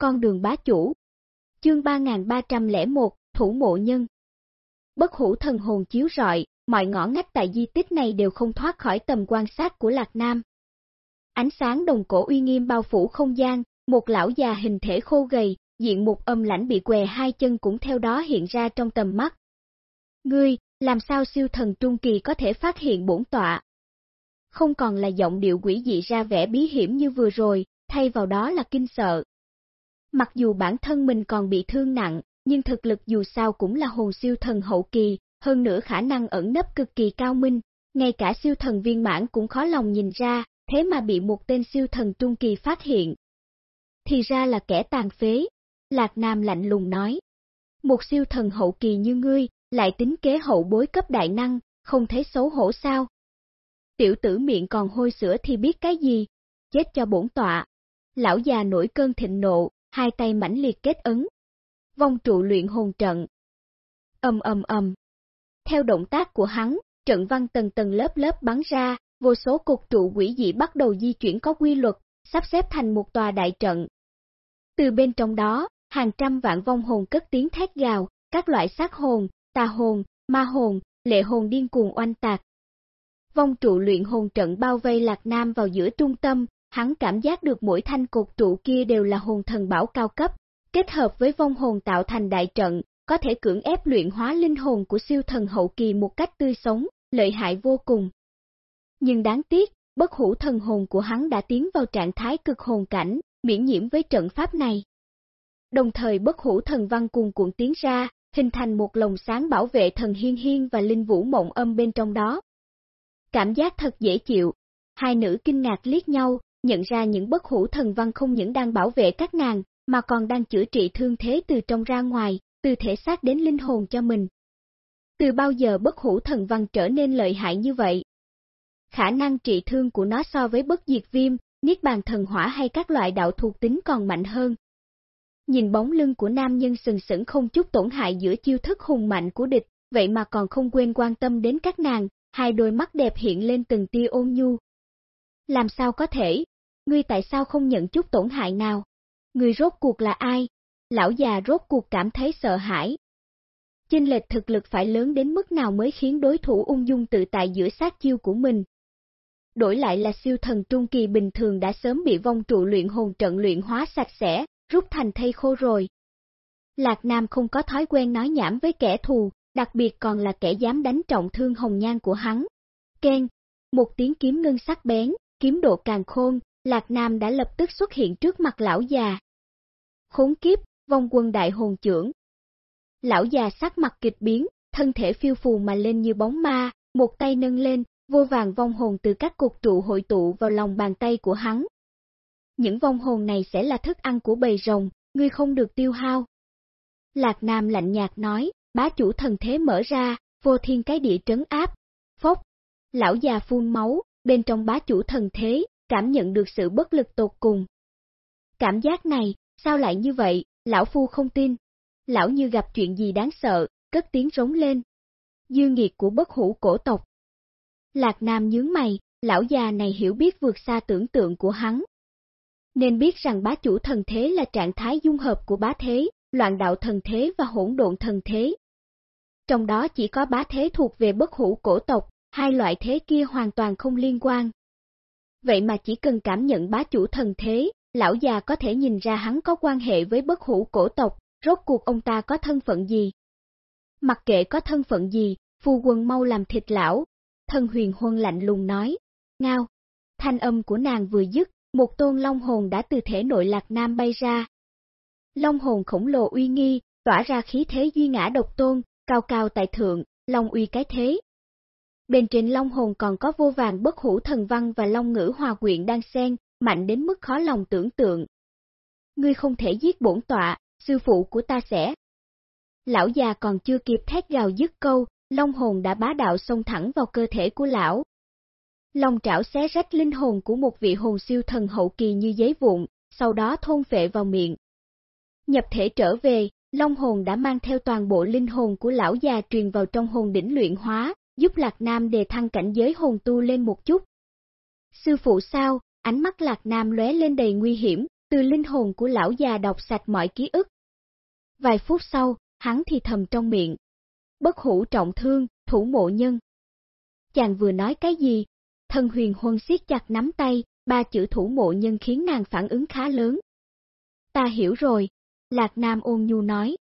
con đường bá chủ. Chương 3301, Thủ mộ nhân. Bất hủ thần hồn chiếu rọi, mọi ngõ ngách tại di tích này đều không thoát khỏi tầm quan sát của Lạc Nam. Ánh sáng đồng cổ uy nghiêm bao phủ không gian, một lão già hình thể khô gầy, diện một âm lãnh bị què hai chân cũng theo đó hiện ra trong tầm mắt. Ngươi, làm sao siêu thần trung kỳ có thể phát hiện bổn tọa? Không còn là giọng điệu quỷ dị ra vẻ bí hiểm như vừa rồi, thay vào đó là kinh sợ. Mặc dù bản thân mình còn bị thương nặng, nhưng thực lực dù sao cũng là hồn siêu thần hậu kỳ, hơn nữa khả năng ẩn nấp cực kỳ cao minh, ngay cả siêu thần viên mãn cũng khó lòng nhìn ra, thế mà bị một tên siêu thần trung kỳ phát hiện. Thì ra là kẻ tàn phế, Lạc Nam lạnh lùng nói. Một siêu thần hậu kỳ như ngươi, lại tính kế hậu bối cấp đại năng, không thấy xấu hổ sao? Tiểu tử miệng còn hôi sữa thì biết cái gì? Chết cho bổn tọa. Lão già nổi cơn thịnh nộ, hai tay mãnh liệt kết ấn. Vong trụ luyện hồn trận. Âm âm âm. Theo động tác của hắn, trận văn tầng tầng lớp lớp bắn ra, vô số cục trụ quỷ dị bắt đầu di chuyển có quy luật, sắp xếp thành một tòa đại trận. Từ bên trong đó, hàng trăm vạn vong hồn cất tiếng thét gào, các loại sát hồn, tà hồn, ma hồn, lệ hồn điên cuồng oanh tạc. Vong trụ luyện hồn trận bao vây Lạc Nam vào giữa trung tâm, hắn cảm giác được mỗi thanh cột trụ kia đều là hồn thần bảo cao cấp, kết hợp với vong hồn tạo thành đại trận, có thể cưỡng ép luyện hóa linh hồn của siêu thần hậu kỳ một cách tươi sống, lợi hại vô cùng. Nhưng đáng tiếc, bất hủ thần hồn của hắn đã tiến vào trạng thái cực hồn cảnh, miễn nhiễm với trận pháp này. Đồng thời bất hủ thần văn cuồng cuộn tiến ra, hình thành một lồng sáng bảo vệ thần hiên hiên và linh vũ mộng âm bên trong đó. Cảm giác thật dễ chịu, hai nữ kinh ngạc liếc nhau, nhận ra những bất hủ thần văn không những đang bảo vệ các nàng, mà còn đang chữa trị thương thế từ trong ra ngoài, từ thể xác đến linh hồn cho mình. Từ bao giờ bất hủ thần văn trở nên lợi hại như vậy? Khả năng trị thương của nó so với bất diệt viêm, niết bàn thần hỏa hay các loại đạo thuộc tính còn mạnh hơn. Nhìn bóng lưng của nam nhân sừng sững không chút tổn hại giữa chiêu thức hùng mạnh của địch, vậy mà còn không quên quan tâm đến các nàng, hai đôi mắt đẹp hiện lên từng tia ôn nhu. Làm sao có thể? Ngươi tại sao không nhận chút tổn hại nào? Ngươi rốt cuộc là ai? Lão già rốt cuộc cảm thấy sợ hãi. Chênh lệch thực lực phải lớn đến mức nào mới khiến đối thủ ung dung tự tại giữa sát chiêu của mình, đổi lại là siêu thần trung kỳ bình thường đã sớm bị vong trụ luyện hồn trận luyện hóa sạch sẽ, rút thành thây khô rồi. Lạc Nam không có thói quen nói nhảm với kẻ thù, đặc biệt còn là kẻ dám đánh trọng thương hồng nhan của hắn. Ken, một tiếng kiếm ngân sắc bén, kiếm độ càng khôn, Lạc Nam đã lập tức xuất hiện trước mặt lão già. Khốn kiếp, vong quân đại hồn trưởng. Lão già sắc mặt kịch biến, thân thể phiêu phù mà lên như bóng ma, một tay nâng lên, vô vàng vong hồn từ các cục trụ hội tụ vào lòng bàn tay của hắn. Những vong hồn này sẽ là thức ăn của bầy rồng, ngươi không được tiêu hao. Lạc Nam lạnh nhạt nói, bá chủ thần thế mở ra, vô thiên cái địa trấn áp, phốc. Lão già phun máu, bên trong bá chủ thần thế, cảm nhận được sự bất lực tột cùng. Cảm giác này, sao lại như vậy, lão phu không tin. Lão như gặp chuyện gì đáng sợ, cất tiếng rống lên. Dư nghiệt của bất hủ cổ tộc, Lạc Nam nhướng mày, lão già này hiểu biết vượt xa tưởng tượng của hắn. Nên biết rằng bá chủ thần thế là trạng thái dung hợp của bá thế, loạn đạo thần thế và hỗn độn thần thế. Trong đó chỉ có bá thế thuộc về bất hủ cổ tộc, hai loại thế kia hoàn toàn không liên quan. Vậy mà chỉ cần cảm nhận bá chủ thần thế, lão già có thể nhìn ra hắn có quan hệ với bất hủ cổ tộc, rốt cuộc ông ta có thân phận gì. Mặc kệ có thân phận gì, phu quân mau làm thịt lão, thân huyền huân lạnh lùng nói, ngao. Thanh âm của nàng vừa dứt, một tôn long hồn đã từ thể nội lạc nam bay ra. Long hồn khổng lồ uy nghi, tỏa ra khí thế duy ngã độc tôn, cao cao tại thượng, long uy cái thế. Bên trên long hồn còn có vô vàng bất hủ thần văn và long ngữ hòa quyện đang xen, mạnh đến mức khó lòng tưởng tượng. Ngươi không thể giết bổn tọa, sư phụ của ta sẽ. Lão già còn chưa kịp thét gào dứt câu, Long hồn đã bá đạo xông thẳng vào cơ thể của lão. Long trảo xé rách linh hồn của một vị hồn siêu thần hậu kỳ như giấy vụn, sau đó thôn phệ vào miệng. Nhập thể trở về, Long hồn đã mang theo toàn bộ linh hồn của lão già truyền vào trong hồn đỉnh luyện hóa, giúp Lạc Nam đề thăng cảnh giới hồn tu lên một chút. Sư phụ sao, ánh mắt Lạc Nam lóe lên đầy nguy hiểm, từ linh hồn của lão già đọc sạch mọi ký ức. Vài phút sau, hắn thì thầm trong miệng. Bất hủ trọng thương, thủ mộ nhân. Chàng vừa nói cái gì? Thân huyền huân siết chặt nắm tay, ba chữ thủ mộ nhân khiến nàng phản ứng khá lớn. Ta hiểu rồi, Lạc Nam ôn nhu nói.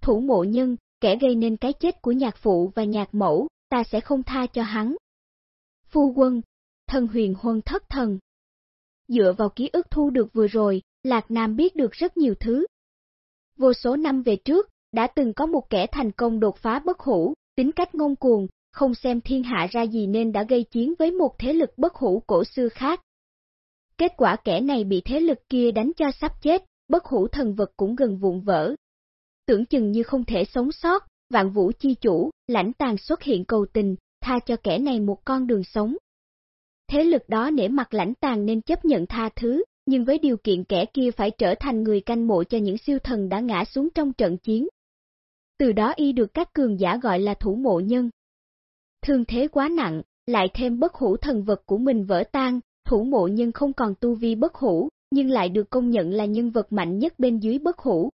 Thủ mộ nhân, kẻ gây nên cái chết của nhạc phụ và nhạc mẫu, ta sẽ không tha cho hắn. Phu quân, thần huyền huân thất thần. Dựa vào ký ức thu được vừa rồi, Lạc Nam biết được rất nhiều thứ. Vô số năm về trước, đã từng có một kẻ thành công đột phá bất hủ, tính cách ngông cuồng, không xem thiên hạ ra gì nên đã gây chiến với một thế lực bất hủ cổ xưa khác. Kết quả kẻ này bị thế lực kia đánh cho sắp chết, bất hủ thần vật cũng gần vụn vỡ. Tưởng chừng như không thể sống sót, vạn vũ chi chủ, lãnh tàn xuất hiện cầu tình, tha cho kẻ này một con đường sống. Thế lực đó nể mặt lãnh tàn nên chấp nhận tha thứ, nhưng với điều kiện kẻ kia phải trở thành người canh mộ cho những siêu thần đã ngã xuống trong trận chiến. Từ đó y được các cường giả gọi là thủ mộ nhân. Thương thế quá nặng, lại thêm bất hủ thần vật của mình vỡ tan, thủ mộ nhân không còn tu vi bất hủ, nhưng lại được công nhận là nhân vật mạnh nhất bên dưới bất hủ.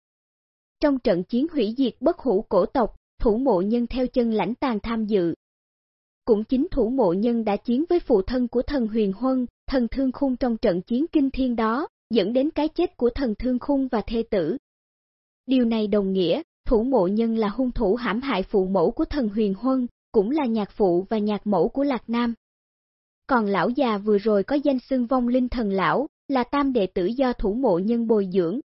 Trong trận chiến hủy diệt bất hủ cổ tộc, thủ mộ nhân theo chân lãnh tàn tham dự. Cũng chính thủ mộ nhân đã chiến với phụ thân của thần huyền huân, thần thương khung trong trận chiến kinh thiên đó, dẫn đến cái chết của thần thương khung và thê tử. Điều này đồng nghĩa, thủ mộ nhân là hung thủ hãm hại phụ mẫu của thần huyền huân, cũng là nhạc phụ và nhạc mẫu của Lạc Nam. Còn lão già vừa rồi có danh xưng vong linh thần lão, là tam đệ tử do thủ mộ nhân bồi dưỡng.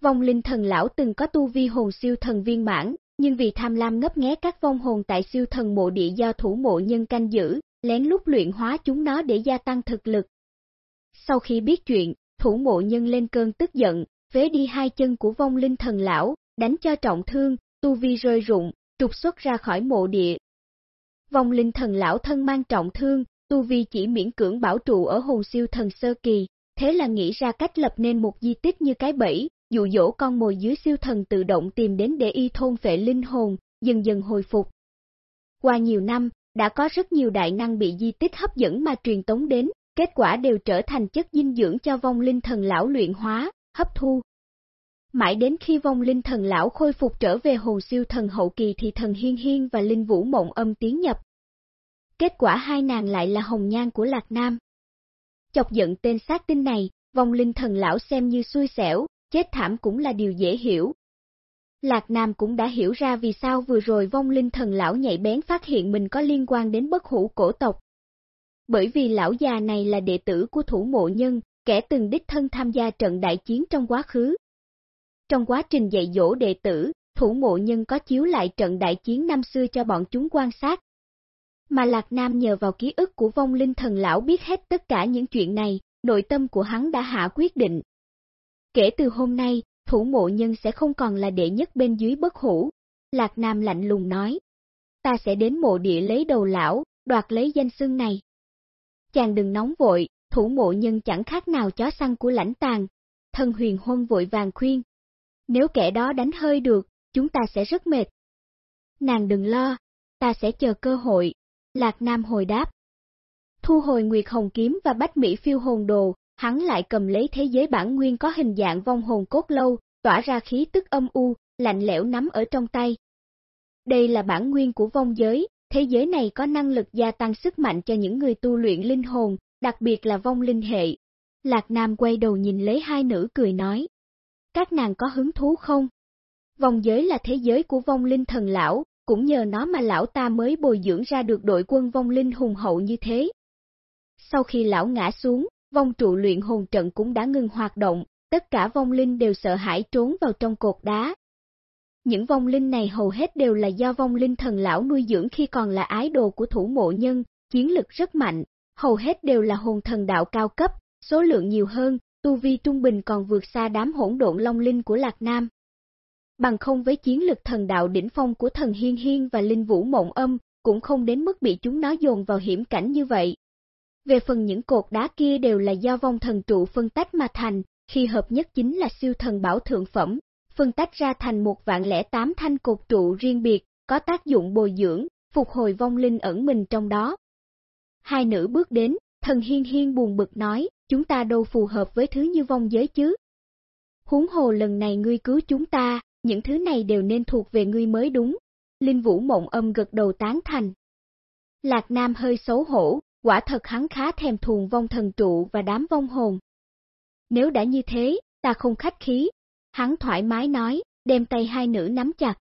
Vong linh thần lão từng có tu vi hồn siêu thần viên mãn, nhưng vì tham lam ngấp nghé các vong hồn tại siêu thần mộ địa do thủ mộ nhân canh giữ, lén lút luyện hóa chúng nó để gia tăng thực lực. Sau khi biết chuyện, thủ mộ nhân lên cơn tức giận, vế đi hai chân của vong linh thần lão, đánh cho trọng thương, tu vi rơi rụng, trục xuất ra khỏi mộ địa. Vong linh thần lão thân mang trọng thương, tu vi chỉ miễn cưỡng bảo trụ ở hồn siêu thần sơ kỳ, thế là nghĩ ra cách lập nên một di tích như cái bẫy, dụ dỗ con mồi dưới siêu thần tự động tìm đến để y thôn phệ linh hồn, dần dần hồi phục. Qua nhiều năm, đã có rất nhiều đại năng bị di tích hấp dẫn mà truyền tống đến, kết quả đều trở thành chất dinh dưỡng cho vong linh thần lão luyện hóa, hấp thu. Mãi đến khi vong linh thần lão khôi phục trở về hồn siêu thần hậu kỳ thì thần hiên hiên và linh vũ mộng âm tiến nhập. Kết quả hai nàng lại là hồng nhan của Lạc Nam. Chọc giận tên sát tinh này, vong linh thần lão xem như xui xẻo, chết thảm cũng là điều dễ hiểu. Lạc Nam cũng đã hiểu ra vì sao vừa rồi vong linh thần lão nhạy bén phát hiện mình có liên quan đến bất hủ cổ tộc. Bởi vì lão già này là đệ tử của thủ mộ nhân, kẻ từng đích thân tham gia trận đại chiến trong quá khứ. Trong quá trình dạy dỗ đệ tử, thủ mộ nhân có chiếu lại trận đại chiến năm xưa cho bọn chúng quan sát. Mà Lạc Nam nhờ vào ký ức của vong linh thần lão biết hết tất cả những chuyện này, nội tâm của hắn đã hạ quyết định. Kể từ hôm nay, thủ mộ nhân sẽ không còn là đệ nhất bên dưới bất hủ. Lạc Nam lạnh lùng nói. Ta sẽ đến mộ địa lấy đầu lão, đoạt lấy danh xưng này. Chàng đừng nóng vội, thủ mộ nhân chẳng khác nào chó săn của lãnh tàng Thân huyền huân vội vàng khuyên. Nếu kẻ đó đánh hơi được, chúng ta sẽ rất mệt. Nàng đừng lo, ta sẽ chờ cơ hội. Lạc Nam hồi đáp. Thu hồi Nguyệt Hồng Kiếm và Bách Mỹ Phiêu Hồn Đồ, hắn lại cầm lấy thế giới bản nguyên có hình dạng vong hồn cốt lâu, tỏa ra khí tức âm u, lạnh lẽo nắm ở trong tay. Đây là bản nguyên của vong giới, thế giới này có năng lực gia tăng sức mạnh cho những người tu luyện linh hồn, đặc biệt là vong linh hệ. Lạc Nam quay đầu nhìn lấy hai nữ cười nói. Các nàng có hứng thú không? Vong giới là thế giới của vong linh thần lão, cũng nhờ nó mà lão ta mới bồi dưỡng ra được đội quân vong linh hùng hậu như thế. Sau khi lão ngã xuống, vong trụ luyện hồn trận cũng đã ngừng hoạt động, tất cả vong linh đều sợ hãi trốn vào trong cột đá. Những vong linh này hầu hết đều là do vong linh thần lão nuôi dưỡng khi còn là ái đồ của thủ mộ nhân, chiến lực rất mạnh, hầu hết đều là hồn thần đạo cao cấp, số lượng nhiều hơn, tu vi trung bình còn vượt xa đám hỗn độn long linh của Lạc Nam. Bằng không với chiến lực thần đạo đỉnh phong của thần Hiên Hiên và linh vũ mộng âm, cũng không đến mức bị chúng nó dồn vào hiểm cảnh như vậy. Về phần những cột đá kia đều là do vong thần trụ phân tách mà thành, khi hợp nhất chính là siêu thần bảo thượng phẩm, phân tách ra thành một vạn lẻ tám thanh cột trụ riêng biệt, có tác dụng bồi dưỡng, phục hồi vong linh ẩn mình trong đó. Hai nữ bước đến, Thần hiên hiên buồn bực nói, chúng ta đâu phù hợp với thứ như vong giới chứ. Huống hồ lần này ngươi cứu chúng ta, những thứ này đều nên thuộc về ngươi mới đúng. Linh Vũ mộng âm gật đầu tán thành. Lạc Nam hơi xấu hổ, quả thật hắn khá thèm thuồng vong thần trụ và đám vong hồn. Nếu đã như thế, ta không khách khí. Hắn thoải mái nói, đem tay hai nữ nắm chặt.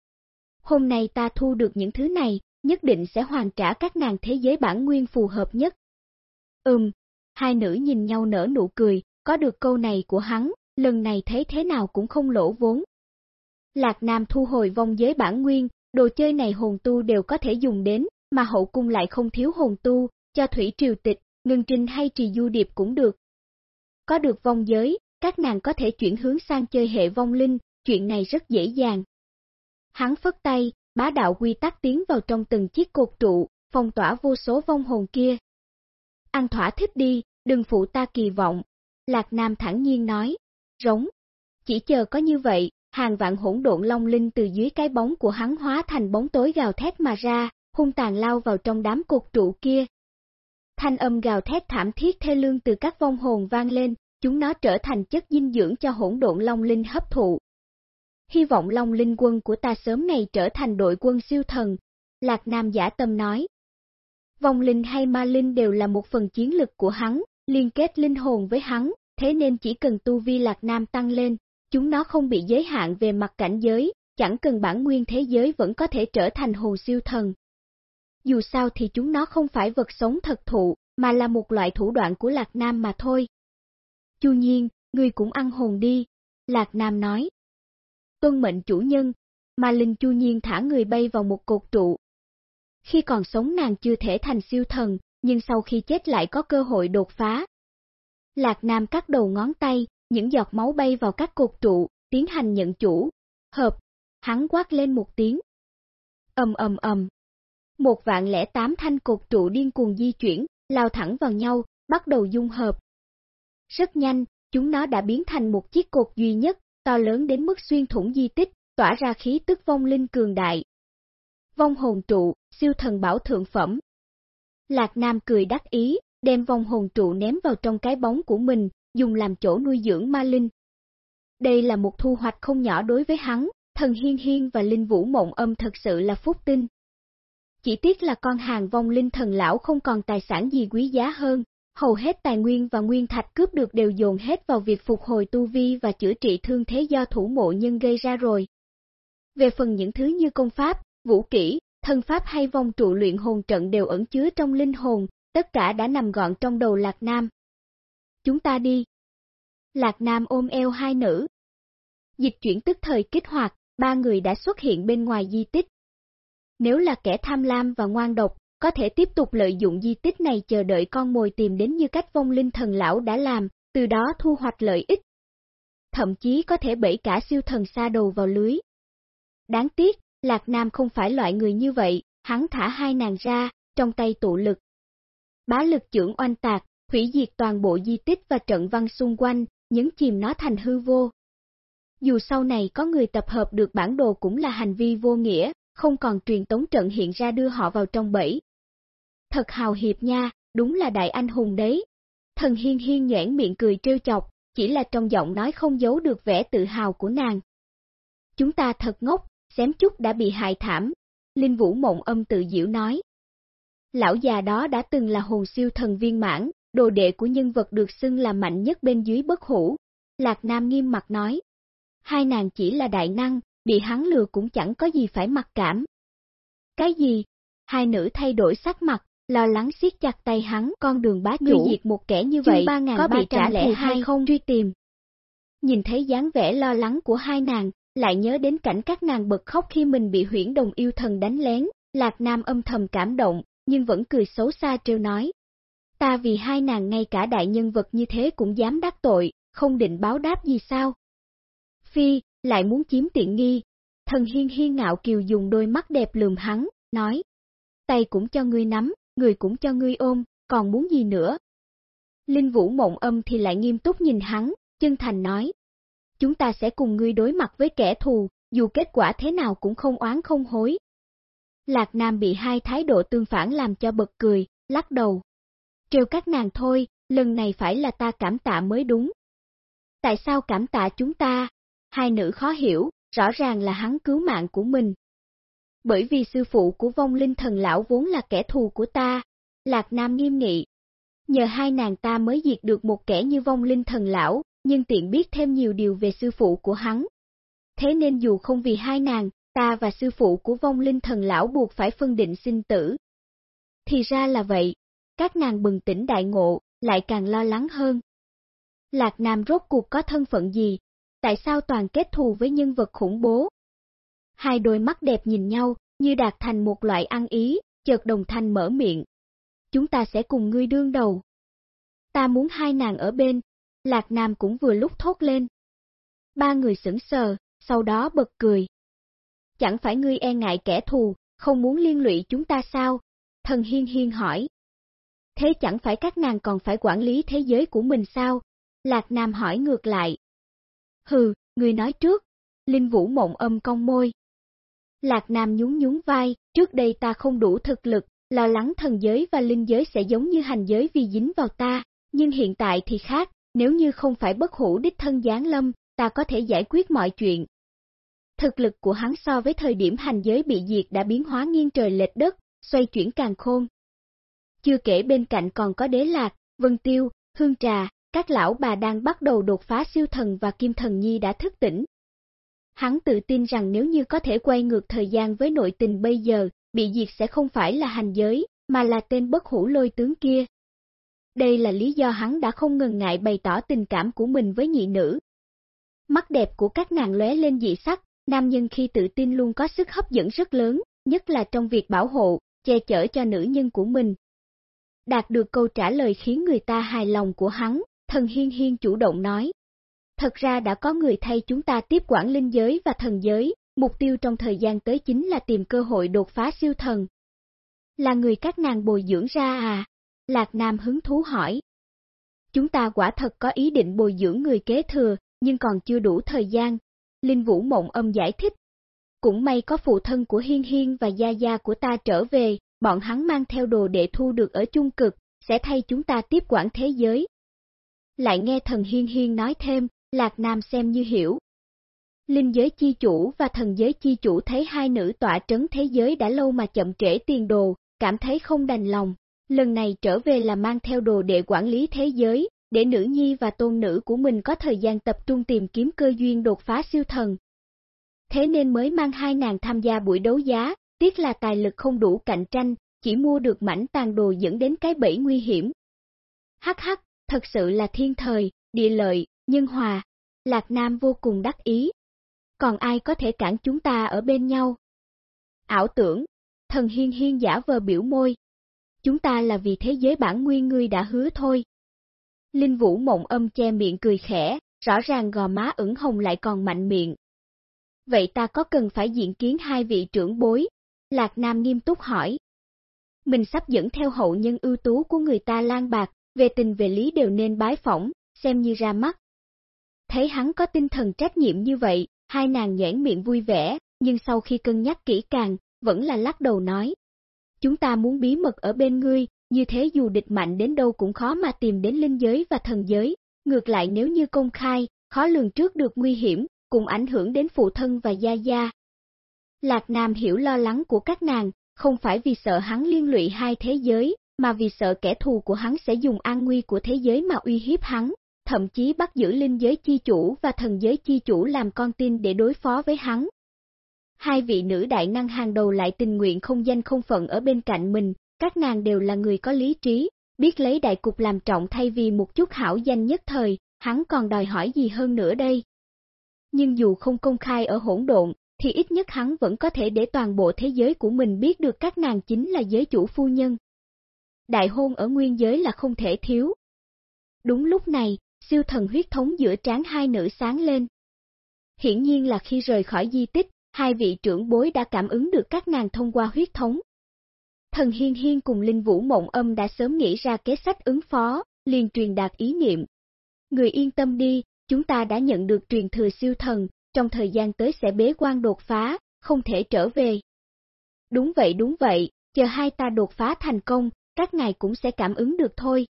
Hôm nay ta thu được những thứ này, nhất định sẽ hoàn trả các nàng thế giới bản nguyên phù hợp nhất. Ừm, hai nữ nhìn nhau nở nụ cười, có được câu này của hắn, lần này thấy thế nào cũng không lỗ vốn. Lạc Nam thu hồi vong giới bản nguyên, đồ chơi này hồn tu đều có thể dùng đến, mà hậu cung lại không thiếu hồn tu, cho thủy triều tịch, ngân trinh hay trì du điệp cũng được. Có được vong giới, các nàng có thể chuyển hướng sang chơi hệ vong linh, chuyện này rất dễ dàng. Hắn phất tay, bá đạo quy tắc tiến vào trong từng chiếc cột trụ, phong tỏa vô số vong hồn kia. Ăn thỏa thích đi, đừng phụ ta kỳ vọng. Lạc Nam thẳng nhiên nói, rống. Chỉ chờ có như vậy, hàng vạn hỗn độn long linh từ dưới cái bóng của hắn hóa thành bóng tối gào thét mà ra, hung tàn lao vào trong đám cột trụ kia. Thanh âm gào thét thảm thiết thê lương từ các vong hồn vang lên, chúng nó trở thành chất dinh dưỡng cho hỗn độn long linh hấp thụ. Hy vọng long linh quân của ta sớm ngày trở thành đội quân siêu thần, Lạc Nam giả tâm nói. Vong linh hay ma linh đều là một phần chiến lực của hắn, liên kết linh hồn với hắn, thế nên chỉ cần tu vi Lạc Nam tăng lên, chúng nó không bị giới hạn về mặt cảnh giới, chẳng cần bản nguyên thế giới vẫn có thể trở thành hồn siêu thần. Dù sao thì chúng nó không phải vật sống thật thụ, mà là một loại thủ đoạn của Lạc Nam mà thôi. Chu nhiên, ngươi cũng ăn hồn đi, Lạc Nam nói. Tuân mệnh chủ nhân, mà Linh Chu nhiên thả người bay vào một cột trụ. Khi còn sống nàng chưa thể thành siêu thần, nhưng sau khi chết lại có cơ hội đột phá. Lạc Nam cắt đầu ngón tay, những giọt máu bay vào các cột trụ, tiến hành nhận chủ. Hợp, hắn quát lên một tiếng. ầm ầm ầm. Một vạn lẻ tám thanh cột trụ điên cuồng di chuyển, lao thẳng vào nhau, bắt đầu dung hợp. Rất nhanh, chúng nó đã biến thành một chiếc cột duy nhất, to lớn đến mức xuyên thủng di tích, tỏa ra khí tức vong linh cường đại. Vong hồn trụ, siêu thần bảo thượng phẩm. Lạc Nam cười đắc ý, đem vong hồn trụ ném vào trong cái bóng của mình, dùng làm chỗ nuôi dưỡng ma linh. Đây là một thu hoạch không nhỏ đối với hắn, thần hiên hiên và linh vũ mộng âm thật sự là phúc tinh. Chỉ tiếc là con hàng vong linh thần lão không còn tài sản gì quý giá hơn, hầu hết tài nguyên và nguyên thạch cướp được đều dồn hết vào việc phục hồi tu vi và chữa trị thương thế do thủ mộ nhân gây ra rồi. Về phần những thứ như công pháp, vũ kỹ, thân pháp hay vong trụ luyện hồn trận đều ẩn chứa trong linh hồn, tất cả đã nằm gọn trong đầu Lạc Nam. Chúng ta đi. Lạc Nam ôm eo hai nữ. Dịch chuyển tức thời kích hoạt, ba người đã xuất hiện bên ngoài di tích. Nếu là kẻ tham lam và ngoan độc, có thể tiếp tục lợi dụng di tích này chờ đợi con mồi tìm đến như cách vong linh thần lão đã làm, từ đó thu hoạch lợi ích. Thậm chí có thể bẫy cả siêu thần xa đầu vào lưới. Đáng tiếc, Lạc Nam không phải loại người như vậy, hắn thả hai nàng ra, trong tay tụ lực. Bá lực trưởng oanh tạc, hủy diệt toàn bộ di tích và trận văn xung quanh, nhấn chìm nó thành hư vô. Dù sau này có người tập hợp được bản đồ cũng là hành vi vô nghĩa, không còn truyền tống trận hiện ra đưa họ vào trong bẫy. Thật hào hiệp nha, đúng là đại anh hùng đấy. Thần hiên hiên nhoảng miệng cười trêu chọc, chỉ là trong giọng nói không giấu được vẻ tự hào của nàng. Chúng ta thật ngốc, xém chút đã bị hại thảm, Linh Vũ mộng âm tự diễu nói. Lão già đó đã từng là hồn siêu thần viên mãn, đồ đệ của nhân vật được xưng là mạnh nhất bên dưới bất hủ. Lạc Nam nghiêm mặt nói. Hai nàng chỉ là đại năng, bị hắn lừa cũng chẳng có gì phải mặc cảm. Cái gì? Hai nữ thay đổi sắc mặt, lo lắng siết chặt tay hắn con đường bá chủ diệt một kẻ như vậy, có bị trả lẽ hay không truy tìm. Nhìn thấy dáng vẻ lo lắng của hai nàng, lại nhớ đến cảnh các nàng bật khóc khi mình bị huyễn đồng yêu thần đánh lén, Lạc Nam âm thầm cảm động, nhưng vẫn cười xấu xa trêu nói. Ta vì hai nàng ngay cả đại nhân vật như thế cũng dám đắc tội, không định báo đáp gì sao? Phi, lại muốn chiếm tiện nghi. Thần hiên hiên ngạo kiều dùng đôi mắt đẹp lườm hắn, nói. Tay cũng cho ngươi nắm, người cũng cho ngươi ôm, còn muốn gì nữa? Linh vũ mộng âm thì lại nghiêm túc nhìn hắn, chân thành nói. Chúng ta sẽ cùng ngươi đối mặt với kẻ thù, dù kết quả thế nào cũng không oán không hối. Lạc Nam bị hai thái độ tương phản làm cho bật cười, lắc đầu. trêu các nàng thôi, lần này phải là ta cảm tạ mới đúng. Tại sao cảm tạ chúng ta? Hai nữ khó hiểu, rõ ràng là hắn cứu mạng của mình. Bởi vì sư phụ của vong linh thần lão vốn là kẻ thù của ta, Lạc Nam nghiêm nghị. Nhờ hai nàng ta mới diệt được một kẻ như vong linh thần lão, nhưng tiện biết thêm nhiều điều về sư phụ của hắn. Thế nên dù không vì hai nàng, ta và sư phụ của vong linh thần lão buộc phải phân định sinh tử. Thì ra là vậy, các nàng bừng tỉnh đại ngộ, lại càng lo lắng hơn. Lạc Nam rốt cuộc có thân phận gì? Tại sao toàn kết thù với nhân vật khủng bố? Hai đôi mắt đẹp nhìn nhau, như đạt thành một loại ăn ý, chợt đồng thanh mở miệng. Chúng ta sẽ cùng ngươi đương đầu. Ta muốn hai nàng ở bên, Lạc Nam cũng vừa lúc thốt lên. Ba người sững sờ, sau đó bật cười. Chẳng phải ngươi e ngại kẻ thù, không muốn liên lụy chúng ta sao? Thần Hiên Hiên hỏi. Thế chẳng phải các nàng còn phải quản lý thế giới của mình sao? Lạc Nam hỏi ngược lại. Hừ, người nói trước. Linh Vũ mộng âm cong môi. Lạc Nam nhún nhún vai, trước đây ta không đủ thực lực, lo lắng thần giới và linh giới sẽ giống như hành giới vì dính vào ta, nhưng hiện tại thì khác, nếu như không phải bất hủ đích thân giáng lâm, ta có thể giải quyết mọi chuyện. Thực lực của hắn so với thời điểm hành giới bị diệt đã biến hóa nghiêng trời lệch đất, xoay chuyển càng khôn. Chưa kể bên cạnh còn có đế lạc, vân tiêu, hương trà, các lão bà đang bắt đầu đột phá siêu thần và kim thần nhi đã thức tỉnh. Hắn tự tin rằng nếu như có thể quay ngược thời gian với nội tình bây giờ, bị diệt sẽ không phải là hành giới, mà là tên bất hủ lôi tướng kia. Đây là lý do hắn đã không ngần ngại bày tỏ tình cảm của mình với nhị nữ. Mắt đẹp của các nàng lóe lên dị sắc, nam nhân khi tự tin luôn có sức hấp dẫn rất lớn, nhất là trong việc bảo hộ, che chở cho nữ nhân của mình. Đạt được câu trả lời khiến người ta hài lòng của hắn, thần hiên hiên chủ động nói. Thật ra đã có người thay chúng ta tiếp quản linh giới và thần giới, mục tiêu trong thời gian tới chính là tìm cơ hội đột phá siêu thần. Là người các nàng bồi dưỡng ra à? Lạc Nam hứng thú hỏi. Chúng ta quả thật có ý định bồi dưỡng người kế thừa, nhưng còn chưa đủ thời gian. Linh Vũ Mộng âm giải thích. Cũng may có phụ thân của Hiên Hiên và Gia Gia của ta trở về, bọn hắn mang theo đồ để thu được ở chung cực, sẽ thay chúng ta tiếp quản thế giới. Lại nghe thần Hiên Hiên nói thêm, Lạc Nam xem như hiểu. Linh giới chi chủ và thần giới chi chủ thấy hai nữ tỏa trấn thế giới đã lâu mà chậm trễ tiền đồ, cảm thấy không đành lòng. Lần này trở về là mang theo đồ để quản lý thế giới, để nữ nhi và tôn nữ của mình có thời gian tập trung tìm kiếm cơ duyên đột phá siêu thần. Thế nên mới mang hai nàng tham gia buổi đấu giá, tiếc là tài lực không đủ cạnh tranh, chỉ mua được mảnh tàn đồ dẫn đến cái bẫy nguy hiểm. Hắc hắc, thật sự là thiên thời, địa lợi, nhân hòa, Lạc Nam vô cùng đắc ý. Còn ai có thể cản chúng ta ở bên nhau? Ảo tưởng, thần hiên hiên giả vờ biểu môi. Chúng ta là vì thế giới bản nguyên ngươi đã hứa thôi. Linh Vũ mộng âm che miệng cười khẽ, rõ ràng gò má ửng hồng lại còn mạnh miệng. Vậy ta có cần phải diện kiến hai vị trưởng bối? Lạc Nam nghiêm túc hỏi. Mình sắp dẫn theo hậu nhân ưu tú của người ta lan bạc, về tình về lý đều nên bái phỏng, xem như ra mắt. Thấy hắn có tinh thần trách nhiệm như vậy, hai nàng nhãn miệng vui vẻ, nhưng sau khi cân nhắc kỹ càng, vẫn là lắc đầu nói. Chúng ta muốn bí mật ở bên ngươi, như thế dù địch mạnh đến đâu cũng khó mà tìm đến linh giới và thần giới, ngược lại nếu như công khai, khó lường trước được nguy hiểm, cùng ảnh hưởng đến phụ thân và gia gia. Lạc Nam hiểu lo lắng của các nàng, không phải vì sợ hắn liên lụy hai thế giới, mà vì sợ kẻ thù của hắn sẽ dùng an nguy của thế giới mà uy hiếp hắn, thậm chí bắt giữ linh giới chi chủ và thần giới chi chủ làm con tin để đối phó với hắn. Hai vị nữ đại năng hàng đầu lại tình nguyện không danh không phận ở bên cạnh mình, các nàng đều là người có lý trí, biết lấy đại cục làm trọng thay vì một chút hảo danh nhất thời, hắn còn đòi hỏi gì hơn nữa đây. Nhưng dù không công khai ở hỗn độn, thì ít nhất hắn vẫn có thể để toàn bộ thế giới của mình biết được các nàng chính là giới chủ phu nhân. Đại hôn ở nguyên giới là không thể thiếu. Đúng lúc này, siêu thần huyết thống giữa trán hai nữ sáng lên. Hiển nhiên là khi rời khỏi di tích, hai vị trưởng bối đã cảm ứng được các nàng thông qua huyết thống. Thần Hiên Hiên cùng Linh Vũ Mộng Âm đã sớm nghĩ ra kế sách ứng phó, liền truyền đạt ý niệm. Người yên tâm đi, chúng ta đã nhận được truyền thừa siêu thần, trong thời gian tới sẽ bế quan đột phá, không thể trở về. Đúng vậy đúng vậy, chờ hai ta đột phá thành công, các ngài cũng sẽ cảm ứng được thôi.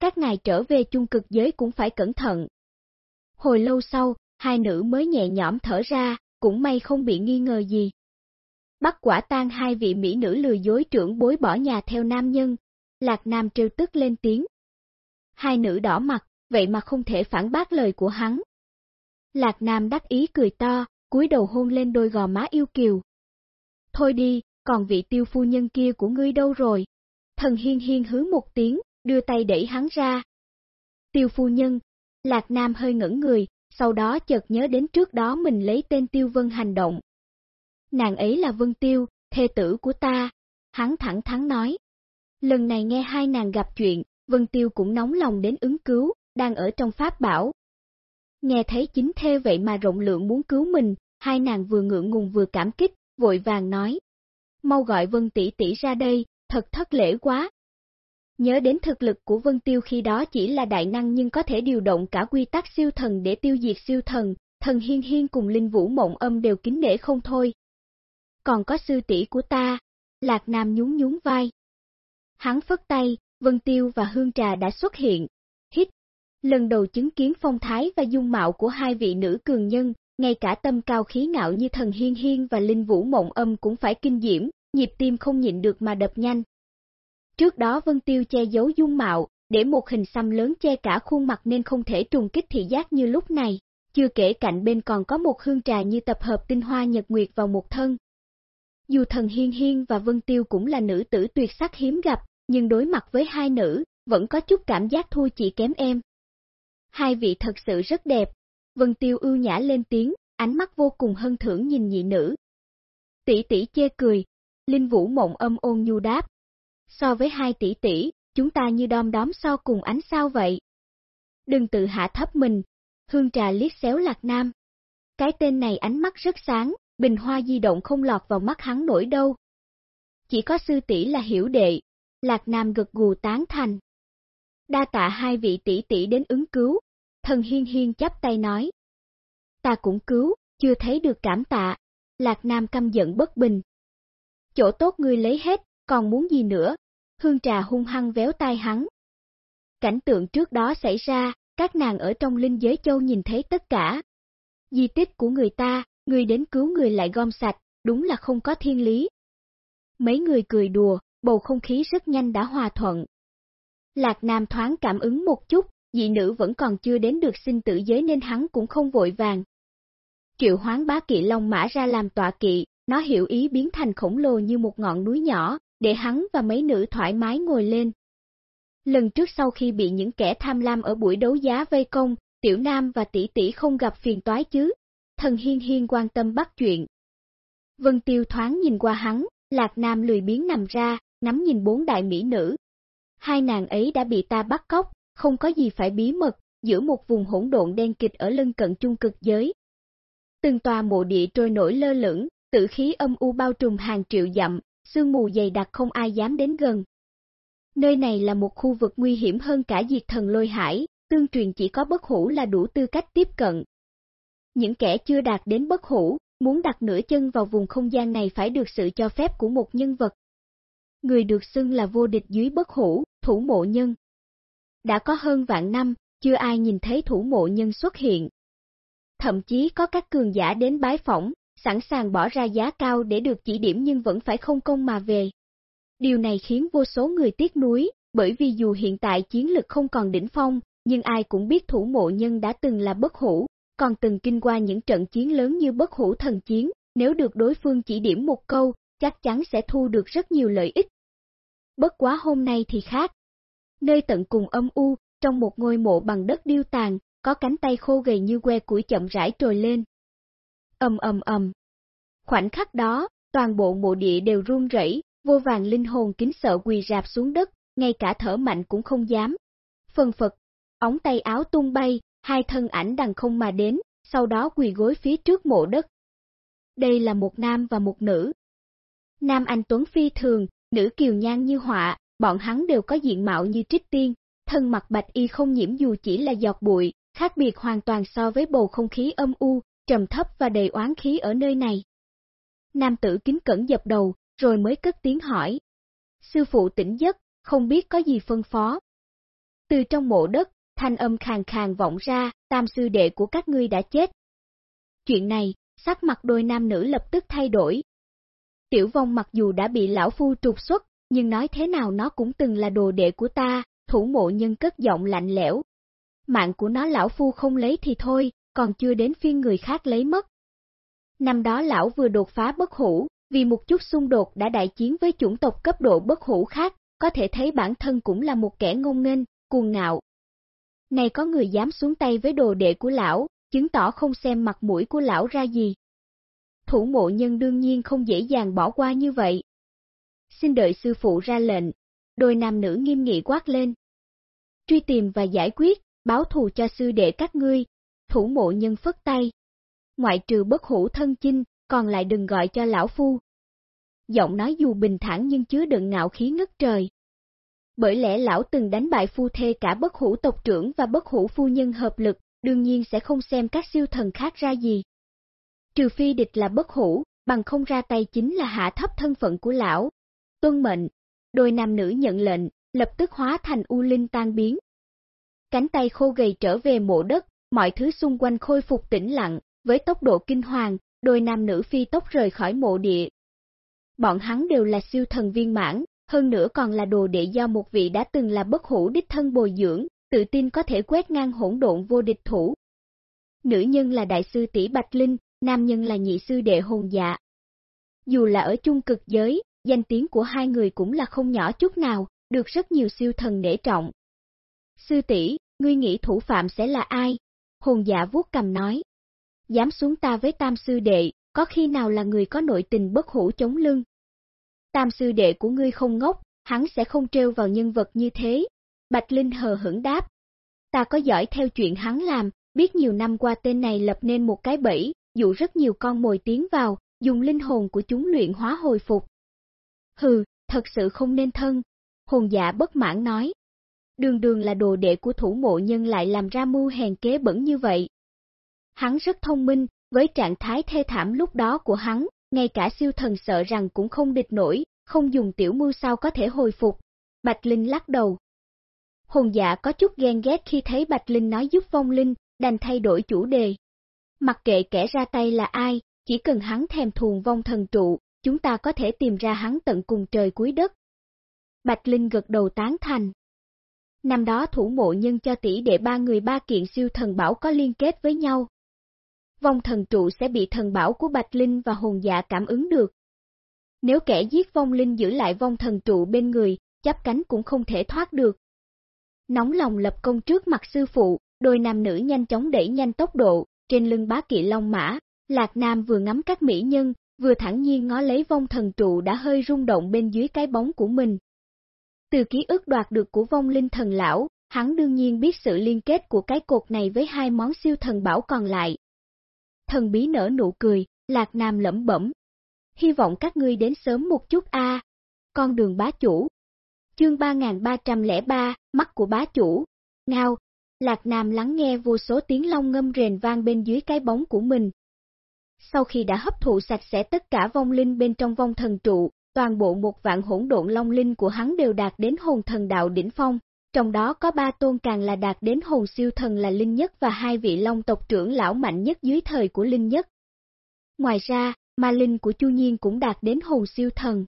Các ngài trở về chung cực giới cũng phải cẩn thận. Hồi lâu sau, hai nữ mới nhẹ nhõm thở ra, cũng may không bị nghi ngờ gì. Bắt quả tang hai vị mỹ nữ lừa dối trưởng bối bỏ nhà theo nam nhân, Lạc Nam trêu tức lên tiếng. Hai nữ đỏ mặt, vậy mà không thể phản bác lời của hắn. Lạc Nam đắc ý cười to, cúi đầu hôn lên đôi gò má yêu kiều. Thôi đi, còn vị tiêu phu nhân kia của ngươi đâu rồi? Thần hiên hiên hứ một tiếng, đưa tay đẩy hắn ra. Tiêu phu nhân, Lạc Nam hơi ngẩn người, sau đó chợt nhớ đến trước đó mình lấy tên Tiêu Vân hành động. Nàng ấy là Vân Tiêu, thê tử của ta, hắn thẳng thắn nói. Lần này nghe hai nàng gặp chuyện, Vân Tiêu cũng nóng lòng đến ứng cứu, đang ở trong pháp bảo. Nghe thấy chính thê vậy mà rộng lượng muốn cứu mình, hai nàng vừa ngượng ngùng vừa cảm kích, vội vàng nói. Mau gọi Vân tỷ tỷ ra đây, thật thất lễ quá. Nhớ đến thực lực của Vân Tiêu khi đó chỉ là đại năng nhưng có thể điều động cả quy tắc siêu thần để tiêu diệt siêu thần, thần hiên hiên cùng linh vũ mộng âm đều kính nể không thôi. Còn có sư tỷ của ta, Lạc Nam nhún nhún vai. Hắn phất tay, Vân Tiêu và Hương Trà đã xuất hiện. Hít! Lần đầu chứng kiến phong thái và dung mạo của hai vị nữ cường nhân, ngay cả tâm cao khí ngạo như thần hiên hiên và linh vũ mộng âm cũng phải kinh diễm, nhịp tim không nhịn được mà đập nhanh. Trước đó Vân Tiêu che giấu dung mạo, để một hình xăm lớn che cả khuôn mặt nên không thể trùng kích thị giác như lúc này, chưa kể cạnh bên còn có một hương trà như tập hợp tinh hoa nhật nguyệt vào một thân. Dù thần Hiên Hiên và Vân Tiêu cũng là nữ tử tuyệt sắc hiếm gặp, nhưng đối mặt với hai nữ, vẫn có chút cảm giác thua chỉ kém em. Hai vị thật sự rất đẹp, Vân Tiêu ưu nhã lên tiếng, ánh mắt vô cùng hân thưởng nhìn nhị nữ. Tỷ tỷ chê cười, Linh Vũ mộng âm ôn nhu đáp. So với hai tỷ tỷ, chúng ta như đom đóm so cùng ánh sao vậy. Đừng tự hạ thấp mình, hương trà liếc xéo lạc nam. Cái tên này ánh mắt rất sáng, bình hoa di động không lọt vào mắt hắn nổi đâu. Chỉ có sư tỷ là hiểu đệ, lạc nam gật gù tán thành. Đa tạ hai vị tỷ tỷ đến ứng cứu, thần hiên hiên chắp tay nói. Ta cũng cứu, chưa thấy được cảm tạ, lạc nam căm giận bất bình. Chỗ tốt ngươi lấy hết, còn muốn gì nữa, hương trà hung hăng véo tai hắn. Cảnh tượng trước đó xảy ra, các nàng ở trong linh giới châu nhìn thấy tất cả. Di tích của người ta, người đến cứu người lại gom sạch, đúng là không có thiên lý. Mấy người cười đùa, bầu không khí rất nhanh đã hòa thuận. Lạc Nam thoáng cảm ứng một chút, dị nữ vẫn còn chưa đến được sinh tử giới nên hắn cũng không vội vàng. Triệu hoán bá kỵ long mã ra làm tọa kỵ, nó hiểu ý biến thành khổng lồ như một ngọn núi nhỏ, để hắn và mấy nữ thoải mái ngồi lên. Lần trước sau khi bị những kẻ tham lam ở buổi đấu giá vây công, Tiểu Nam và tỷ tỷ không gặp phiền toái chứ, thần hiên hiên quan tâm bắt chuyện. Vân Tiêu thoáng nhìn qua hắn, Lạc Nam lười biến nằm ra, ngắm nhìn bốn đại mỹ nữ. Hai nàng ấy đã bị ta bắt cóc, không có gì phải bí mật, giữa một vùng hỗn độn đen kịch ở lân cận trung cực giới. Từng tòa mộ địa trôi nổi lơ lửng, tử khí âm u bao trùm hàng triệu dặm, sương mù dày đặc không ai dám đến gần. Nơi này là một khu vực nguy hiểm hơn cả diệt thần lôi hải, tương truyền chỉ có bất hủ là đủ tư cách tiếp cận. Những kẻ chưa đạt đến bất hủ, muốn đặt nửa chân vào vùng không gian này phải được sự cho phép của một nhân vật. Người được xưng là vô địch dưới bất hủ, thủ mộ nhân. Đã có hơn vạn năm, chưa ai nhìn thấy thủ mộ nhân xuất hiện. Thậm chí có các cường giả đến bái phỏng, sẵn sàng bỏ ra giá cao để được chỉ điểm nhưng vẫn phải không công mà về. Điều này khiến vô số người tiếc nuối, bởi vì dù hiện tại chiến lực không còn đỉnh phong, nhưng ai cũng biết thủ mộ nhân đã từng là bất hủ, còn từng kinh qua những trận chiến lớn như bất hủ thần chiến, nếu được đối phương chỉ điểm một câu, chắc chắn sẽ thu được rất nhiều lợi ích. Bất quá hôm nay thì khác. Nơi tận cùng âm u, trong một ngôi mộ bằng đất điêu tàn, có cánh tay khô gầy như que củi chậm rãi trồi lên, ầm ầm ầm. Khoảnh khắc đó, toàn bộ mộ địa đều run rẩy, vô vàng linh hồn kính sợ quỳ rạp xuống đất, ngay cả thở mạnh cũng không dám. Phần phật, ống tay áo tung bay, hai thân ảnh đằng không mà đến, sau đó quỳ gối phía trước mộ đất. Đây là một nam và một nữ. Nam anh Tuấn phi thường, nữ kiều nhan như họa, bọn hắn đều có diện mạo như trích tiên, thân mặt bạch y không nhiễm dù chỉ là giọt bụi, khác biệt hoàn toàn so với bầu không khí âm u, trầm thấp và đầy oán khí ở nơi này. Nam tử kính cẩn dập đầu, rồi mới cất tiếng hỏi. Sư phụ tỉnh giấc, không biết có gì phân phó. Từ trong mộ đất, thanh âm khàn khàn vọng ra, tam sư đệ của các ngươi đã chết. Chuyện này, sắc mặt đôi nam nữ lập tức thay đổi. Tiểu vong mặc dù đã bị lão phu trục xuất, nhưng nói thế nào nó cũng từng là đồ đệ của ta, thủ mộ nhân cất giọng lạnh lẽo. Mạng của nó lão phu không lấy thì thôi, còn chưa đến phiên người khác lấy mất. Năm đó lão vừa đột phá bất hủ, vì một chút xung đột đã đại chiến với chủng tộc cấp độ bất hủ khác, có thể thấy bản thân cũng là một kẻ ngông nghênh, cuồng ngạo. Này có người dám xuống tay với đồ đệ của lão, chứng tỏ không xem mặt mũi của lão ra gì. Thủ mộ nhân đương nhiên không dễ dàng bỏ qua như vậy. Xin đợi sư phụ ra lệnh, đôi nam nữ nghiêm nghị quát lên. Truy tìm và giải quyết, báo thù cho sư đệ các ngươi, thủ mộ nhân phất tay. Ngoại trừ bất hủ thân chinh, còn lại đừng gọi cho lão phu. Giọng nói dù bình thản nhưng chứa đựng ngạo khí ngất trời. Bởi lẽ lão từng đánh bại phu thê cả bất hủ tộc trưởng và bất hủ phu nhân hợp lực, đương nhiên sẽ không xem các siêu thần khác ra gì. Trừ phi địch là bất hủ, bằng không ra tay chính là hạ thấp thân phận của lão. Tuân mệnh, đôi nam nữ nhận lệnh, lập tức hóa thành u linh tan biến. Cánh tay khô gầy trở về mộ đất, mọi thứ xung quanh khôi phục tĩnh lặng, với tốc độ kinh hoàng, đôi nam nữ phi tốc rời khỏi mộ địa. Bọn hắn đều là siêu thần viên mãn, hơn nữa còn là đồ đệ do một vị đã từng là bất hủ đích thân bồi dưỡng, tự tin có thể quét ngang hỗn độn vô địch thủ. Nữ nhân là đại sư tỷ Bạch Linh, nam nhân là nhị sư đệ hồn dạ. Dù là ở chung cực giới, danh tiếng của hai người cũng là không nhỏ chút nào, được rất nhiều siêu thần nể trọng. Sư tỷ, ngươi nghĩ thủ phạm sẽ là ai? Hồn giả vuốt cầm nói. Dám xuống ta với tam sư đệ, có khi nào là người có nội tình bất hủ chống lưng? Tam sư đệ của ngươi không ngốc, hắn sẽ không trêu vào nhân vật như thế. Bạch Linh hờ hững đáp. Ta có giỏi theo chuyện hắn làm, biết nhiều năm qua tên này lập nên một cái bẫy, dụ rất nhiều con mồi tiến vào, dùng linh hồn của chúng luyện hóa hồi phục. Hừ, thật sự không nên thân. Hồn giả bất mãn nói. Đường đường là đồ đệ của thủ mộ nhân lại làm ra mưu hèn kế bẩn như vậy. Hắn rất thông minh, với trạng thái thê thảm lúc đó của hắn, ngay cả siêu thần sợ rằng cũng không địch nổi, không dùng tiểu mưu sao có thể hồi phục. Bạch Linh lắc đầu. Hồn dạ có chút ghen ghét khi thấy Bạch Linh nói giúp vong linh, đành thay đổi chủ đề. Mặc kệ kẻ ra tay là ai, chỉ cần hắn thèm thuồng vong thần trụ, chúng ta có thể tìm ra hắn tận cùng trời cuối đất. Bạch Linh gật đầu tán thành. Năm đó thủ mộ nhân cho tỷ đệ ba người ba kiện siêu thần bảo có liên kết với nhau, vong thần trụ sẽ bị thần bảo của Bạch Linh và hồn dạ cảm ứng được. Nếu kẻ giết vong linh giữ lại vong thần trụ bên người, chắp cánh cũng không thể thoát được. Nóng lòng lập công trước mặt sư phụ, đôi nam nữ nhanh chóng đẩy nhanh tốc độ, trên lưng bá kỵ long mã, Lạc Nam vừa ngắm các mỹ nhân, vừa thẳng nhiên ngó lấy vong thần trụ đã hơi rung động bên dưới cái bóng của mình. Từ ký ức đoạt được của vong linh thần lão, hắn đương nhiên biết sự liên kết của cái cột này với hai món siêu thần bảo còn lại, thần bí nở nụ cười, Lạc Nam lẩm bẩm. Hy vọng các ngươi đến sớm một chút a. Con đường bá chủ. Chương 3303, mắt của bá chủ. Ngao, Lạc Nam lắng nghe vô số tiếng long ngâm rền vang bên dưới cái bóng của mình. Sau khi đã hấp thụ sạch sẽ tất cả vong linh bên trong vong thần trụ, toàn bộ một vạn hỗn độn long linh của hắn đều đạt đến hồn thần đạo đỉnh phong, trong đó có ba tôn càng là đạt đến hồn siêu thần là Linh Nhất và hai vị long tộc trưởng lão mạnh nhất dưới thời của Linh Nhất. Ngoài ra, ma linh của Chu Nhiên cũng đạt đến hồn siêu thần.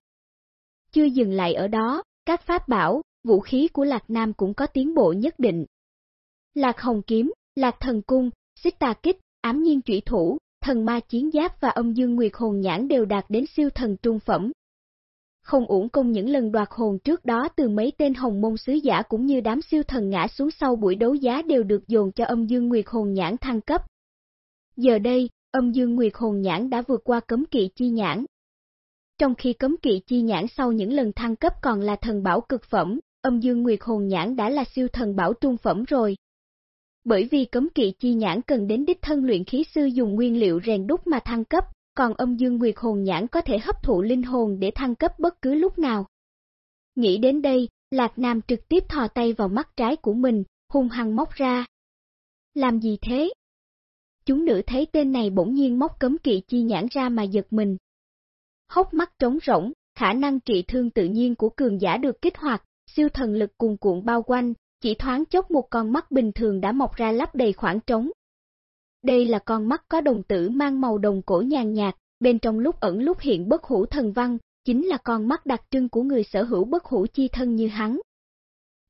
Chưa dừng lại ở đó, các pháp bảo, vũ khí của Lạc Nam cũng có tiến bộ nhất định. Lạc Hồng Kiếm, Lạc Thần Cung, Xích Tà Kích, Ám Nhiên Chủy Thủ, Thần Ma Chiến Giáp và Âm Dương Nguyệt Hồn Nhãn đều đạt đến siêu thần trung phẩm, không uổng công những lần đoạt hồn trước đó từ mấy tên hồng môn sứ giả cũng như đám siêu thần ngã xuống sau buổi đấu giá đều được dồn cho âm dương nguyệt hồn nhãn thăng cấp. Giờ đây, âm dương nguyệt hồn nhãn đã vượt qua cấm kỵ chi nhãn. Trong khi cấm kỵ chi nhãn sau những lần thăng cấp còn là thần bảo cực phẩm, âm dương nguyệt hồn nhãn đã là siêu thần bảo trung phẩm rồi. Bởi vì cấm kỵ chi nhãn cần đến đích thân luyện khí sư dùng nguyên liệu rèn đúc mà thăng cấp, còn âm dương nguyệt hồn nhãn có thể hấp thụ linh hồn để thăng cấp bất cứ lúc nào. Nghĩ đến đây, Lạc Nam trực tiếp thò tay vào mắt trái của mình, hung hăng móc ra. Làm gì thế? Chúng nữ thấy tên này bỗng nhiên móc cấm kỵ chi nhãn ra mà giật mình. Hốc mắt trống rỗng, khả năng trị thương tự nhiên của cường giả được kích hoạt, siêu thần lực cuồn cuộn bao quanh, chỉ thoáng chốc một con mắt bình thường đã mọc ra lắp đầy khoảng trống. Đây là con mắt có đồng tử mang màu đồng cổ nhàn nhạt, bên trong lúc ẩn lúc hiện bất hủ thần văn, chính là con mắt đặc trưng của người sở hữu bất hủ chi thân như hắn.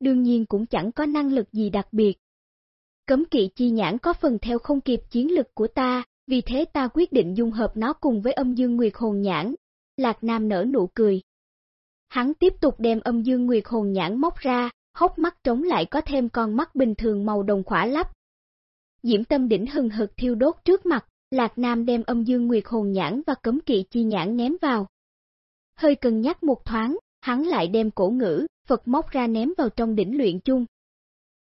Đương nhiên cũng chẳng có năng lực gì đặc biệt. Cấm kỵ chi nhãn có phần theo không kịp chiến lực của ta, vì thế ta quyết định dung hợp nó cùng với âm dương nguyệt hồn nhãn. Lạc Nam nở nụ cười. Hắn tiếp tục đem âm dương nguyệt hồn nhãn móc ra, hốc mắt trống lại có thêm con mắt bình thường màu đồng khỏa lắp. Diễm tâm đỉnh hừng hực thiêu đốt trước mặt, Lạc Nam đem âm dương nguyệt hồn nhãn và cấm kỵ chi nhãn ném vào. Hơi cân nhắc một thoáng, hắn lại đem cổ ngữ, Phật móc ra ném vào trong đỉnh luyện chung.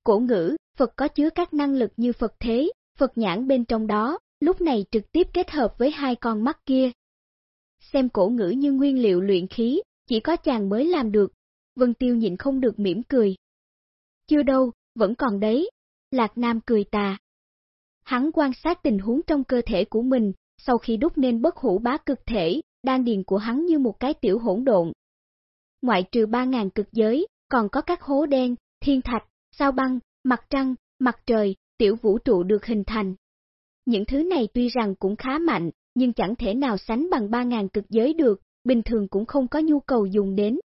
Cổ ngữ, Phật có chứa các năng lực như Phật thế, Phật nhãn bên trong đó, lúc này trực tiếp kết hợp với hai con mắt kia. Xem cổ ngữ như nguyên liệu luyện khí, chỉ có chàng mới làm được, Vân Tiêu nhịn không được mỉm cười. Chưa đâu, vẫn còn đấy, Lạc Nam cười tà. Hắn quan sát tình huống trong cơ thể của mình, sau khi đúc nên bất hủ bá cực thể, đan điền của hắn như một cái tiểu hỗn độn. Ngoại trừ 3.000 cực giới, còn có các hố đen, thiên thạch, sao băng, mặt trăng, mặt trời, tiểu vũ trụ được hình thành. Những thứ này tuy rằng cũng khá mạnh, nhưng chẳng thể nào sánh bằng 3.000 cực giới được, bình thường cũng không có nhu cầu dùng đến.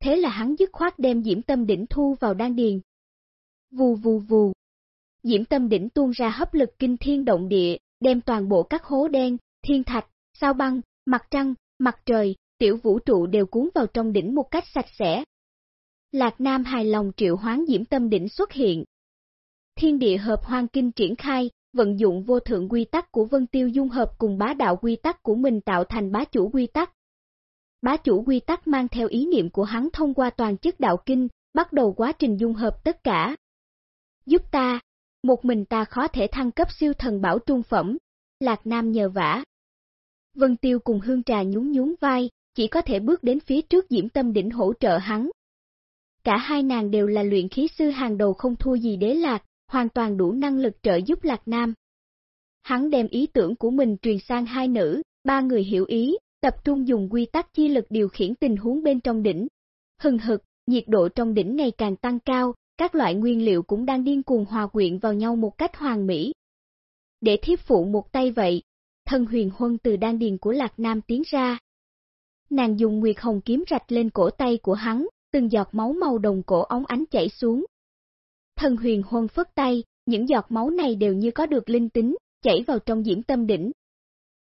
Thế là hắn dứt khoát đem diễm tâm đỉnh thu vào đan điền. Vù vù vù. Diễm tâm đỉnh tuôn ra hấp lực kinh thiên động địa, đem toàn bộ các hố đen, thiên thạch, sao băng, mặt trăng, mặt trời, tiểu vũ trụ đều cuốn vào trong đỉnh một cách sạch sẽ. Lạc Nam hài lòng triệu hoán diễm tâm đỉnh xuất hiện. Thiên địa hợp hoang kinh triển khai, vận dụng vô thượng quy tắc của Vân Tiêu dung hợp cùng bá đạo quy tắc của mình tạo thành bá chủ quy tắc. Bá chủ quy tắc mang theo ý niệm của hắn thông qua toàn chức đạo kinh, bắt đầu quá trình dung hợp tất cả. Giúp ta, một mình ta khó thể thăng cấp siêu thần bảo trung phẩm, Lạc Nam nhờ vả. Vân Tiêu cùng Hương Trà nhún nhún vai, chỉ có thể bước đến phía trước Diễm Tâm Đỉnh hỗ trợ hắn. Cả hai nàng đều là luyện khí sư hàng đầu không thua gì đế lạc, hoàn toàn đủ năng lực trợ giúp Lạc Nam. Hắn đem ý tưởng của mình truyền sang hai nữ, ba người hiểu ý, tập trung dùng quy tắc chi lực điều khiển tình huống bên trong đỉnh. Hừng hực, nhiệt độ trong đỉnh ngày càng tăng cao, các loại nguyên liệu cũng đang điên cuồng hòa quyện vào nhau một cách hoàn mỹ. Để thiếp phụ một tay vậy, thân huyền huân từ đan điền của Lạc Nam tiến ra. Nàng dùng nguyệt hồng kiếm rạch lên cổ tay của hắn, từng giọt máu màu đồng cổ ống ánh chảy xuống. Thân huyền huân phất tay, những giọt máu này đều như có được linh tính, chảy vào trong diễm tâm đỉnh.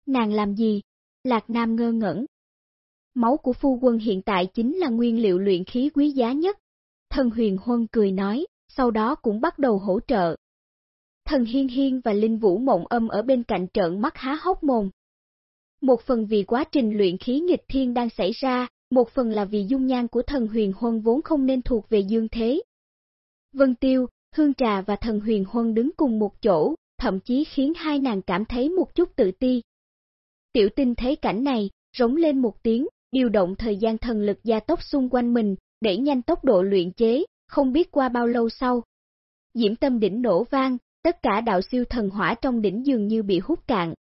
Nàng làm gì? Lạc Nam ngơ ngẩn. Máu của phu quân hiện tại chính là nguyên liệu luyện khí quý giá nhất. Thần huyền huân cười nói, sau đó cũng bắt đầu hỗ trợ. Thần hiên hiên và linh vũ mộng âm ở bên cạnh trợn mắt há hốc mồm. Một phần vì quá trình luyện khí nghịch thiên đang xảy ra, một phần là vì dung nhan của thần huyền huân vốn không nên thuộc về dương thế. Vân Tiêu, Hương Trà và thần huyền huân đứng cùng một chỗ, thậm chí khiến hai nàng cảm thấy một chút tự ti. Tiểu tinh thấy cảnh này, rống lên một tiếng, điều động thời gian thần lực gia tốc xung quanh mình, đẩy nhanh tốc độ luyện chế, không biết qua bao lâu sau. Diễm tâm đỉnh nổ vang, tất cả đạo siêu thần hỏa trong đỉnh dường như bị hút cạn.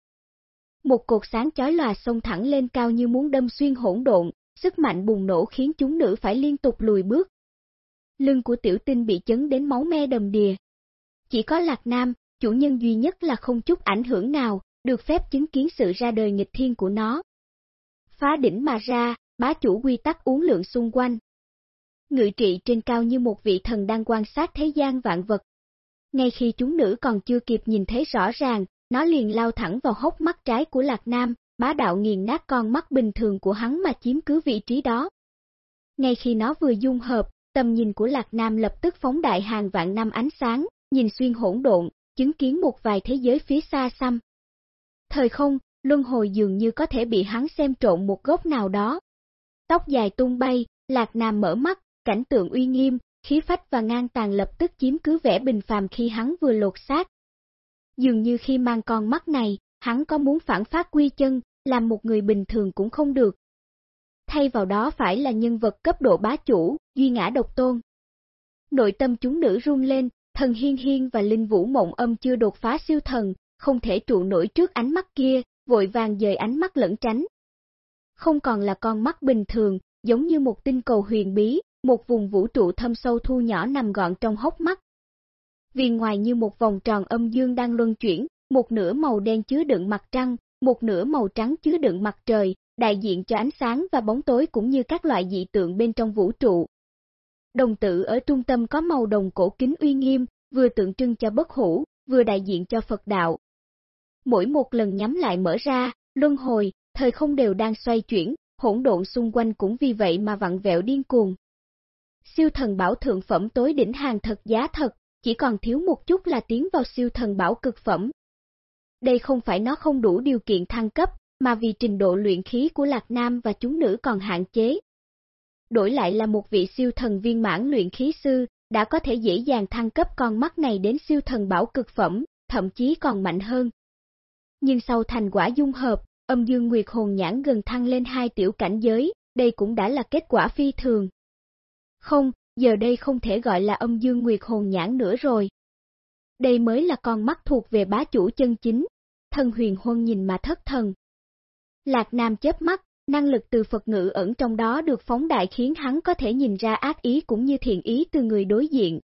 Một cột sáng chói lòa xông thẳng lên cao như muốn đâm xuyên hỗn độn, sức mạnh bùng nổ khiến chúng nữ phải liên tục lùi bước. Lưng của tiểu tinh bị chấn đến máu me đầm đìa. Chỉ có Lạc Nam, chủ nhân duy nhất là không chút ảnh hưởng nào, được phép chứng kiến sự ra đời nghịch thiên của nó. Phá đỉnh mà ra, bá chủ quy tắc uống lượng xung quanh. Ngự trị trên cao như một vị thần đang quan sát thế gian vạn vật. Ngay khi chúng nữ còn chưa kịp nhìn thấy rõ ràng, nó liền lao thẳng vào hốc mắt trái của Lạc Nam, bá đạo nghiền nát con mắt bình thường của hắn mà chiếm cứ vị trí đó. Ngay khi nó vừa dung hợp, tầm nhìn của Lạc Nam lập tức phóng đại hàng vạn năm ánh sáng, nhìn xuyên hỗn độn, chứng kiến một vài thế giới phía xa xăm. Thời không, luân hồi dường như có thể bị hắn xem trộn một góc nào đó. Tóc dài tung bay, Lạc Nam mở mắt, cảnh tượng uy nghiêm, khí phách và ngang tàn lập tức chiếm cứ vẻ bình phàm khi hắn vừa lột xác. Dường như khi mang con mắt này, hắn có muốn phản phát quy chân, làm một người bình thường cũng không được. Thay vào đó phải là nhân vật cấp độ bá chủ, duy ngã độc tôn. Nội tâm chúng nữ run lên, thần hiên hiên và linh vũ mộng âm chưa đột phá siêu thần, không thể trụ nổi trước ánh mắt kia, vội vàng dời ánh mắt lẫn tránh. Không còn là con mắt bình thường, giống như một tinh cầu huyền bí, một vùng vũ trụ thâm sâu thu nhỏ nằm gọn trong hốc mắt. Vì ngoài như một vòng tròn âm dương đang luân chuyển, một nửa màu đen chứa đựng mặt trăng, một nửa màu trắng chứa đựng mặt trời, đại diện cho ánh sáng và bóng tối cũng như các loại dị tượng bên trong vũ trụ. Đồng tử ở trung tâm có màu đồng cổ kính uy nghiêm, vừa tượng trưng cho bất hủ, vừa đại diện cho Phật đạo. Mỗi một lần nhắm lại mở ra, luân hồi, thời không đều đang xoay chuyển, hỗn độn xung quanh cũng vì vậy mà vặn vẹo điên cuồng. Siêu thần bảo thượng phẩm tối đỉnh hàng thật giá thật, chỉ còn thiếu một chút là tiến vào siêu thần bảo cực phẩm. Đây không phải nó không đủ điều kiện thăng cấp, mà vì trình độ luyện khí của Lạc Nam và chúng nữ còn hạn chế. Đổi lại là một vị siêu thần viên mãn luyện khí sư, đã có thể dễ dàng thăng cấp con mắt này đến siêu thần bảo cực phẩm, thậm chí còn mạnh hơn. Nhưng sau thành quả dung hợp, âm dương nguyệt hồn nhãn gần thăng lên hai tiểu cảnh giới, đây cũng đã là kết quả phi thường. Không, giờ đây không thể gọi là âm dương nguyệt hồn nhãn nữa rồi. Đây mới là con mắt thuộc về bá chủ chân chính, thần huyền huân nhìn mà thất thần. Lạc Nam chớp mắt, năng lực từ Phật ngữ ẩn trong đó được phóng đại khiến hắn có thể nhìn ra ác ý cũng như thiện ý từ người đối diện.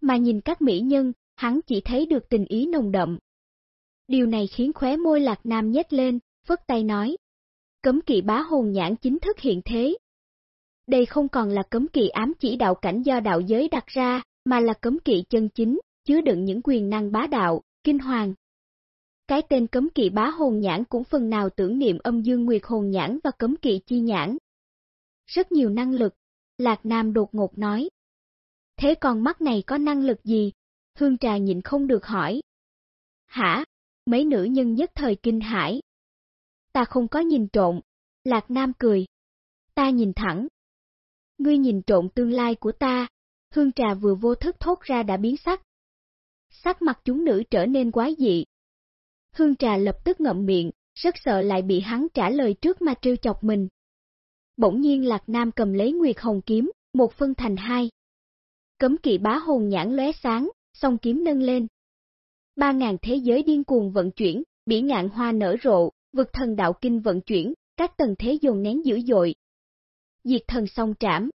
Mà nhìn các mỹ nhân, hắn chỉ thấy được tình ý nồng đậm. Điều này khiến khóe môi Lạc Nam nhếch lên, phất tay nói. Cấm kỵ bá hồn nhãn chính thức hiện thế. Đây không còn là cấm kỵ ám chỉ đạo cảnh do đạo giới đặt ra, mà là cấm kỵ chân chính, chứa đựng những quyền năng bá đạo, kinh hoàng. Cái tên cấm kỵ bá hồn nhãn cũng phần nào tưởng niệm âm dương nguyệt hồn nhãn và cấm kỵ chi nhãn. Rất nhiều năng lực, Lạc Nam đột ngột nói. Thế còn mắt này có năng lực gì? Hương trà nhịn không được hỏi. Hả? Mấy nữ nhân nhất thời kinh hải. Ta không có nhìn trộn. Lạc Nam cười. Ta nhìn thẳng. Ngươi nhìn trộn tương lai của ta. Hương trà vừa vô thức thốt ra đã biến sắc. Sắc mặt chúng nữ trở nên quái dị, Hương trà lập tức ngậm miệng, rất sợ lại bị hắn trả lời trước mà trêu chọc mình. Bỗng nhiên Lạc Nam cầm lấy Nguyệt Hồng kiếm, một phân thành hai. Cấm kỵ bá hồn nhãn lóe sáng, song kiếm nâng lên. Ba ngàn thế giới điên cuồng vận chuyển, bỉ ngạn hoa nở rộ, vực thần đạo kinh vận chuyển, các tầng thế dồn nén dữ dội. Diệt thần song trảm.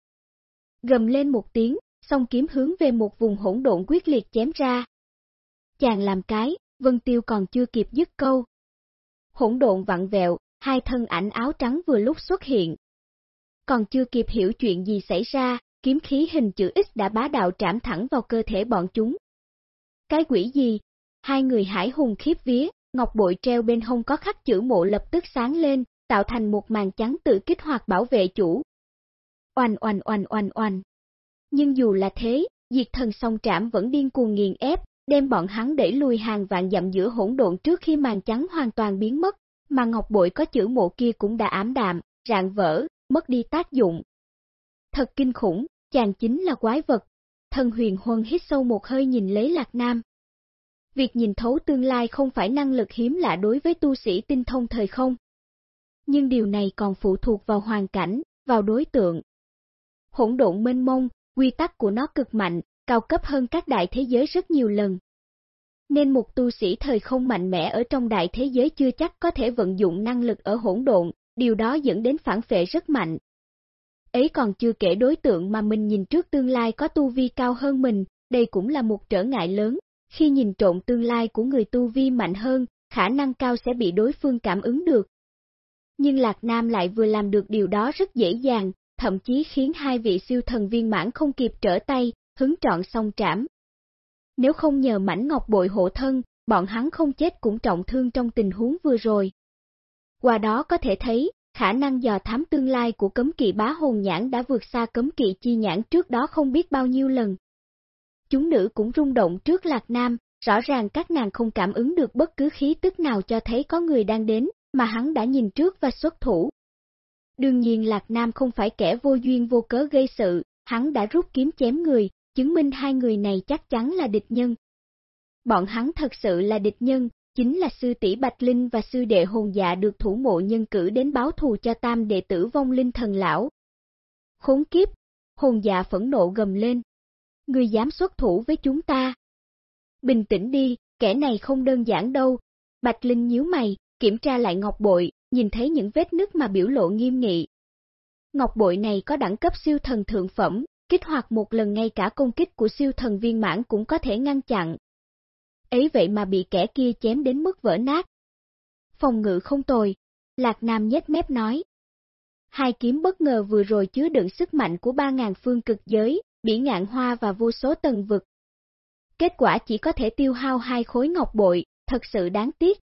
Gầm lên một tiếng, song kiếm hướng về một vùng hỗn độn quyết liệt chém ra. Chàng làm cái, Vân Tiêu còn chưa kịp dứt câu. Hỗn độn vặn vẹo, hai thân ảnh áo trắng vừa lúc xuất hiện. Còn chưa kịp hiểu chuyện gì xảy ra, kiếm khí hình chữ X đã bá đạo trảm thẳng vào cơ thể bọn chúng. Cái quỷ gì? Hai người hải hùng khiếp vía, ngọc bội treo bên hông có khắc chữ mộ lập tức sáng lên, tạo thành một màn trắng tự kích hoạt bảo vệ chủ. Oanh oanh oanh oanh oanh. Nhưng dù là thế, diệt thần song trảm vẫn điên cuồng nghiền ép, đem bọn hắn đẩy lùi hàng vạn dặm giữa hỗn độn trước khi màn trắng hoàn toàn biến mất, mà ngọc bội có chữ mộ kia cũng đã ám đạm, rạn vỡ, mất đi tác dụng. Thật kinh khủng, chàng chính là quái vật. Thần huyền huân hít sâu một hơi nhìn lấy lạc nam. Việc nhìn thấu tương lai không phải năng lực hiếm lạ đối với tu sĩ tinh thông thời không. Nhưng điều này còn phụ thuộc vào hoàn cảnh, vào đối tượng. Hỗn độn mênh mông, quy tắc của nó cực mạnh, cao cấp hơn các đại thế giới rất nhiều lần. Nên một tu sĩ thời không mạnh mẽ ở trong đại thế giới chưa chắc có thể vận dụng năng lực ở hỗn độn, điều đó dẫn đến phản phệ rất mạnh. Ấy còn chưa kể đối tượng mà mình nhìn trước tương lai có tu vi cao hơn mình, đây cũng là một trở ngại lớn. Khi nhìn trộn tương lai của người tu vi mạnh hơn, khả năng cao sẽ bị đối phương cảm ứng được. Nhưng Lạc Nam lại vừa làm được điều đó rất dễ dàng, thậm chí khiến hai vị siêu thần viên mãn không kịp trở tay, hứng trọn song trảm. Nếu không nhờ mảnh ngọc bội hộ thân, bọn hắn không chết cũng trọng thương trong tình huống vừa rồi. Qua đó có thể thấy, khả năng dò thám tương lai của cấm kỵ bá hồn nhãn đã vượt xa cấm kỵ chi nhãn trước đó không biết bao nhiêu lần. Chúng nữ cũng rung động trước Lạc Nam, rõ ràng các nàng không cảm ứng được bất cứ khí tức nào cho thấy có người đang đến, mà hắn đã nhìn trước và xuất thủ. Đương nhiên Lạc Nam không phải kẻ vô duyên vô cớ gây sự, hắn đã rút kiếm chém người, chứng minh hai người này chắc chắn là địch nhân. Bọn hắn thật sự là địch nhân, chính là sư tỷ Bạch Linh và sư đệ hồn dạ được thủ mộ nhân cử đến báo thù cho tam đệ tử vong linh thần lão. Khốn kiếp, hồn dạ phẫn nộ gầm lên. Người dám xuất thủ với chúng ta. Bình tĩnh đi, kẻ này không đơn giản đâu. Bạch Linh nhíu mày, kiểm tra lại ngọc bội, nhìn thấy những vết nứt mà biểu lộ nghiêm nghị. Ngọc bội này có đẳng cấp siêu thần thượng phẩm, kích hoạt một lần ngay cả công kích của siêu thần viên mãn cũng có thể ngăn chặn. Ấy vậy mà bị kẻ kia chém đến mức vỡ nát. Phòng ngự không tồi, Lạc Nam nhếch mép nói. Hai kiếm bất ngờ vừa rồi chứa đựng sức mạnh của ba ngàn phương cực giới, bỉ ngạn hoa và vô số tầng vực. Kết quả chỉ có thể tiêu hao hai khối ngọc bội, thật sự đáng tiếc.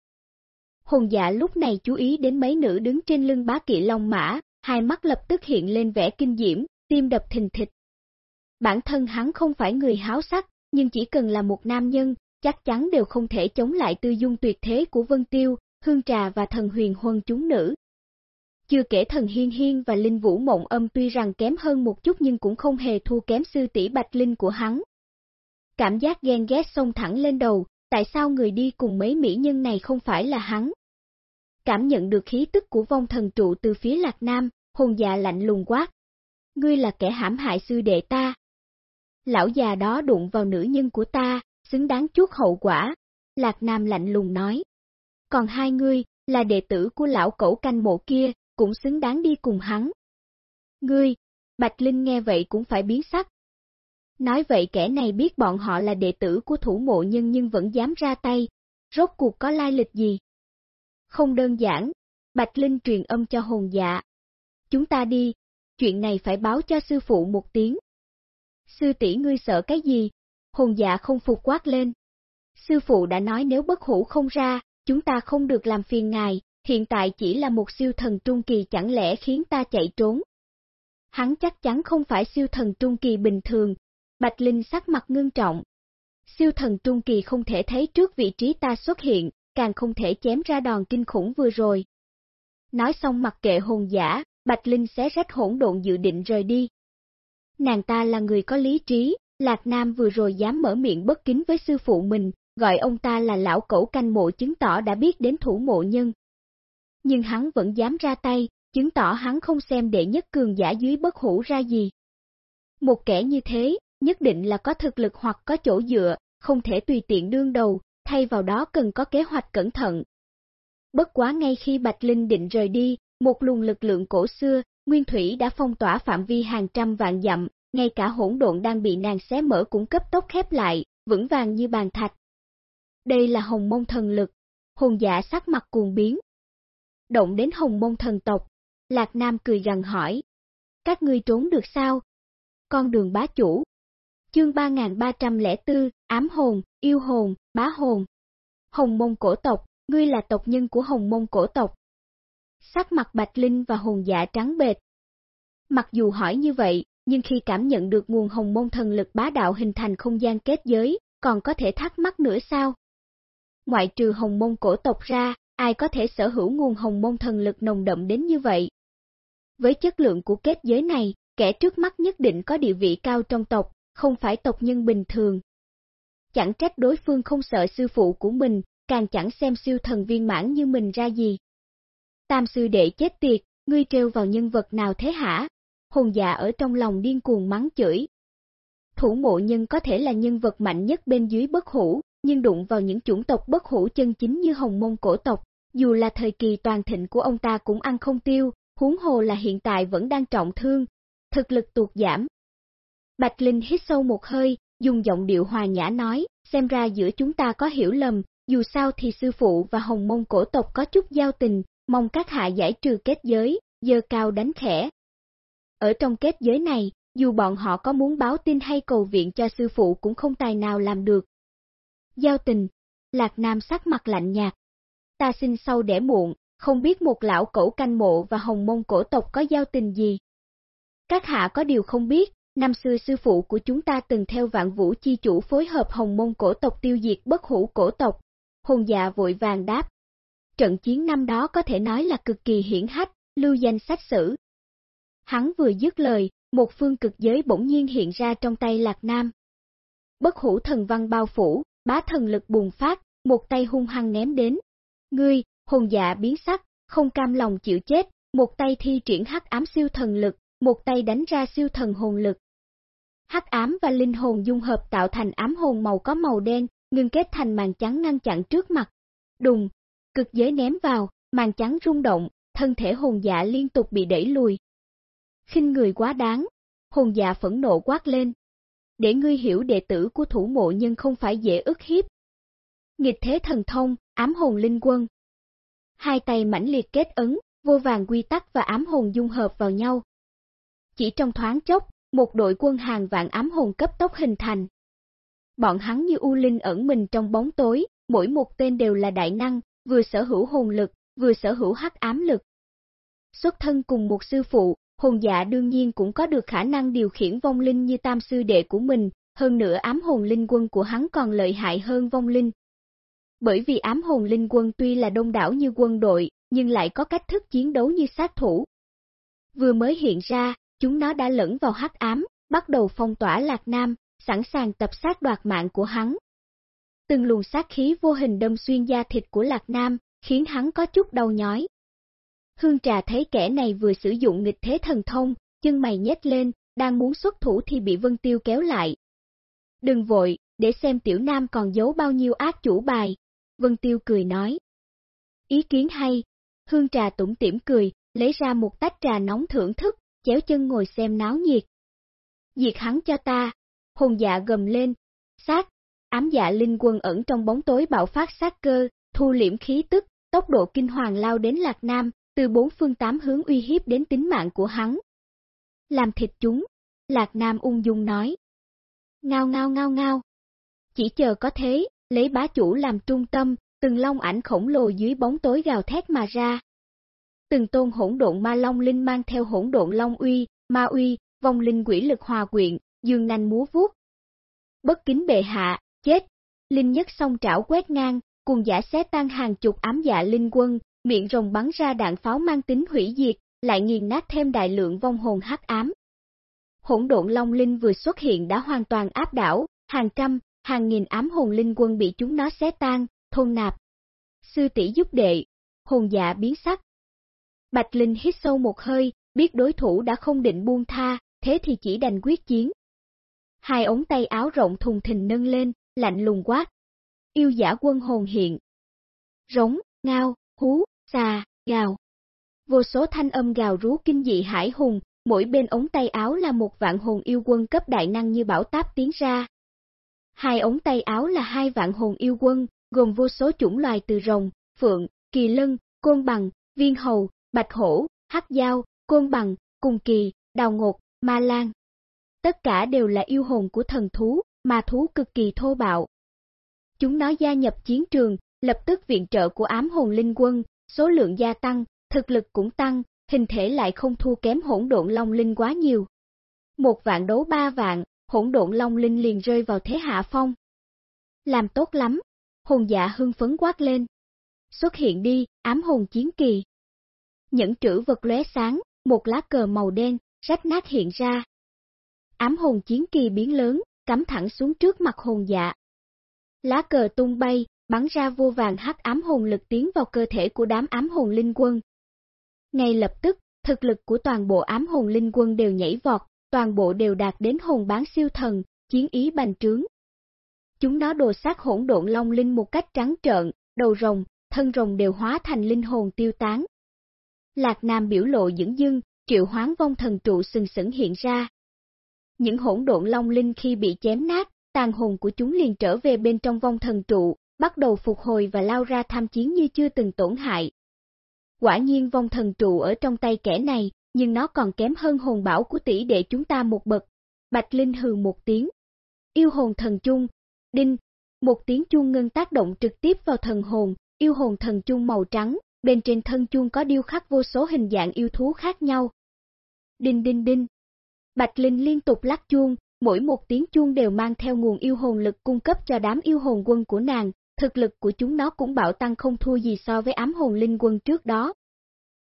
Hùng dạ lúc này chú ý đến mấy nữ đứng trên lưng bá kỵ long mã, hai mắt lập tức hiện lên vẻ kinh diễm, tim đập thình thịch. Bản thân hắn không phải người háo sắc, nhưng chỉ cần là một nam nhân, chắc chắn đều không thể chống lại tư dung tuyệt thế của Vân Tiêu, Hương Trà và thần huyền huân chúng nữ. Chưa kể thần Hiên Hiên và Linh Vũ Mộng Âm tuy rằng kém hơn một chút nhưng cũng không hề thua kém sư tỷ Bạch Linh của hắn. Cảm giác ghen ghét xông thẳng lên đầu, tại sao người đi cùng mấy mỹ nhân này không phải là hắn? Cảm nhận được khí tức của vong thần trụ từ phía Lạc Nam, hồn già lạnh lùng quát. Ngươi là kẻ hãm hại sư đệ ta. Lão già đó đụng vào nữ nhân của ta, xứng đáng chuốt hậu quả. Lạc Nam lạnh lùng nói. Còn hai ngươi, là đệ tử của lão cẩu canh mộ kia, cũng xứng đáng đi cùng hắn. Ngươi, Bạch Linh nghe vậy cũng phải biến sắc. Nói vậy kẻ này biết bọn họ là đệ tử của thủ mộ nhân nhưng vẫn dám ra tay, rốt cuộc có lai lịch gì? Không đơn giản, Bạch Linh truyền âm cho hồn dạ. Chúng ta đi, chuyện này phải báo cho sư phụ một tiếng. Sư tỷ ngươi sợ cái gì? Hồn dạ không phục quát lên. Sư phụ đã nói nếu bất hủ không ra, chúng ta không được làm phiền ngài, hiện tại chỉ là một siêu thần trung kỳ chẳng lẽ khiến ta chạy trốn. Hắn chắc chắn không phải siêu thần trung kỳ bình thường, Bạch Linh sắc mặt ngưng trọng. Siêu thần trung kỳ không thể thấy trước vị trí ta xuất hiện, càng không thể chém ra đòn kinh khủng vừa rồi. Nói xong mặc kệ hồn giả, Bạch Linh xé rách hỗn độn dự định rời đi. Nàng ta là người có lý trí, Lạc Nam vừa rồi dám mở miệng bất kính với sư phụ mình, gọi ông ta là lão cẩu canh mộ chứng tỏ đã biết đến thủ mộ nhân. Nhưng hắn vẫn dám ra tay, chứng tỏ hắn không xem đệ nhất cường giả dưới bất hủ ra gì. Một kẻ như thế, nhất định là có thực lực hoặc có chỗ dựa, không thể tùy tiện đương đầu, thay vào đó cần có kế hoạch cẩn thận. Bất quá ngay khi Bạch Linh định rời đi, một luồng lực lượng cổ xưa, Nguyên Thủy đã phong tỏa phạm vi hàng trăm vạn dặm, ngay cả hỗn độn đang bị nàng xé mở cũng cấp tốc khép lại, vững vàng như bàn thạch. Đây là hồng mông thần lực, hồn giả sắc mặt cuồng biến. Động đến hồng mông thần tộc, Lạc Nam cười gằn hỏi. Các ngươi trốn được sao? Con đường bá chủ. Chương 3304, ám hồn, yêu hồn, bá hồn. Hồng mông cổ tộc, ngươi là tộc nhân của hồng mông cổ tộc. Sắc mặt bạch linh và hồn dạ trắng bệt. Mặc dù hỏi như vậy, nhưng khi cảm nhận được nguồn hồng mông thần lực bá đạo hình thành không gian kết giới, còn có thể thắc mắc nữa sao? Ngoại trừ hồng mông cổ tộc ra, ai có thể sở hữu nguồn hồng mông thần lực nồng đậm đến như vậy? Với chất lượng của kết giới này, kẻ trước mắt nhất định có địa vị cao trong tộc, không phải tộc nhân bình thường. Chẳng trách đối phương không sợ sư phụ của mình, càng chẳng xem siêu thần viên mãn như mình ra gì. Tam sư đệ chết tiệt, ngươi trêu vào nhân vật nào thế hả? Hồn dạ ở trong lòng điên cuồng mắng chửi. Thủ mộ nhân có thể là nhân vật mạnh nhất bên dưới bất hủ, nhưng đụng vào những chủng tộc bất hủ chân chính như hồng mông cổ tộc, dù là thời kỳ toàn thịnh của ông ta cũng ăn không tiêu, huống hồ là hiện tại vẫn đang trọng thương, thực lực tuột giảm. Bạch Linh hít sâu một hơi, dùng giọng điệu hòa nhã nói, xem ra giữa chúng ta có hiểu lầm, dù sao thì sư phụ và hồng mông cổ tộc có chút giao tình, mong các hạ giải trừ kết giới, dơ cao đánh khẽ. Ở trong kết giới này, dù bọn họ có muốn báo tin hay cầu viện cho sư phụ cũng không tài nào làm được. Giao tình, Lạc Nam sắc mặt lạnh nhạt. Ta xin sau để muộn, không biết một lão cẩu canh mộ và hồng mông cổ tộc có giao tình gì. Các hạ có điều không biết, năm xưa sư phụ của chúng ta từng theo vạn vũ chi chủ phối hợp hồng mông cổ tộc tiêu diệt bất hủ cổ tộc. Hồn dạ vội vàng đáp. Trận chiến năm đó có thể nói là cực kỳ hiển hách, lưu danh sách sử. Hắn vừa dứt lời, một phương cực giới bỗng nhiên hiện ra trong tay Lạc Nam. Bất hủ thần văn bao phủ, bá thần lực bùng phát, một tay hung hăng ném đến. Ngươi, hồn dạ biến sắc, không cam lòng chịu chết, một tay thi triển hắc ám siêu thần lực, một tay đánh ra siêu thần hồn lực. Hắc ám và linh hồn dung hợp tạo thành ám hồn màu có màu đen, ngưng kết thành màn trắng ngăn chặn trước mặt. Đùng, cực giới ném vào, màn trắng rung động, thân thể hồn dạ liên tục bị đẩy lùi. khinh người quá đáng, hồn dạ phẫn nộ quát lên. Để ngươi hiểu đệ tử của thủ mộ nhân không phải dễ ức hiếp. Nghịch thế thần thông, ám hồn linh quân. Hai tay mãnh liệt kết ấn, vô vàng quy tắc và ám hồn dung hợp vào nhau. Chỉ trong thoáng chốc, một đội quân hàng vạn ám hồn cấp tốc hình thành. Bọn hắn như U Linh ẩn mình trong bóng tối, mỗi một tên đều là đại năng, vừa sở hữu hồn lực, vừa sở hữu hắc ám lực. Xuất thân cùng một sư phụ, hồn dạ đương nhiên cũng có được khả năng điều khiển vong linh như tam sư đệ của mình, hơn nữa ám hồn linh quân của hắn còn lợi hại hơn vong linh. Bởi vì ám hồn linh quân tuy là đông đảo như quân đội, nhưng lại có cách thức chiến đấu như sát thủ. Vừa mới hiện ra, chúng nó đã lẫn vào hắc ám, bắt đầu phong tỏa Lạc Nam, sẵn sàng tập sát đoạt mạng của hắn. Từng luồng sát khí vô hình đâm xuyên da thịt của Lạc Nam, khiến hắn có chút đau nhói. Hương Trà thấy kẻ này vừa sử dụng nghịch thế thần thông, chân mày nhét lên, đang muốn xuất thủ thì bị Vân Tiêu kéo lại. Đừng vội, để xem tiểu nam còn giấu bao nhiêu ác chủ bài. Vân Tiêu cười nói. Ý kiến hay. Hương Trà tủm tỉm cười, lấy ra một tách trà nóng thưởng thức, chéo chân ngồi xem náo nhiệt. Diệt hắn cho ta. Hồn dạ gầm lên. Sát. Ám dạ linh quân ẩn trong bóng tối bạo phát sát cơ, thu liễm khí tức, tốc độ kinh hoàng lao đến Lạc Nam, từ bốn phương tám hướng uy hiếp đến tính mạng của hắn. Làm thịt chúng, Lạc Nam ung dung nói. Ngao ngao ngao ngao. Chỉ chờ có thế, lấy bá chủ làm trung tâm, từng long ảnh khổng lồ dưới bóng tối gào thét mà ra. Từng tôn hỗn độn ma long linh mang theo hỗn độn long uy, ma uy, vong linh quỷ lực hòa quyện, dương nanh múa vuốt. Bất kính bệ hạ, chết. Linh nhất song trảo quét ngang, cùng giả xé tan hàng chục ám dạ linh quân, miệng rồng bắn ra đạn pháo mang tính hủy diệt, lại nghiền nát thêm đại lượng vong hồn hắc ám. Hỗn độn long linh vừa xuất hiện đã hoàn toàn áp đảo, hàng trăm, hàng nghìn ám hồn linh quân bị chúng nó xé tan, thôn nạp. Sư tỷ giúp đệ, hồn dạ biến sắc. Bạch Linh hít sâu một hơi, biết đối thủ đã không định buông tha, thế thì chỉ đành quyết chiến. Hai ống tay áo rộng thùng thình nâng lên, lạnh lùng quát. Yêu giả quân hồn hiện. Rống, ngao, hú, xà, gào. Vô số thanh âm gào rú kinh dị hải hùng, mỗi bên ống tay áo là một vạn hồn yêu quân cấp đại năng như bảo táp tiến ra. Hai ống tay áo là hai vạn hồn yêu quân, gồm vô số chủng loài từ rồng, phượng, kỳ lân, côn bằng, viên hầu, bạch hổ, hắc dao, côn bằng, cùng kỳ, đào ngột, ma lan. Tất cả đều là yêu hồn của thần thú, mà thú cực kỳ thô bạo. Chúng nó gia nhập chiến trường, lập tức viện trợ của ám hồn linh quân, số lượng gia tăng, thực lực cũng tăng, hình thể lại không thua kém hỗn độn long linh quá nhiều. Một vạn đấu ba vạn, hỗn độn long linh liền rơi vào thế hạ phong. Làm tốt lắm, hồn dạ hưng phấn quát lên. Xuất hiện đi, ám hồn chiến kỳ. Những chữ vật lóe sáng, một lá cờ màu đen, rách nát hiện ra. Ám hồn chiến kỳ biến lớn, cắm thẳng xuống trước mặt hồn dạ. Lá cờ tung bay, bắn ra vô vàng hắc ám hồn lực tiến vào cơ thể của đám ám hồn linh quân. Ngay lập tức, thực lực của toàn bộ ám hồn linh quân đều nhảy vọt, toàn bộ đều đạt đến hồn bán siêu thần, chiến ý bành trướng. Chúng nó đồ sát hỗn độn long linh một cách trắng trợn, đầu rồng, thân rồng đều hóa thành linh hồn tiêu tán. Lạc Nam biểu lộ dững dưng, triệu hoán vong thần trụ sừng sững hiện ra. Những hỗn độn long linh khi bị chém nát, tàn hồn của chúng liền trở về bên trong vong thần trụ, bắt đầu phục hồi và lao ra tham chiến như chưa từng tổn hại. Quả nhiên vong thần trụ ở trong tay kẻ này, nhưng nó còn kém hơn hồn bảo của tỷ đệ chúng ta một bậc. Bạch Linh hừ một tiếng. Yêu hồn thần chung, đinh, một tiếng chuông ngân tác động trực tiếp vào thần hồn, yêu hồn thần chung màu trắng, bên trên thân chuông có điêu khắc vô số hình dạng yêu thú khác nhau. Đinh đinh đinh. Bạch Linh liên tục lắc chuông, mỗi một tiếng chuông đều mang theo nguồn yêu hồn lực cung cấp cho đám yêu hồn quân của nàng, thực lực của chúng nó cũng bạo tăng không thua gì so với ám hồn linh quân trước đó.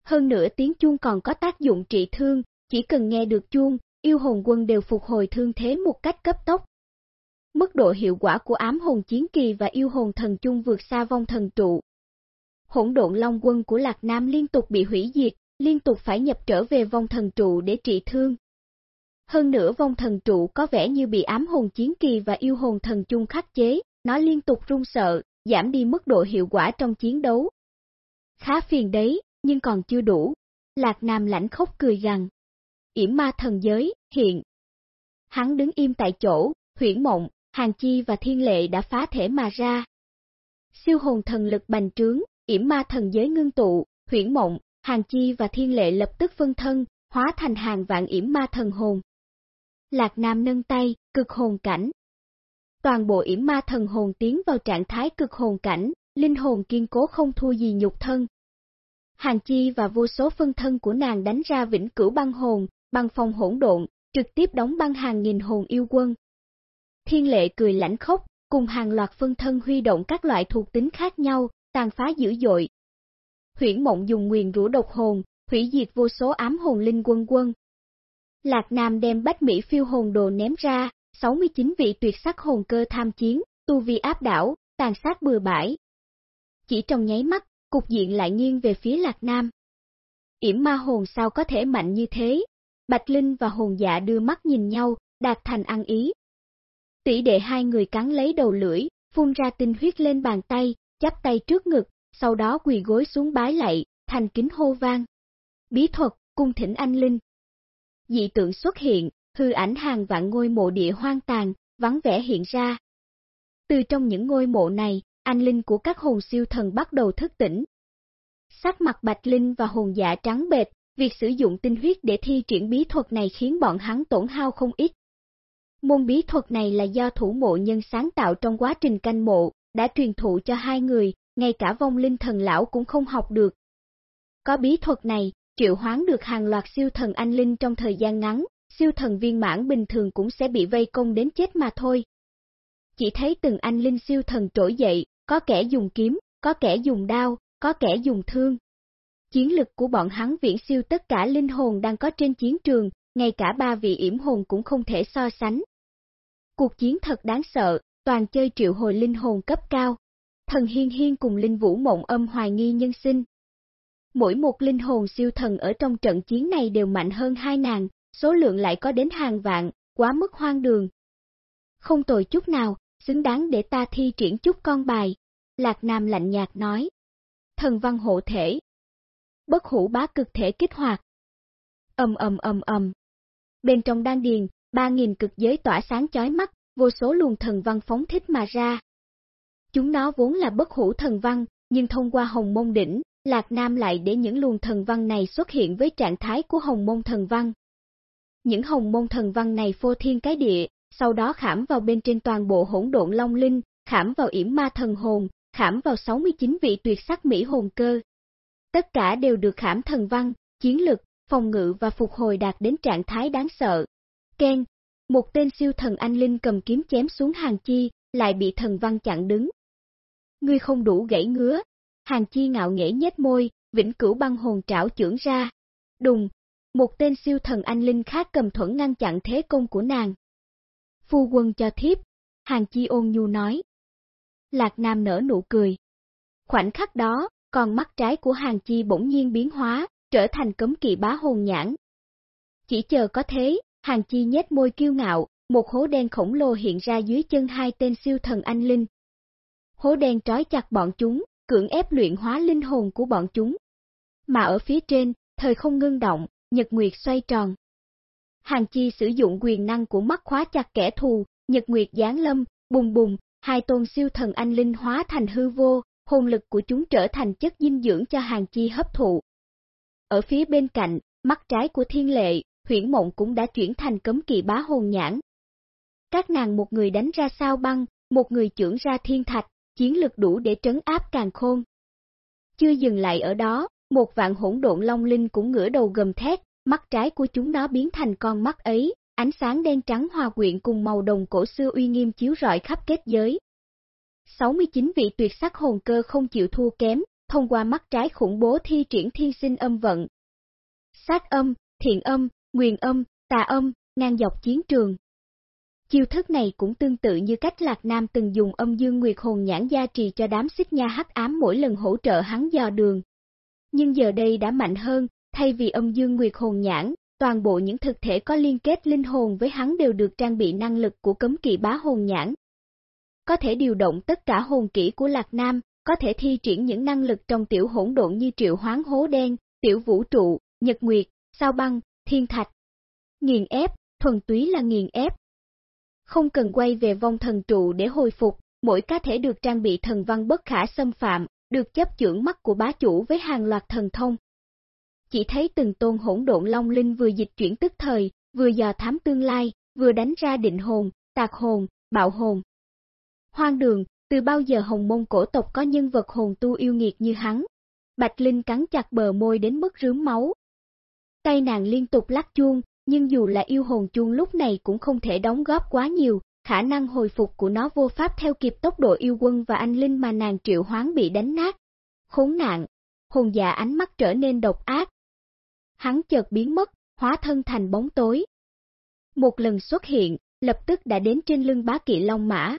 Hơn nữa tiếng chuông còn có tác dụng trị thương, chỉ cần nghe được chuông, yêu hồn quân đều phục hồi thương thế một cách cấp tốc. Mức độ hiệu quả của ám hồn chiến kỳ và yêu hồn thần chung vượt xa vong thần trụ. Hỗn độn long quân của Lạc Nam liên tục bị hủy diệt, liên tục phải nhập trở về vong thần trụ để trị thương. Hơn nữa vong thần trụ có vẻ như bị ám hồn chiến kỳ và yêu hồn thần chung khắc chế, nó liên tục run sợ, giảm đi mức độ hiệu quả trong chiến đấu. Khá phiền đấy, nhưng còn chưa đủ. Lạc Nam lãnh khóc cười rằng yểm ma thần giới, hiện. Hắn đứng im tại chỗ, huyển mộng, hàng chi và thiên lệ đã phá thể mà ra. Siêu hồn thần lực bành trướng, yểm ma thần giới ngưng tụ, huyển mộng, hàng chi và thiên lệ lập tức phân thân, hóa thành hàng vạn yểm ma thần hồn. Lạc Nam nâng tay, cực hồn cảnh. Toàn bộ yểm ma thần hồn tiến vào trạng thái cực hồn cảnh, linh hồn kiên cố không thua gì nhục thân. Hàng chi và vô số phân thân của nàng đánh ra vĩnh cửu băng hồn, băng phong hỗn độn, trực tiếp đóng băng hàng nghìn hồn yêu quân. Thiên lệ cười lãnh khốc, cùng hàng loạt phân thân huy động các loại thuộc tính khác nhau, tàn phá dữ dội. Huyển mộng dùng nguyền rũ độc hồn, hủy diệt vô số ám hồn linh quân quân. Lạc Nam đem bách Mỹ phiêu hồn đồ ném ra, 69 vị tuyệt sắc hồn cơ tham chiến, tu vi áp đảo, tàn sát bừa bãi. Chỉ trong nháy mắt, cục diện lại nghiêng về phía Lạc Nam. Yểm ma hồn sao có thể mạnh như thế? Bạch Linh và hồn dạ đưa mắt nhìn nhau, đạt thành ăn ý. Tỷ đệ hai người cắn lấy đầu lưỡi, phun ra tinh huyết lên bàn tay, chắp tay trước ngực, sau đó quỳ gối xuống bái lạy, thành kính hô vang. Bí thuật, cung thỉnh anh Linh. Dị tượng xuất hiện, hư ảnh hàng vạn ngôi mộ địa hoang tàn, vắng vẻ hiện ra. Từ trong những ngôi mộ này, anh Linh của các hồn siêu thần bắt đầu thức tỉnh. Sắc mặt Bạch Linh và hồn dạ trắng bệt, việc sử dụng tinh huyết để thi triển bí thuật này khiến bọn hắn tổn hao không ít. Môn bí thuật này là do thủ mộ nhân sáng tạo trong quá trình canh mộ, đã truyền thụ cho hai người, ngay cả vong linh thần lão cũng không học được. Có bí thuật này, triệu hoán được hàng loạt siêu thần anh linh trong thời gian ngắn, siêu thần viên mãn bình thường cũng sẽ bị vây công đến chết mà thôi. Chỉ thấy từng anh linh siêu thần trỗi dậy, có kẻ dùng kiếm, có kẻ dùng đao, có kẻ dùng thương. Chiến lực của bọn hắn viễn siêu tất cả linh hồn đang có trên chiến trường, ngay cả ba vị yểm hồn cũng không thể so sánh. Cuộc chiến thật đáng sợ, toàn chơi triệu hồi linh hồn cấp cao. Thần Hiên Hiên cùng Linh Vũ Mộng âm hoài nghi nhân sinh. Mỗi một linh hồn siêu thần ở trong trận chiến này đều mạnh hơn hai nàng, số lượng lại có đến hàng vạn, quá mức hoang đường. Không tồi chút nào, xứng đáng để ta thi triển chút con bài. Lạc Nam lạnh nhạt nói. Thần văn hộ thể. Bất hủ bá cực thể kích hoạt. Âm ầm ầm ầm. Bên trong đan điền, ba nghìn cực giới tỏa sáng chói mắt, vô số luồng thần văn phóng thích mà ra. Chúng nó vốn là bất hủ thần văn, nhưng thông qua hồng môn đỉnh, Lạc Nam lại để những luồng thần văn này xuất hiện với trạng thái của hồng môn thần văn. Những hồng môn thần văn này phô thiên cái địa, sau đó khảm vào bên trên toàn bộ hỗn độn long linh, khảm vào yểm ma thần hồn, khảm vào 69 vị tuyệt sắc mỹ hồn cơ. Tất cả đều được khảm thần văn, chiến lực, phòng ngự và phục hồi đạt đến trạng thái đáng sợ. Ken, một tên siêu thần anh linh cầm kiếm chém xuống hàng chi, lại bị thần văn chặn đứng. Ngươi không đủ gãy ngứa, hàng chi ngạo nghễ nhếch môi, vĩnh cửu băng hồn trảo trưởng ra. Đùng, một tên siêu thần anh linh khác cầm thuẫn ngăn chặn thế công của nàng. Phu quân cho thiếp, hàng chi ôn nhu nói. Lạc Nam nở nụ cười. Khoảnh khắc đó, con mắt trái của hàng chi bỗng nhiên biến hóa, trở thành cấm kỵ bá hồn nhãn. Chỉ chờ có thế, hàng chi nhếch môi kiêu ngạo, một hố đen khổng lồ hiện ra dưới chân hai tên siêu thần anh linh. Hố đen trói chặt bọn chúng, cưỡng ép luyện hóa linh hồn của bọn chúng. Mà ở phía trên, thời không ngưng động, nhật nguyệt xoay tròn. Hàng chi sử dụng quyền năng của mắt khóa chặt kẻ thù, nhật nguyệt giáng lâm, bùng bùng, hai tôn siêu thần anh linh hóa thành hư vô, hồn lực của chúng trở thành chất dinh dưỡng cho hàng chi hấp thụ. Ở phía bên cạnh, mắt trái của thiên lệ, huyển mộng cũng đã chuyển thành cấm kỵ bá hồn nhãn. Các nàng một người đánh ra sao băng, một người trưởng ra thiên thạch, chiến lực đủ để trấn áp càng khôn. Chưa dừng lại ở đó, một vạn hỗn độn long linh cũng ngửa đầu gầm thét, mắt trái của chúng nó biến thành con mắt ấy, ánh sáng đen trắng hòa quyện cùng màu đồng cổ xưa uy nghiêm chiếu rọi khắp kết giới. 69 vị tuyệt sắc hồn cơ không chịu thua kém, thông qua mắt trái khủng bố thi triển thiên sinh âm vận. Sát âm, thiện âm, Nguyền âm, tà âm, ngang dọc chiến trường. Chiêu thức này cũng tương tự như cách Lạc Nam từng dùng âm dương nguyệt hồn nhãn gia trì cho đám xích nha hắc ám mỗi lần hỗ trợ hắn dò đường. Nhưng giờ đây đã mạnh hơn, thay vì âm dương nguyệt hồn nhãn, toàn bộ những thực thể có liên kết linh hồn với hắn đều được trang bị năng lực của cấm kỵ bá hồn nhãn. Có thể điều động tất cả hồn kỹ của Lạc Nam, có thể thi triển những năng lực trong tiểu hỗn độn như triệu hoán hố đen, tiểu vũ trụ, nhật nguyệt, sao băng, thiên thạch. Nghiền ép, thuần túy là nghiền ép. Không cần quay về vong thần trụ để hồi phục, mỗi cá thể được trang bị thần văn bất khả xâm phạm, được chấp chưởng mắt của bá chủ với hàng loạt thần thông. Chỉ thấy từng tôn hỗn độn long linh vừa dịch chuyển tức thời, vừa dò thám tương lai, vừa đánh ra định hồn, tạc hồn, bạo hồn. Hoang đường, từ bao giờ hồng môn cổ tộc có nhân vật hồn tu yêu nghiệt như hắn? Bạch Linh cắn chặt bờ môi đến mức rướm máu. Tay nàng liên tục lắc chuông, nhưng dù là yêu hồn chuông lúc này cũng không thể đóng góp quá nhiều, khả năng hồi phục của nó vô pháp theo kịp tốc độ yêu quân và anh linh mà nàng triệu hoán bị đánh nát. Khốn nạn, hồn già ánh mắt trở nên độc ác. Hắn chợt biến mất, hóa thân thành bóng tối. Một lần xuất hiện, lập tức đã đến trên lưng bá kỵ long mã.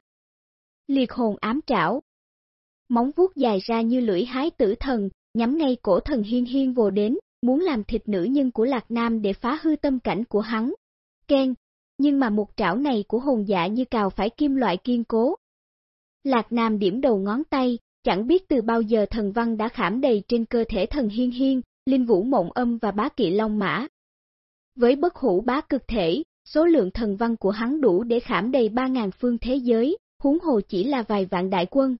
Liệt hồn ám trảo. Móng vuốt dài ra như lưỡi hái tử thần, nhắm ngay cổ thần hiên hiên vồ đến, muốn làm thịt nữ nhân của Lạc Nam để phá hư tâm cảnh của hắn. Ken, nhưng mà một trảo này của hồn dạ như cào phải kim loại kiên cố. Lạc Nam điểm đầu ngón tay, chẳng biết từ bao giờ thần văn đã khảm đầy trên cơ thể thần hiên hiên, linh vũ mộng âm và bá kỵ long mã. Với bất hủ bá cực thể, số lượng thần văn của hắn đủ để khảm đầy 3.000 phương thế giới, huống hồ chỉ là vài vạn đại quân.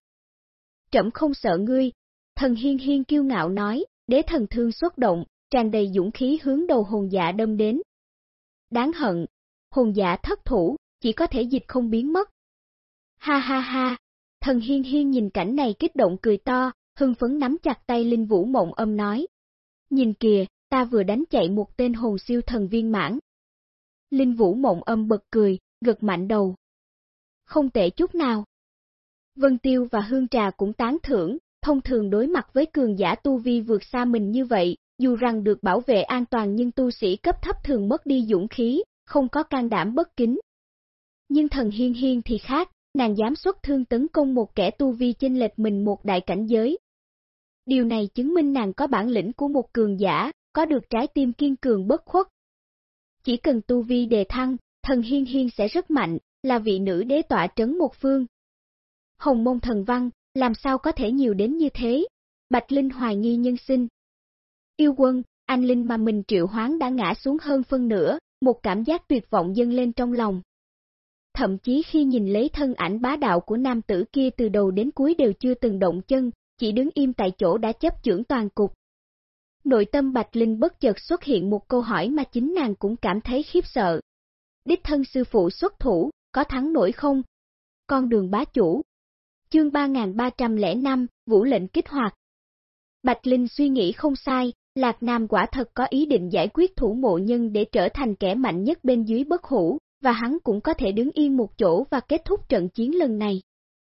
Trẫm không sợ ngươi, thần hiên hiên kiêu ngạo nói, đế thần thương xuất động, tràn đầy dũng khí hướng đầu hồn dạ đâm đến. Đáng hận, hồn dạ thất thủ, chỉ có thể dịch không biến mất. Ha ha ha, thần hiên hiên nhìn cảnh này kích động cười to, hưng phấn nắm chặt tay Linh Vũ mộng âm nói. Nhìn kìa, ta vừa đánh chạy một tên hồn siêu thần viên mãn. Linh Vũ mộng âm bật cười, gật mạnh đầu. Không tệ chút nào. Vân Tiêu và Hương Trà cũng tán thưởng, thông thường đối mặt với cường giả tu vi vượt xa mình như vậy, dù rằng được bảo vệ an toàn nhưng tu sĩ cấp thấp thường mất đi dũng khí, không có can đảm bất kính. Nhưng thần hiên hiên thì khác, nàng dám xuất thương tấn công một kẻ tu vi chênh lệch mình một đại cảnh giới. Điều này chứng minh nàng có bản lĩnh của một cường giả, có được trái tim kiên cường bất khuất. Chỉ cần tu vi đề thăng, thần hiên hiên sẽ rất mạnh, là vị nữ đế tọa trấn một phương. Hồng môn thần văn, làm sao có thể nhiều đến như thế? Bạch Linh hoài nghi nhân sinh. Yêu quân, anh Linh mà mình triệu hoán đã ngã xuống hơn phân nửa, một cảm giác tuyệt vọng dâng lên trong lòng. Thậm chí khi nhìn lấy thân ảnh bá đạo của nam tử kia từ đầu đến cuối đều chưa từng động chân, chỉ đứng im tại chỗ đã chấp chưởng toàn cục. Nội tâm Bạch Linh bất chợt xuất hiện một câu hỏi mà chính nàng cũng cảm thấy khiếp sợ. Đích thân sư phụ xuất thủ, có thắng nổi không? Con đường bá chủ. Chương 3305, Vũ lệnh kích hoạt. Bạch Linh suy nghĩ không sai, Lạc Nam quả thật có ý định giải quyết thủ mộ nhân để trở thành kẻ mạnh nhất bên dưới bất hủ, và hắn cũng có thể đứng yên một chỗ và kết thúc trận chiến lần này.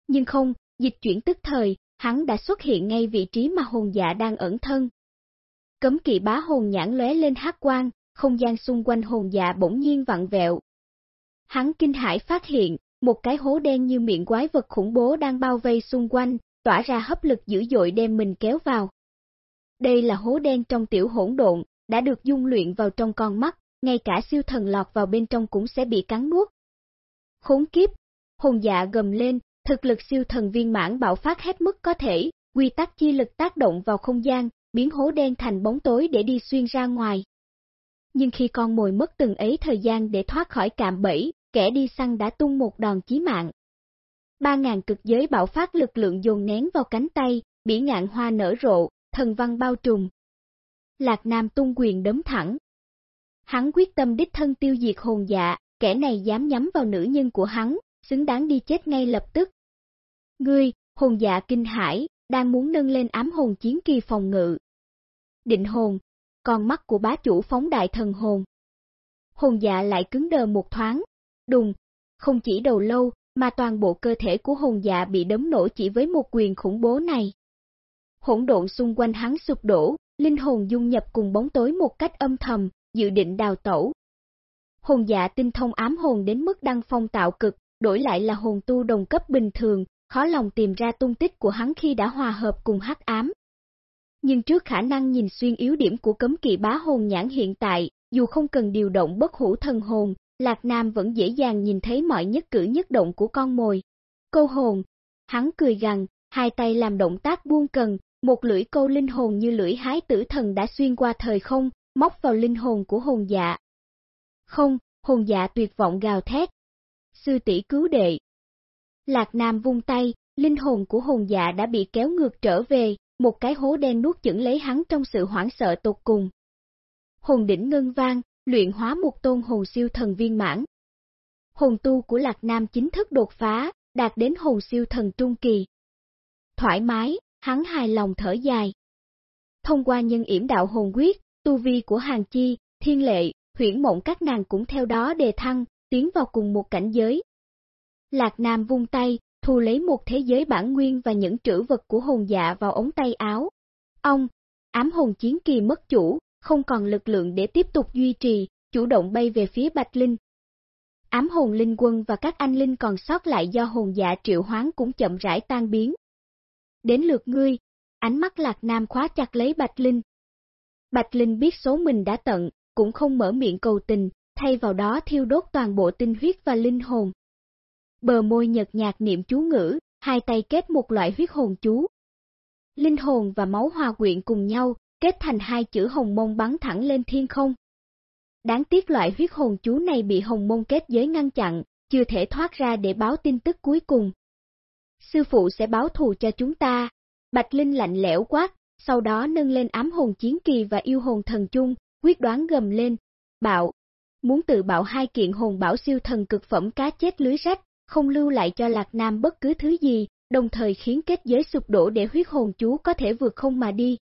Nhưng không, dịch chuyển tức thời, hắn đã xuất hiện ngay vị trí mà hồn dạ đang ẩn thân. Cấm kỵ bá hồn nhãn lóe lên hát quang, không gian xung quanh hồn dạ bỗng nhiên vặn vẹo. Hắn kinh hãi phát hiện, một cái hố đen như miệng quái vật khủng bố đang bao vây xung quanh, tỏa ra hấp lực dữ dội đem mình kéo vào. Đây là hố đen trong tiểu hỗn độn, đã được dung luyện vào trong con mắt, ngay cả siêu thần lọt vào bên trong cũng sẽ bị cắn nuốt. Khốn kiếp, hồn dạ gầm lên, thực lực siêu thần viên mãn bạo phát hết mức có thể, quy tắc chi lực tác động vào không gian, biến hố đen thành bóng tối để đi xuyên ra ngoài. Nhưng khi con mồi mất từng ấy thời gian để thoát khỏi cạm bẫy, kẻ đi săn đã tung một đòn chí mạng. Ba ngàn cực giới bạo phát lực lượng dồn nén vào cánh tay, bỉ ngạn hoa nở rộ, thần văn bao trùm. Lạc Nam tung quyền đấm thẳng. Hắn quyết tâm đích thân tiêu diệt hồn dạ, kẻ này dám nhắm vào nữ nhân của hắn, xứng đáng đi chết ngay lập tức. Ngươi, hồn dạ kinh hải, đang muốn nâng lên ám hồn chiến kỳ phòng ngự. Định hồn, con mắt của bá chủ phóng đại thần hồn. Hồn dạ lại cứng đờ một thoáng, đùng, không chỉ đầu lâu, mà toàn bộ cơ thể của hồn dạ bị đấm nổ chỉ với một quyền khủng bố này hỗn độn xung quanh hắn sụp đổ, linh hồn dung nhập cùng bóng tối một cách âm thầm, dự định đào tẩu. Hồn dạ tinh thông ám hồn đến mức đăng phong tạo cực, đổi lại là hồn tu đồng cấp bình thường, khó lòng tìm ra tung tích của hắn khi đã hòa hợp cùng hắc ám. Nhưng trước khả năng nhìn xuyên yếu điểm của cấm kỵ bá hồn nhãn hiện tại, dù không cần điều động bất hủ thần hồn, Lạc Nam vẫn dễ dàng nhìn thấy mọi nhất cử nhất động của con mồi. Câu hồn, hắn cười gằn, hai tay làm động tác buông cần, một lưỡi câu linh hồn như lưỡi hái tử thần đã xuyên qua thời không, móc vào linh hồn của hồn dạ. Không, hồn dạ tuyệt vọng gào thét. Sư tỷ cứu đệ. Lạc Nam vung tay, linh hồn của hồn dạ đã bị kéo ngược trở về, một cái hố đen nuốt chửng lấy hắn trong sự hoảng sợ tột cùng. Hồn đỉnh ngân vang, luyện hóa một tôn hồn siêu thần viên mãn. Hồn tu của Lạc Nam chính thức đột phá, đạt đến hồn siêu thần trung kỳ. Thoải mái, hắn hài lòng thở dài. Thông qua nhân yểm đạo hồn quyết, tu vi của Hàng Chi, Thiên Lệ, huyển mộng các nàng cũng theo đó đề thăng, tiến vào cùng một cảnh giới. Lạc Nam vung tay, thu lấy một thế giới bản nguyên và những trữ vật của hồn dạ vào ống tay áo. Ông, ám hồn chiến kỳ mất chủ, không còn lực lượng để tiếp tục duy trì, chủ động bay về phía Bạch Linh. Ám hồn linh quân và các anh linh còn sót lại do hồn dạ triệu hoán cũng chậm rãi tan biến. Đến lượt ngươi, ánh mắt lạc nam khóa chặt lấy Bạch Linh. Bạch Linh biết số mình đã tận, cũng không mở miệng cầu tình, thay vào đó thiêu đốt toàn bộ tinh huyết và linh hồn. Bờ môi nhật nhạt niệm chú ngữ, hai tay kết một loại huyết hồn chú. Linh hồn và máu hòa quyện cùng nhau, kết thành hai chữ hồng mông bắn thẳng lên thiên không. Đáng tiếc loại huyết hồn chú này bị hồng mông kết giới ngăn chặn, chưa thể thoát ra để báo tin tức cuối cùng. Sư phụ sẽ báo thù cho chúng ta. Bạch Linh lạnh lẽo quát, sau đó nâng lên ám hồn chiến kỳ và yêu hồn thần chung, quyết đoán gầm lên. Bạo, muốn tự bạo hai kiện hồn bảo siêu thần cực phẩm cá chết lưới rách, không lưu lại cho Lạc Nam bất cứ thứ gì, đồng thời khiến kết giới sụp đổ để huyết hồn chú có thể vượt không mà đi.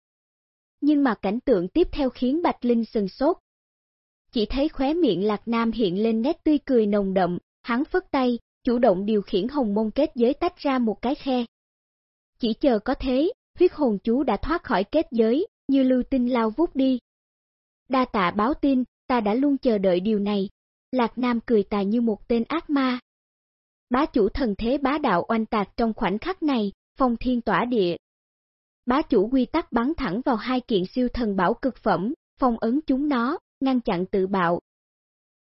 Nhưng mà cảnh tượng tiếp theo khiến Bạch Linh sừng sốt. Chỉ thấy khóe miệng Lạc Nam hiện lên nét tươi cười nồng đậm, hắn phất tay, chủ động điều khiển hồng môn kết giới tách ra một cái khe. Chỉ chờ có thế, huyết hồn chú đã thoát khỏi kết giới, như lưu tinh lao vút đi. Đa tạ báo tin, ta đã luôn chờ đợi điều này. Lạc Nam cười tà như một tên ác ma. Bá chủ thần thế bá đạo oanh tạc trong khoảnh khắc này, phong thiên tỏa địa. Bá chủ quy tắc bắn thẳng vào hai kiện siêu thần bảo cực phẩm, phong ấn chúng nó, ngăn chặn tự bạo.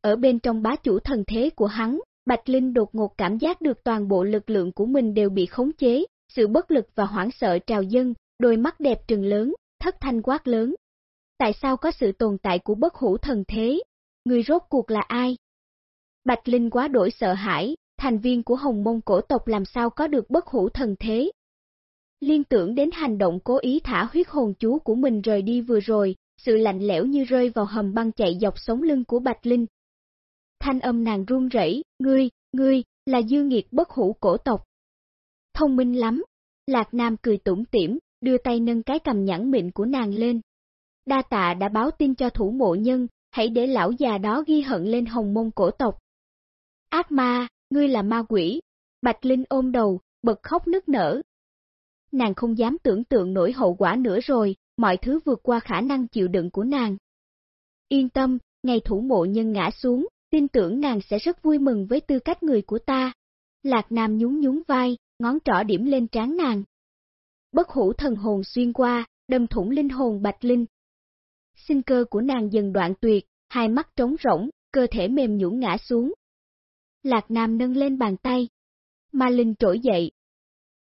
Ở bên trong bá chủ thần thế của hắn, Bạch Linh đột ngột cảm giác được toàn bộ lực lượng của mình đều bị khống chế, sự bất lực và hoảng sợ trào dâng, đôi mắt đẹp trừng lớn, thất thanh quát lớn. Tại sao có sự tồn tại của bất hủ thần thế? Người rốt cuộc là ai? Bạch Linh quá đổi sợ hãi, thành viên của Hồng Mông cổ tộc làm sao có được bất hủ thần thế. Liên tưởng đến hành động cố ý thả huyết hồn chú của mình rời đi vừa rồi, sự lạnh lẽo như rơi vào hầm băng chạy dọc sống lưng của Bạch Linh. Thanh âm nàng run rẩy, ngươi, ngươi, là dư nghiệt bất hủ cổ tộc. Thông minh lắm, Lạc Nam cười tủm tỉm, đưa tay nâng cái cầm nhẵn mịn của nàng lên. Đa tạ đã báo tin cho thủ mộ nhân, hãy để lão già đó ghi hận lên hồng mông cổ tộc. Ác ma, ngươi là ma quỷ. Bạch Linh ôm đầu, bật khóc nức nở. Nàng không dám tưởng tượng nổi hậu quả nữa rồi, mọi thứ vượt qua khả năng chịu đựng của nàng. Yên tâm, ngày thủ mộ nhân ngã xuống, tin tưởng nàng sẽ rất vui mừng với tư cách người của ta. Lạc Nam nhún nhún vai, ngón trỏ điểm lên trán nàng. Bất hủ thần hồn xuyên qua, đâm thủng linh hồn Bạch Linh. Sinh cơ của nàng dần đoạn tuyệt, hai mắt trống rỗng, cơ thể mềm nhũn ngã xuống, Lạc Nam nâng lên bàn tay. Ma linh trỗi dậy.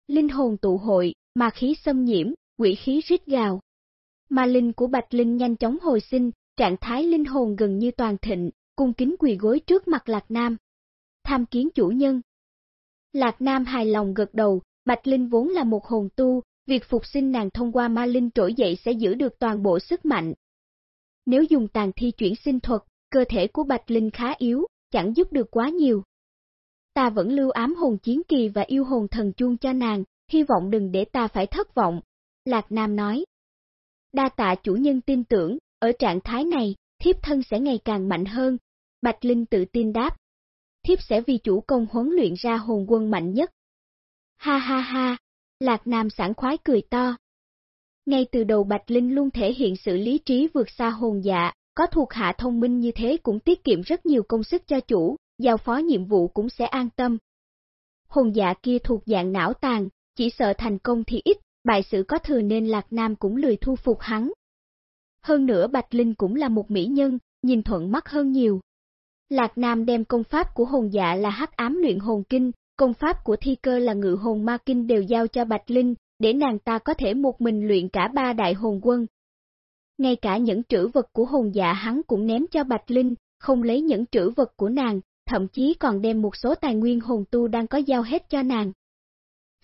Linh hồn tụ hội, ma khí xâm nhiễm, quỷ khí rít gào. Ma linh của Bạch Linh nhanh chóng hồi sinh, trạng thái linh hồn gần như toàn thịnh, cung kính quỳ gối trước mặt Lạc Nam. Tham kiến chủ nhân. Lạc Nam hài lòng gật đầu, Bạch Linh vốn là một hồn tu, việc phục sinh nàng thông qua ma linh trỗi dậy sẽ giữ được toàn bộ sức mạnh. Nếu dùng tàn thi chuyển sinh thuật, cơ thể của Bạch Linh khá yếu, chẳng giúp được quá nhiều. Ta vẫn lưu ám hồn chiến kỳ và yêu hồn thần chuông cho nàng, hy vọng đừng để ta phải thất vọng. Lạc Nam nói. Đa tạ chủ nhân tin tưởng, ở trạng thái này, thiếp thân sẽ ngày càng mạnh hơn. Bạch Linh tự tin đáp. Thiếp sẽ vì chủ công huấn luyện ra hồn quân mạnh nhất. Ha ha ha, Lạc Nam sảng khoái cười to. Ngay từ đầu Bạch Linh luôn thể hiện sự lý trí vượt xa hồn dạ, có thuộc hạ thông minh như thế cũng tiết kiệm rất nhiều công sức cho chủ, giao phó nhiệm vụ cũng sẽ an tâm. Hồn dạ kia thuộc dạng não tàn, chỉ sợ thành công thì ít, bại sự có thừa nên Lạc Nam cũng lười thu phục hắn. Hơn nữa Bạch Linh cũng là một mỹ nhân, nhìn thuận mắt hơn nhiều. Lạc Nam đem công pháp của hồn dạ là hắc ám luyện hồn kinh, công pháp của thi cơ là ngự hồn ma kinh đều giao cho Bạch Linh, để nàng ta có thể một mình luyện cả ba đại hồn quân, ngay cả những trữ vật của hồn dạ hắn cũng ném cho Bạch Linh, không lấy những trữ vật của nàng, thậm chí còn đem một số tài nguyên hồn tu đang có giao hết cho nàng.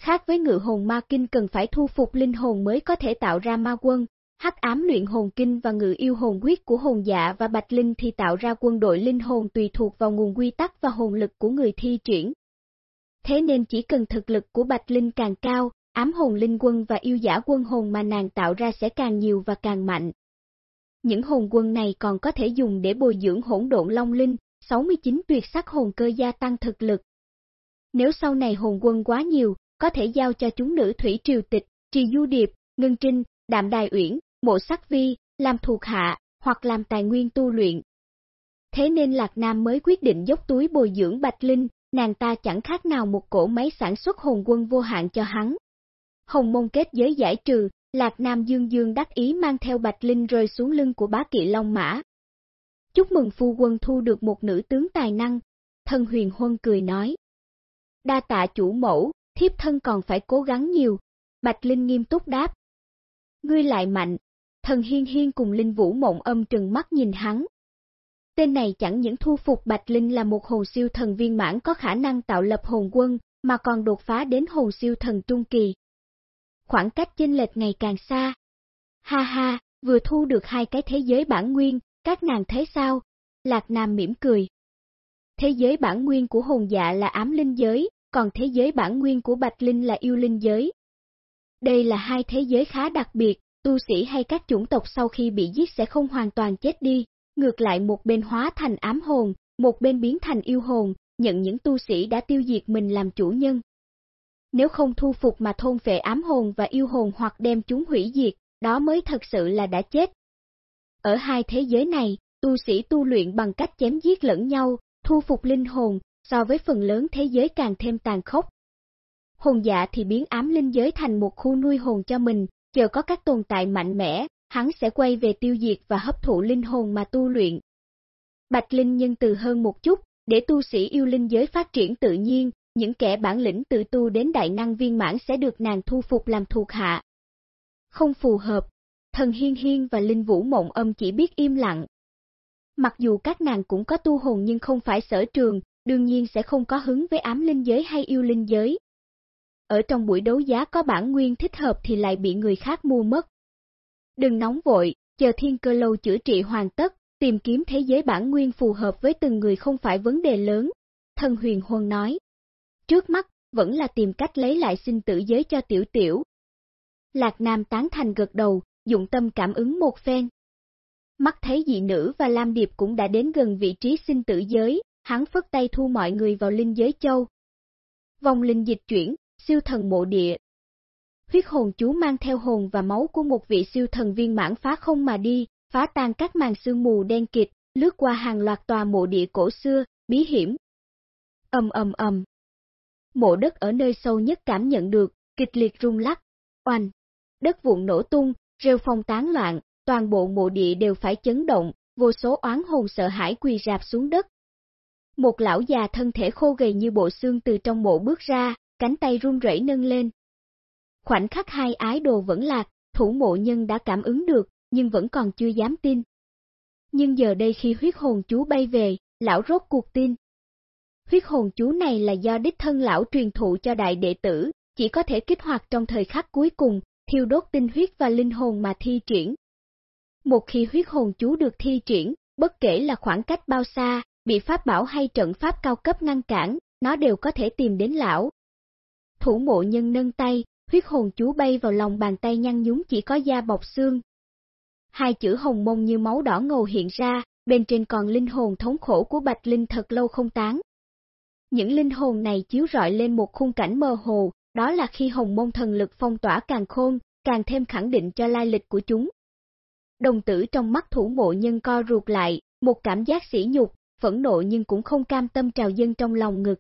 Khác với ngự hồn ma kinh cần phải thu phục linh hồn mới có thể tạo ra ma quân, hắc ám luyện hồn kinh và ngự yêu hồn quyết của hồn dạ và bạch linh thì tạo ra quân đội linh hồn tùy thuộc vào nguồn quy tắc và hồn lực của người thi triển. Thế nên chỉ cần thực lực của bạch linh càng cao, ám hồn linh quân và yêu giả quân hồn mà nàng tạo ra sẽ càng nhiều và càng mạnh. Những hồn quân này còn có thể dùng để bồi dưỡng hỗn độn long linh, 69 tuyệt sắc hồn cơ gia tăng thực lực. Nếu sau này hồn quân quá nhiều, có thể giao cho chúng nữ thủy triều tịch, trì du điệp, ngân trinh, đạm đài uyển, mộ sắc vi, làm thuộc hạ, hoặc làm tài nguyên tu luyện. Thế nên Lạc Nam mới quyết định dốc túi bồi dưỡng Bạch Linh, nàng ta chẳng khác nào một cổ máy sản xuất hồn quân vô hạn cho hắn. Hồng mông kết giới giải trừ, Lạc Nam dương dương đắc ý mang theo Bạch Linh rơi xuống lưng của bá kỵ Long Mã. Chúc mừng phu quân thu được một nữ tướng tài năng, thân huyền huân cười nói. Đa tạ chủ mẫu, thiếp thân còn phải cố gắng nhiều, Bạch Linh nghiêm túc đáp. Ngươi lại mạnh, thần hiên hiên cùng Linh Vũ mộng âm trừng mắt nhìn hắn. Tên này chẳng những thu phục Bạch Linh là một hồn siêu thần viên mãn có khả năng tạo lập hồn quân, mà còn đột phá đến hồn siêu thần trung kỳ. Khoảng cách chênh lệch ngày càng xa. Ha ha, vừa thu được hai cái thế giới bản nguyên, các nàng thấy sao? Lạc Nam mỉm cười. Thế giới bản nguyên của hồn dạ là ám linh giới, còn thế giới bản nguyên của Bạch Linh là yêu linh giới. Đây là hai thế giới khá đặc biệt, tu sĩ hay các chủng tộc sau khi bị giết sẽ không hoàn toàn chết đi, ngược lại một bên hóa thành ám hồn, một bên biến thành yêu hồn, nhận những tu sĩ đã tiêu diệt mình làm chủ nhân. Nếu không thu phục mà thôn phệ ám hồn và yêu hồn hoặc đem chúng hủy diệt, đó mới thật sự là đã chết. Ở hai thế giới này, tu sĩ tu luyện bằng cách chém giết lẫn nhau, thu phục linh hồn, so với phần lớn thế giới càng thêm tàn khốc. Hồn dạ thì biến ám linh giới thành một khu nuôi hồn cho mình, chờ có các tồn tại mạnh mẽ, hắn sẽ quay về tiêu diệt và hấp thụ linh hồn mà tu luyện. Bạch Linh nhân từ hơn một chút, để tu sĩ yêu linh giới phát triển tự nhiên, những kẻ bản lĩnh tự tu đến đại năng viên mãn sẽ được nàng thu phục làm thuộc hạ. Không phù hợp, thần hiên hiên và linh vũ mộng âm chỉ biết im lặng. Mặc dù các nàng cũng có tu hồn nhưng không phải sở trường, đương nhiên sẽ không có hứng với ám linh giới hay yêu linh giới. Ở trong buổi đấu giá có bản nguyên thích hợp thì lại bị người khác mua mất. Đừng nóng vội, chờ thiên cơ lâu chữa trị hoàn tất, tìm kiếm thế giới bản nguyên phù hợp với từng người không phải vấn đề lớn. Thần huyền huân nói. Trước mắt, vẫn là tìm cách lấy lại sinh tử giới cho tiểu tiểu. Lạc Nam tán thành gật đầu, dụng tâm cảm ứng một phen. Mắt thấy dị nữ và Lam Điệp cũng đã đến gần vị trí sinh tử giới, hắn phất tay thu mọi người vào linh giới châu. Vòng linh dịch chuyển, siêu thần mộ địa. Huyết hồn chú mang theo hồn và máu của một vị siêu thần viên mãn phá không mà đi, phá tan các màn sương mù đen kịt, lướt qua hàng loạt tòa mộ địa cổ xưa, bí hiểm. Ầm ầm ầm. Mộ đất ở nơi sâu nhất cảm nhận được, kịch liệt rung lắc, oanh. Đất vụn nổ tung, rêu phong tán loạn, toàn bộ mộ địa đều phải chấn động, vô số oán hồn sợ hãi quỳ rạp xuống đất, một lão già thân thể khô gầy như bộ xương từ trong mộ bước ra, cánh tay run rẩy nâng lên. Khoảnh khắc hai ái đồ vẫn lạc, thủ mộ nhân đã cảm ứng được, nhưng vẫn còn chưa dám tin. Nhưng giờ đây khi huyết hồn chú bay về, lão rốt cuộc tin. Huyết hồn chú này là do đích thân lão truyền thụ cho đại đệ tử, chỉ có thể kích hoạt trong thời khắc cuối cùng, thiêu đốt tinh huyết và linh hồn mà thi triển. Một khi huyết hồn chú được thi triển, bất kể là khoảng cách bao xa, bị pháp bảo hay trận pháp cao cấp ngăn cản, nó đều có thể tìm đến lão. Thủ mộ nhân nâng tay, huyết hồn chú bay vào lòng bàn tay nhăn nhúm chỉ có da bọc xương. Hai chữ hồng mông như máu đỏ ngầu hiện ra, bên trên còn linh hồn thống khổ của Bạch Linh thật lâu không tán. Những linh hồn này chiếu rọi lên một khung cảnh mơ hồ, đó là khi hồng mông thần lực phong tỏa càng khôn, càng thêm khẳng định cho lai lịch của chúng. Đồng tử trong mắt thủ mộ nhân co ruột lại, một cảm giác sỉ nhục, phẫn nộ nhưng cũng không cam tâm trào dân trong lòng ngực.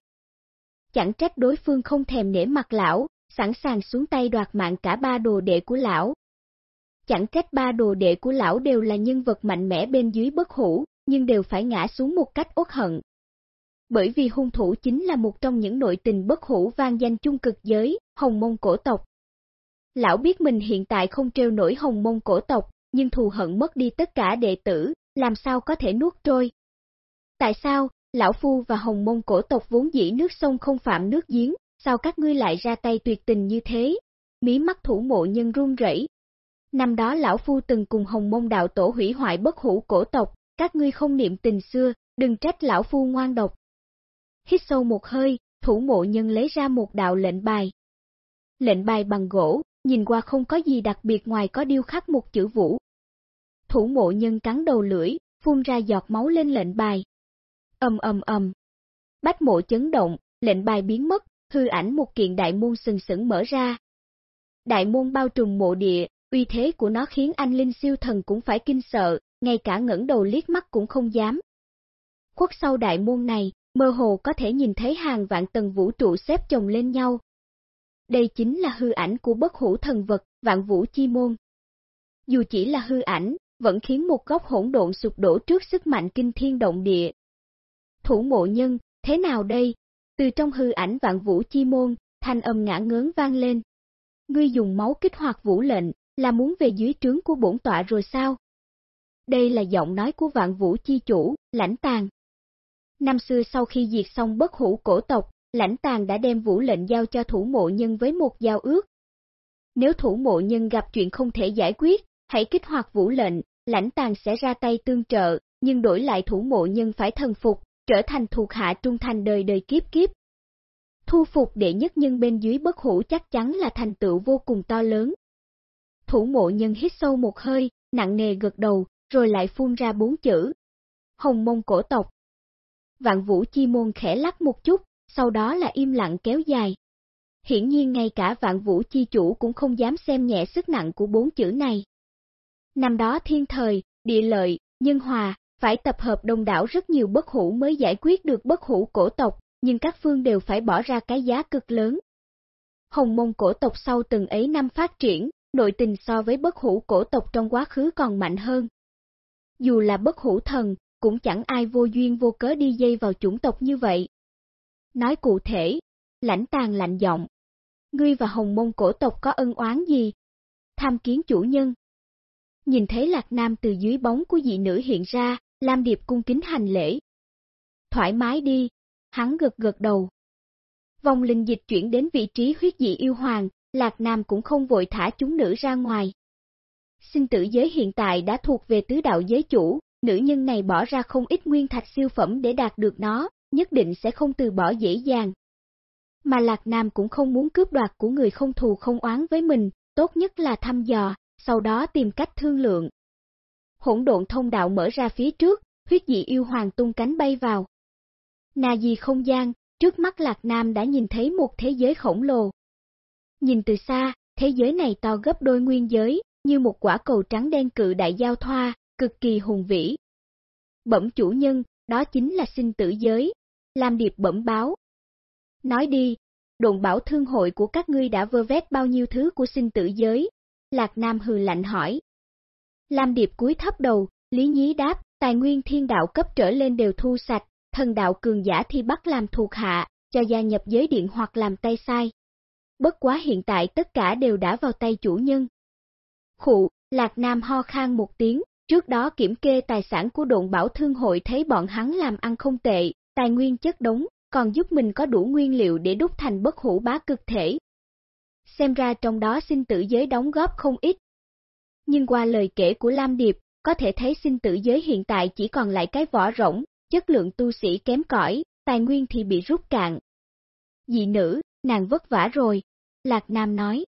Chẳng trách đối phương không thèm nể mặt lão, sẵn sàng xuống tay đoạt mạng cả ba đồ đệ của lão. Chẳng trách ba đồ đệ của lão đều là nhân vật mạnh mẽ bên dưới bất hủ, nhưng đều phải ngã xuống một cách uất hận. Bởi vì hung thủ chính là một trong những nội tình bất hủ vang danh chung cực giới, hồng mông cổ tộc. Lão biết mình hiện tại không treo nổi hồng mông cổ tộc, nhưng thù hận mất đi tất cả đệ tử, làm sao có thể nuốt trôi. Tại sao, lão phu và hồng mông cổ tộc vốn dĩ nước sông không phạm nước giếng, sao các ngươi lại ra tay tuyệt tình như thế? Mí mắt thủ mộ nhân run rẩy. Năm đó lão phu từng cùng hồng mông đạo tổ hủy hoại bất hủ cổ tộc, các ngươi không niệm tình xưa, đừng trách lão phu ngoan độc. Hít sâu một hơi, thủ mộ nhân lấy ra một đạo lệnh bài. Lệnh bài bằng gỗ, nhìn qua không có gì đặc biệt ngoài có điêu khắc một chữ vũ. Thủ mộ nhân cắn đầu lưỡi, phun ra giọt máu lên lệnh bài. Ầm ầm ầm. Bách mộ chấn động, lệnh bài biến mất, hư ảnh một kiện đại môn sừng sững mở ra. Đại môn bao trùm mộ địa, uy thế của nó khiến anh linh siêu thần cũng phải kinh sợ, ngay cả ngẩng đầu liếc mắt cũng không dám. Khuất sau đại môn này, mơ hồ có thể nhìn thấy hàng vạn tầng vũ trụ xếp chồng lên nhau. Đây chính là hư ảnh của bất hủ thần vật, vạn vũ chi môn. Dù chỉ là hư ảnh, vẫn khiến một góc hỗn độn sụp đổ trước sức mạnh kinh thiên động địa. Thủ mộ nhân, thế nào đây? Từ trong hư ảnh vạn vũ chi môn, thanh âm ngã ngớn vang lên. Ngươi dùng máu kích hoạt vũ lệnh, là muốn về dưới trướng của bổn tọa rồi sao? Đây là giọng nói của vạn vũ chi chủ, lãnh tàng. Năm xưa sau khi diệt xong bất hủ cổ tộc, lãnh tàng đã đem vũ lệnh giao cho thủ mộ nhân với một giao ước. Nếu thủ mộ nhân gặp chuyện không thể giải quyết, hãy kích hoạt vũ lệnh, lãnh tàng sẽ ra tay tương trợ, nhưng đổi lại thủ mộ nhân phải thần phục, trở thành thuộc hạ trung thành đời đời kiếp kiếp. Thu phục đệ nhất nhân bên dưới bất hủ chắc chắn là thành tựu vô cùng to lớn. Thủ mộ nhân hít sâu một hơi, nặng nề gật đầu, rồi lại phun ra bốn chữ. Hồng mông cổ tộc. Vạn vũ chi môn khẽ lắc một chút, sau đó là im lặng kéo dài. Hiển nhiên ngay cả vạn vũ chi chủ cũng không dám xem nhẹ sức nặng của bốn chữ này. Năm đó thiên thời, địa lợi, nhân hòa, phải tập hợp đông đảo rất nhiều bất hủ mới giải quyết được bất hủ cổ tộc, nhưng các phương đều phải bỏ ra cái giá cực lớn. Hồng mông cổ tộc sau từng ấy năm phát triển, nội tình so với bất hủ cổ tộc trong quá khứ còn mạnh hơn. Dù là bất hủ thần, cũng chẳng ai vô duyên vô cớ đi dây vào chủng tộc như vậy. Nói cụ thể, lãnh tàng lạnh giọng. Ngươi và hồng mông cổ tộc có ân oán gì? Tham kiến chủ nhân. Nhìn thấy Lạc Nam từ dưới bóng của dị nữ hiện ra, Lam Điệp cung kính hành lễ. Thoải mái đi, hắn gật gật đầu. Vòng linh dịch chuyển đến vị trí huyết dị yêu hoàng, Lạc Nam cũng không vội thả chúng nữ ra ngoài. Sinh tử giới hiện tại đã thuộc về tứ đạo giới chủ, nữ nhân này bỏ ra không ít nguyên thạch siêu phẩm để đạt được nó, nhất định sẽ không từ bỏ dễ dàng. Mà Lạc Nam cũng không muốn cướp đoạt của người không thù không oán với mình, tốt nhất là thăm dò, sau đó tìm cách thương lượng. Hỗn độn thông đạo mở ra phía trước, huyết dị yêu hoàng tung cánh bay vào. Nà gì không gian, trước mắt Lạc Nam đã nhìn thấy một thế giới khổng lồ. Nhìn từ xa, thế giới này to gấp đôi nguyên giới, như một quả cầu trắng đen cự đại giao thoa, cực kỳ hùng vĩ. Bẩm chủ nhân, đó chính là sinh tử giới. Lam Điệp bẩm báo. Nói đi, đồn bảo thương hội của các ngươi đã vơ vét bao nhiêu thứ của sinh tử giới? Lạc Nam hừ lạnh hỏi. Lam Điệp cúi thấp đầu, Lý Nhí đáp, tài nguyên thiên đạo cấp trở lên đều thu sạch, thần đạo cường giả thì bắt làm thuộc hạ, cho gia nhập giới điện hoặc làm tay sai. Bất quá hiện tại tất cả đều đã vào tay chủ nhân. Khụ, Lạc Nam ho khan một tiếng, trước đó kiểm kê tài sản của độn bảo thương hội thấy bọn hắn làm ăn không tệ, tài nguyên chất đống, còn giúp mình có đủ nguyên liệu để đúc thành bất hủ bá cực thể. Xem ra trong đó sinh tử giới đóng góp không ít. Nhưng qua lời kể của Lam Điệp, có thể thấy sinh tử giới hiện tại chỉ còn lại cái vỏ rỗng, chất lượng tu sĩ kém cỏi, tài nguyên thì bị rút cạn. Dị nữ, nàng vất vả rồi, Lạc Nam nói.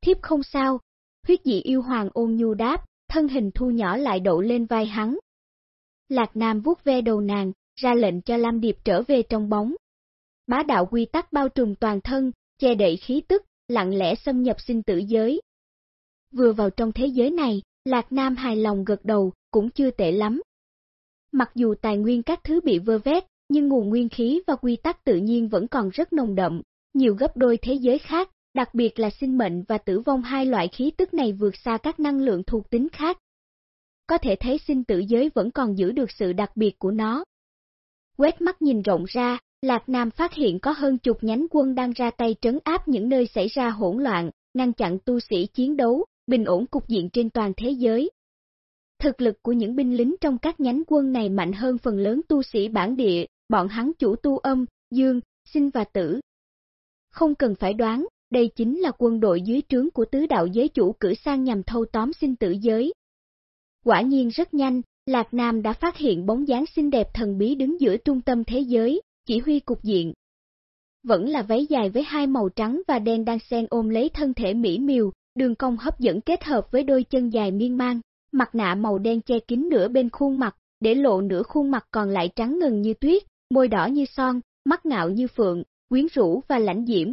Thiếp không sao, huyết dị yêu hoàng ôn nhu đáp, thân hình thu nhỏ lại đậu lên vai hắn. Lạc Nam vuốt ve đầu nàng, ra lệnh cho Lam Điệp trở về trong bóng. Bá đạo quy tắc bao trùm toàn thân, che đậy khí tức, lặng lẽ xâm nhập sinh tử giới. Vừa vào trong thế giới này, Lạc Nam hài lòng gật đầu, cũng chưa tệ lắm. Mặc dù tài nguyên các thứ bị vơ vét, nhưng nguồn nguyên khí và quy tắc tự nhiên vẫn còn rất nồng đậm, nhiều gấp đôi thế giới khác, đặc biệt là sinh mệnh và tử vong hai loại khí tức này vượt xa các năng lượng thuộc tính khác. Có thể thấy sinh tử giới vẫn còn giữ được sự đặc biệt của nó. Quét mắt nhìn rộng ra, Lạc Nam phát hiện có hơn chục nhánh quân đang ra tay trấn áp những nơi xảy ra hỗn loạn, ngăn chặn tu sĩ chiến đấu, bình ổn cục diện trên toàn thế giới. Thực lực của những binh lính trong các nhánh quân này mạnh hơn phần lớn tu sĩ bản địa, bọn hắn chủ tu âm, dương, sinh và tử. Không cần phải đoán, đây chính là quân đội dưới trướng của tứ đạo giới chủ cử sang nhằm thâu tóm sinh tử giới. Quả nhiên rất nhanh, Lạc Nam đã phát hiện bóng dáng xinh đẹp thần bí đứng giữa trung tâm thế giới, chỉ huy cục diện. Vẫn là váy dài với hai màu trắng và đen đang xen ôm lấy thân thể mỹ miều, đường cong hấp dẫn kết hợp với đôi chân dài miên man, mặt nạ màu đen che kín nửa bên khuôn mặt, để lộ nửa khuôn mặt còn lại trắng ngần như tuyết, môi đỏ như son, mắt ngạo như phượng, quyến rũ và lãnh diễm.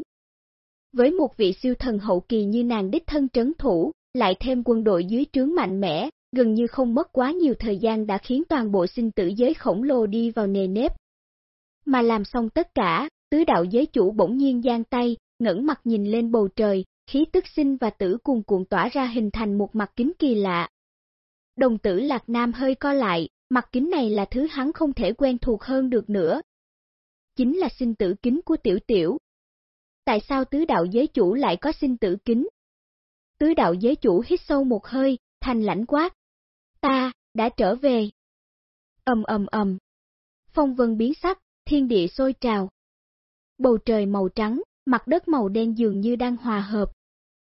Với một vị siêu thần hậu kỳ như nàng đích thân trấn thủ, lại thêm quân đội dưới trướng mạnh mẽ, gần như không mất quá nhiều thời gian đã khiến toàn bộ sinh tử giới khổng lồ đi vào nề nếp. Mà làm xong tất cả, tứ đạo giới chủ bỗng nhiên giang tay, ngẩng mặt nhìn lên bầu trời, khí tức sinh và tử cùng cuộn tỏa ra hình thành một mặt kính kỳ lạ. Đồng tử Lạc Nam hơi co lại, mặt kính này là thứ hắn không thể quen thuộc hơn được nữa. Chính là sinh tử kính của tiểu tiểu. Tại sao tứ đạo giới chủ lại có sinh tử kính? Tứ đạo giới chủ hít sâu một hơi, thành lãnh quát. Ta, đã trở về. ầm ầm ầm. Phong vân biến sắc, thiên địa sôi trào. Bầu trời màu trắng, mặt đất màu đen dường như đang hòa hợp.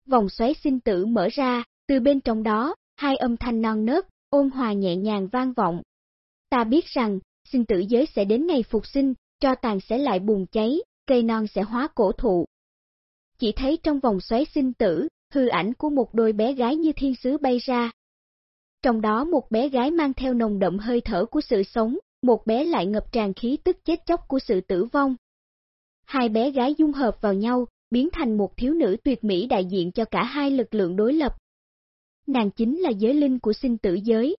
Vòng xoáy sinh tử mở ra, từ bên trong đó, hai âm thanh non nớt, ôn hòa nhẹ nhàng vang vọng. Ta biết rằng, sinh tử giới sẽ đến ngày phục sinh, cho tàn sẽ lại bùng cháy, cây non sẽ hóa cổ thụ. Chỉ thấy trong vòng xoáy sinh tử, hư ảnh của một đôi bé gái như thiên sứ bay ra. Trong đó một bé gái mang theo nồng đậm hơi thở của sự sống, một bé lại ngập tràn khí tức chết chóc của sự tử vong. Hai bé gái dung hợp vào nhau, biến thành một thiếu nữ tuyệt mỹ đại diện cho cả hai lực lượng đối lập. Nàng chính là giới linh của sinh tử giới.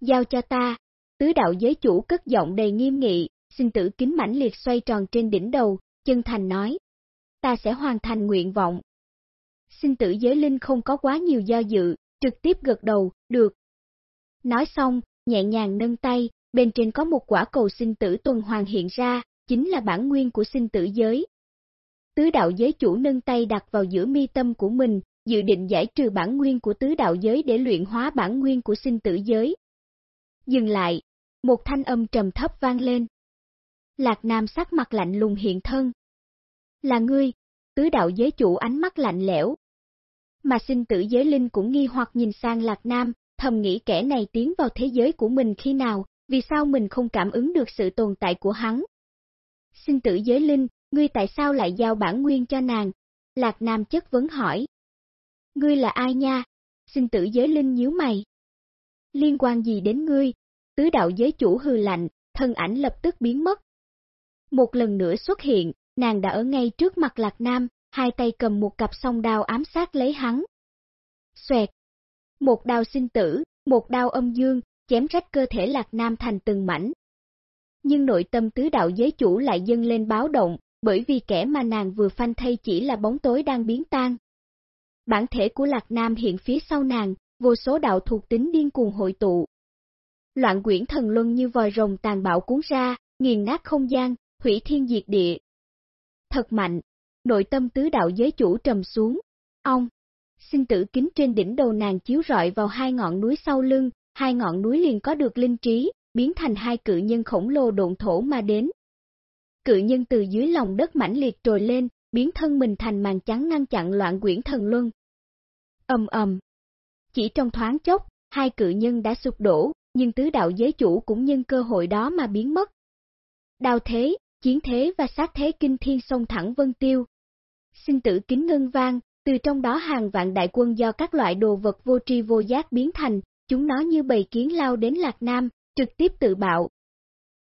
Giao cho ta, tứ đạo giới chủ cất giọng đầy nghiêm nghị, sinh tử kính mãnh liệt xoay tròn trên đỉnh đầu, chân thành nói. Ta sẽ hoàn thành nguyện vọng. Sinh tử giới linh không có quá nhiều do dự, trực tiếp gật đầu, được. Nói xong, nhẹ nhàng nâng tay, bên trên có một quả cầu sinh tử tuần hoàn hiện ra, chính là bản nguyên của sinh tử giới. Tứ đạo giới chủ nâng tay đặt vào giữa mi tâm của mình, dự định giải trừ bản nguyên của tứ đạo giới để luyện hóa bản nguyên của sinh tử giới. Dừng lại, một thanh âm trầm thấp vang lên. Lạc Nam sắc mặt lạnh lùng hiện thân. Là ngươi, tứ đạo giới chủ ánh mắt lạnh lẽo. Mà sinh tử giới linh cũng nghi hoặc nhìn sang Lạc Nam, thầm nghĩ kẻ này tiến vào thế giới của mình khi nào, vì sao mình không cảm ứng được sự tồn tại của hắn. Sinh tử giới linh, ngươi tại sao lại giao bản nguyên cho nàng? Lạc Nam chất vấn hỏi. Ngươi là ai nha? Sinh tử giới linh nhíu mày. Liên quan gì đến ngươi? Tứ đạo giới chủ hư lạnh, thân ảnh lập tức biến mất. Một lần nữa xuất hiện, nàng đã ở ngay trước mặt Lạc Nam, hai tay cầm một cặp song đao ám sát lấy hắn. Xoẹt! Một đao sinh tử, một đao âm dương, chém rách cơ thể Lạc Nam thành từng mảnh. Nhưng nội tâm tứ đạo giới chủ lại dâng lên báo động, bởi vì kẻ mà nàng vừa phanh thay chỉ là bóng tối đang biến tan. Bản thể của Lạc Nam hiện phía sau nàng, vô số đạo thuộc tính điên cuồng hội tụ. Loạn quyển thần luân như vòi rồng tàn bạo cuốn ra, nghiền nát không gian, hủy thiên diệt địa. Thật mạnh, nội tâm tứ đạo giới chủ trầm xuống. Ông, sinh tử kính trên đỉnh đầu nàng chiếu rọi vào hai ngọn núi sau lưng, hai ngọn núi liền có được linh trí, biến thành hai cự nhân khổng lồ độn thổ mà đến. Cự nhân từ dưới lòng đất mãnh liệt trồi lên, biến thân mình thành màn trắng ngăn chặn loạn quyển thần luân. Ầm ầm. Chỉ trong thoáng chốc, hai cự nhân đã sụp đổ, nhưng tứ đạo giới chủ cũng nhân cơ hội đó mà biến mất. Đào thế, chiến thế và sát thế kinh thiên sông thẳng vân tiêu. Sinh tử kính ngân vang, từ trong đó hàng vạn đại quân do các loại đồ vật vô tri vô giác biến thành, chúng nó như bầy kiến lao đến Lạc Nam, trực tiếp tự bạo.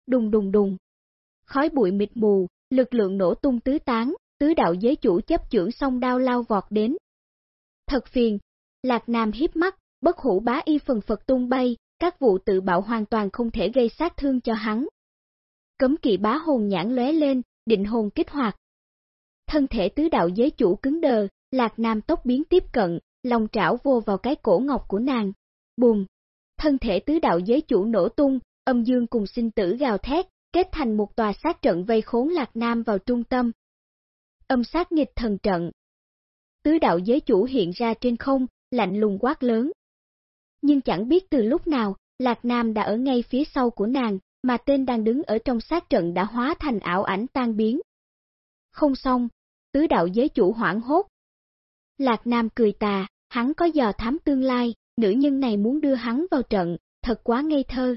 Đùng đùng đùng. Khói bụi mịt mù, lực lượng nổ tung tứ tán, tứ đạo giới chủ chấp trưởng song đao lao vọt đến. Thật phiền, Lạc Nam hiếp mắt, bất hủ bá y phần phật tung bay, các vụ tự bạo hoàn toàn không thể gây sát thương cho hắn. Cấm kỵ bá hồn nhãn lóe lên, định hồn kích hoạt. Thân thể tứ đạo giới chủ cứng đờ, Lạc Nam tốc biến tiếp cận, lòng trảo vô vào cái cổ ngọc của nàng. Bùm! Thân thể tứ đạo giới chủ nổ tung, âm dương cùng sinh tử gào thét, kết thành một tòa sát trận vây khốn Lạc Nam vào trung tâm. Âm sát nghịch thần trận. Tứ đạo giới chủ hiện ra trên không, lạnh lùng quát lớn. Nhưng chẳng biết từ lúc nào, Lạc Nam đã ở ngay phía sau của nàng, mà tên đang đứng ở trong sát trận đã hóa thành ảo ảnh tan biến. Không xong, tứ đạo giới chủ hoảng hốt. Lạc Nam cười tà, hắn có dò thám tương lai, nữ nhân này muốn đưa hắn vào trận, thật quá ngây thơ.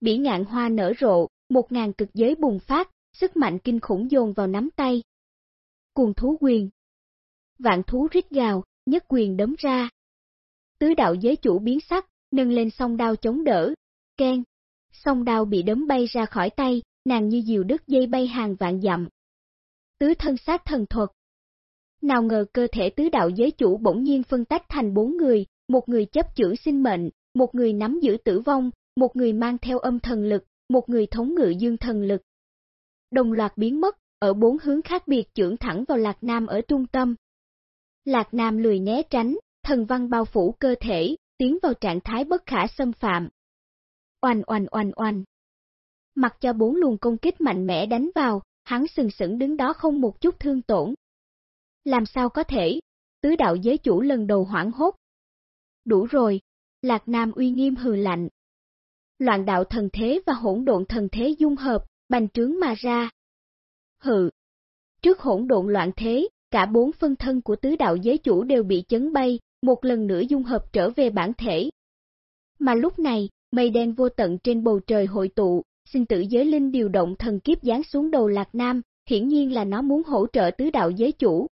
Bỉ ngạn hoa nở rộ, một ngàn cực giới bùng phát, sức mạnh kinh khủng dồn vào nắm tay. Cuồng thú quyền. Vạn thú rít gào, nhất quyền đấm ra. Tứ đạo giới chủ biến sắc, nâng lên song đao chống đỡ. Ken. Song đao bị đấm bay ra khỏi tay, nàng như diều đứt dây bay hàng vạn dặm. Tứ thân sát thần thuật. Nào ngờ cơ thể tứ đạo giới chủ bỗng nhiên phân tách thành bốn người, một người chấp chữ sinh mệnh, một người nắm giữ tử vong, một người mang theo âm thần lực, một người thống ngự dương thần lực. Đồng loạt biến mất, ở bốn hướng khác biệt trưởng thẳng vào Lạc Nam ở trung tâm. Lạc Nam lười né tránh, thần văn bao phủ cơ thể, tiến vào trạng thái bất khả xâm phạm. Oanh oanh oanh oanh. Mặc cho bốn luồng công kích mạnh mẽ đánh vào, hắn sừng sững đứng đó không một chút thương tổn. Làm sao có thể? Tứ đạo giới chủ lần đầu hoảng hốt. Đủ rồi, Lạc Nam uy nghiêm hừ lạnh. Loạn đạo thần thế và hỗn độn thần thế dung hợp, bành trướng mà ra. Hừ. Trước hỗn độn loạn thế, cả bốn phân thân của tứ đạo giới chủ đều bị chấn bay, một lần nữa dung hợp trở về bản thể. Mà lúc này, mây đen vô tận trên bầu trời hội tụ, sinh tử giới linh điều động thần kiếp giáng xuống đầu Lạc Nam, hiển nhiên là nó muốn hỗ trợ tứ đạo giới chủ.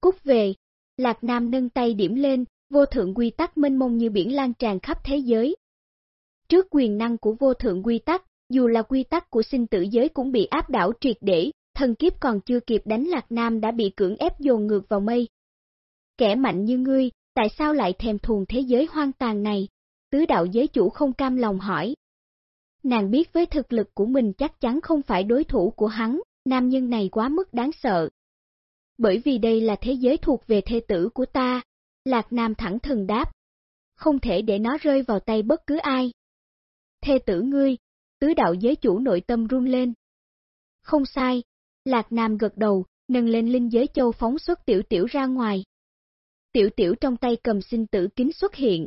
Cút về, Lạc Nam nâng tay điểm lên, vô thượng quy tắc mênh mông như biển lan tràn khắp thế giới. Trước quyền năng của vô thượng quy tắc, dù là quy tắc của sinh tử giới cũng bị áp đảo triệt để, thần kiếp còn chưa kịp đánh Lạc Nam đã bị cưỡng ép dồn ngược vào mây. Kẻ mạnh như ngươi, tại sao lại thèm thuồng thế giới hoang tàn này? Tứ đạo giới chủ không cam lòng hỏi. Nàng biết với thực lực của mình chắc chắn không phải đối thủ của hắn, nam nhân này quá mức đáng sợ. Bởi vì đây là thế giới thuộc về thê tử của ta, Lạc Nam thẳng thừng đáp. Không thể để nó rơi vào tay bất cứ ai. Thê tử ngươi, tứ đạo giới chủ nội tâm run lên. Không sai, Lạc Nam gật đầu, nâng lên linh giới châu phóng xuất tiểu tiểu ra ngoài. Tiểu tiểu trong tay cầm sinh tử kính xuất hiện.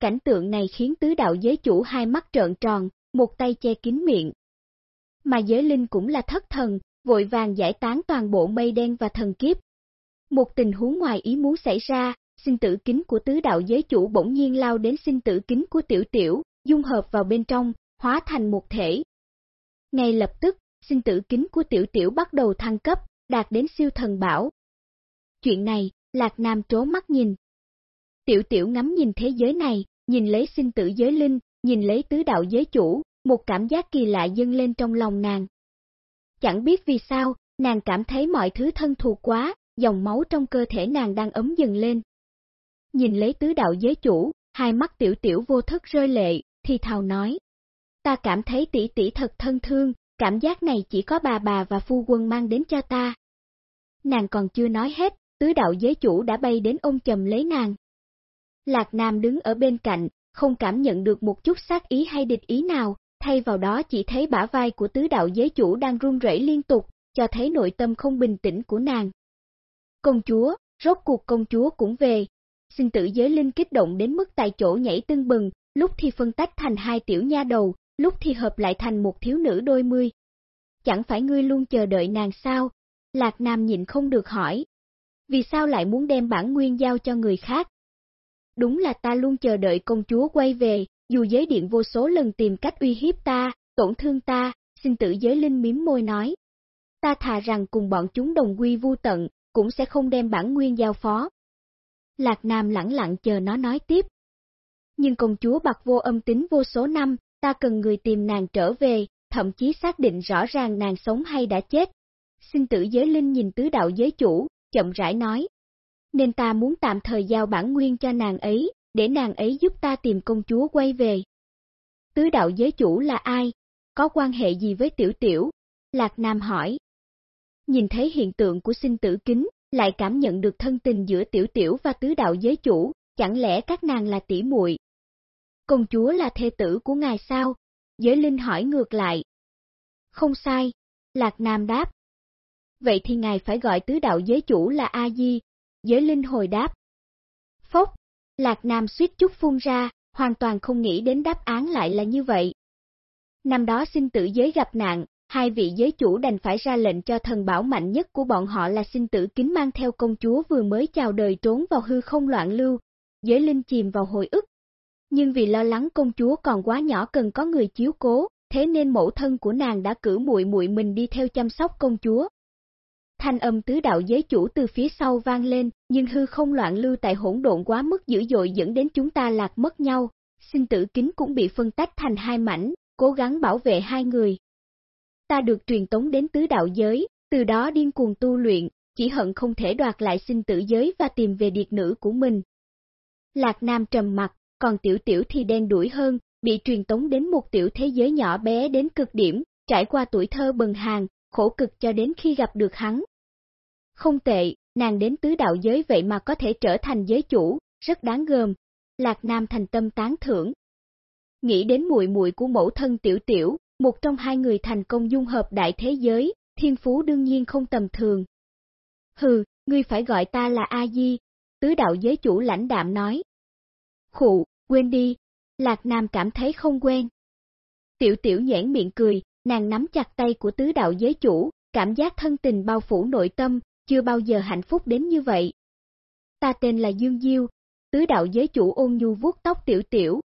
Cảnh tượng này khiến tứ đạo giới chủ hai mắt trợn tròn, một tay che kín miệng. Mà giới linh cũng là thất thần, vội vàng giải tán toàn bộ mây đen và thần kiếp. Một tình huống ngoài ý muốn xảy ra, sinh tử kính của tứ đạo giới chủ bỗng nhiên lao đến sinh tử kính của tiểu tiểu, dung hợp vào bên trong, hóa thành một thể. Ngay lập tức, sinh tử kính của tiểu tiểu bắt đầu thăng cấp, đạt đến siêu thần bảo. Chuyện này, Lạc Nam trố mắt nhìn. Tiểu tiểu ngắm nhìn thế giới này, nhìn lấy sinh tử giới linh, nhìn lấy tứ đạo giới chủ, một cảm giác kỳ lạ dâng lên trong lòng nàng. Chẳng biết vì sao, nàng cảm thấy mọi thứ thân thuộc quá, dòng máu trong cơ thể nàng đang ấm dần lên. Nhìn lấy tứ đạo giới chủ, hai mắt tiểu tiểu vô thức rơi lệ, thì thào nói. Ta cảm thấy tỷ tỷ thật thân thương, cảm giác này chỉ có bà bà và phu quân mang đến cho ta. Nàng còn chưa nói hết, tứ đạo giới chủ đã bay đến ôm chầm lấy nàng. Lạc Nam đứng ở bên cạnh, không cảm nhận được một chút sát ý hay địch ý nào, thay vào đó chỉ thấy bả vai của tứ đạo giới chủ đang run rẩy liên tục, cho thấy nội tâm không bình tĩnh của nàng. Công chúa, rốt cuộc công chúa cũng về. Sinh tử giới linh kích động đến mức tại chỗ nhảy tưng bừng, lúc thì phân tách thành hai tiểu nha đầu, lúc thì hợp lại thành một thiếu nữ đôi mươi. Chẳng phải ngươi luôn chờ đợi nàng sao? Lạc Nam nhịn không được hỏi. Vì sao lại muốn đem bản nguyên giao cho người khác? Đúng là ta luôn chờ đợi công chúa quay về, dù giới điện vô số lần tìm cách uy hiếp ta, tổn thương ta, xin tử giới linh miếm môi nói. Ta thà rằng cùng bọn chúng đồng quy vu tận, cũng sẽ không đem bản nguyên giao phó. Lạc Nam lặng lặng chờ nó nói tiếp. Nhưng công chúa bạc vô âm tính vô số năm, ta cần người tìm nàng trở về, thậm chí xác định rõ ràng nàng sống hay đã chết. Xin tử giới linh nhìn tứ đạo giới chủ, chậm rãi nói. Nên ta muốn tạm thời giao bản nguyên cho nàng ấy, để nàng ấy giúp ta tìm công chúa quay về. Tứ đạo giới chủ là ai? Có quan hệ gì với tiểu tiểu? Lạc Nam hỏi. Nhìn thấy hiện tượng của sinh tử kính, lại cảm nhận được thân tình giữa tiểu tiểu và tứ đạo giới chủ, chẳng lẽ các nàng là tỷ muội? Công chúa là thê tử của ngài sao? Giới linh hỏi ngược lại. Không sai, Lạc Nam đáp. Vậy thì ngài phải gọi tứ đạo giới chủ là A-di, giới linh hồi đáp. Phốc, Lạc Nam suýt chút phun ra, hoàn toàn không nghĩ đến đáp án lại là như vậy. Năm đó sinh tử giới gặp nạn, hai vị giới chủ đành phải ra lệnh cho thần bảo mạnh nhất của bọn họ là sinh tử kính mang theo công chúa vừa mới chào đời trốn vào hư không loạn lưu, giới linh chìm vào hồi ức. Nhưng vì lo lắng công chúa còn quá nhỏ cần có người chiếu cố, thế nên mẫu thân của nàng đã cử muội muội mình đi theo chăm sóc công chúa. Thanh âm tứ đạo giới chủ từ phía sau vang lên, nhưng hư không loạn lưu tại hỗn độn quá mức dữ dội dẫn đến chúng ta lạc mất nhau, sinh tử kính cũng bị phân tách thành hai mảnh, cố gắng bảo vệ hai người. Ta được truyền tống đến tứ đạo giới, từ đó điên cuồng tu luyện, chỉ hận không thể đoạt lại sinh tử giới và tìm về điệt nữ của mình. Lạc Nam trầm mặt, còn tiểu tiểu thì đen đuổi hơn, bị truyền tống đến một tiểu thế giới nhỏ bé đến cực điểm, trải qua tuổi thơ bần hàng, khổ cực cho đến khi gặp được hắn. Không tệ, nàng đến tứ đạo giới vậy mà có thể trở thành giới chủ, rất đáng gờm. Lạc Nam thành tâm tán thưởng. Nghĩ đến muội muội của mẫu thân tiểu tiểu, một trong hai người thành công dung hợp đại thế giới, thiên phú đương nhiên không tầm thường. Hừ, ngươi phải gọi ta là A-di, tứ đạo giới chủ lãnh đạm nói. Khụ, quên đi, Lạc Nam cảm thấy không quen. Tiểu tiểu nhãn miệng cười, nàng nắm chặt tay của tứ đạo giới chủ, cảm giác thân tình bao phủ nội tâm, chưa bao giờ hạnh phúc đến như vậy. Ta tên là Dương Diêu, tứ đạo giới chủ ôn nhu vuốt tóc tiểu tiểu.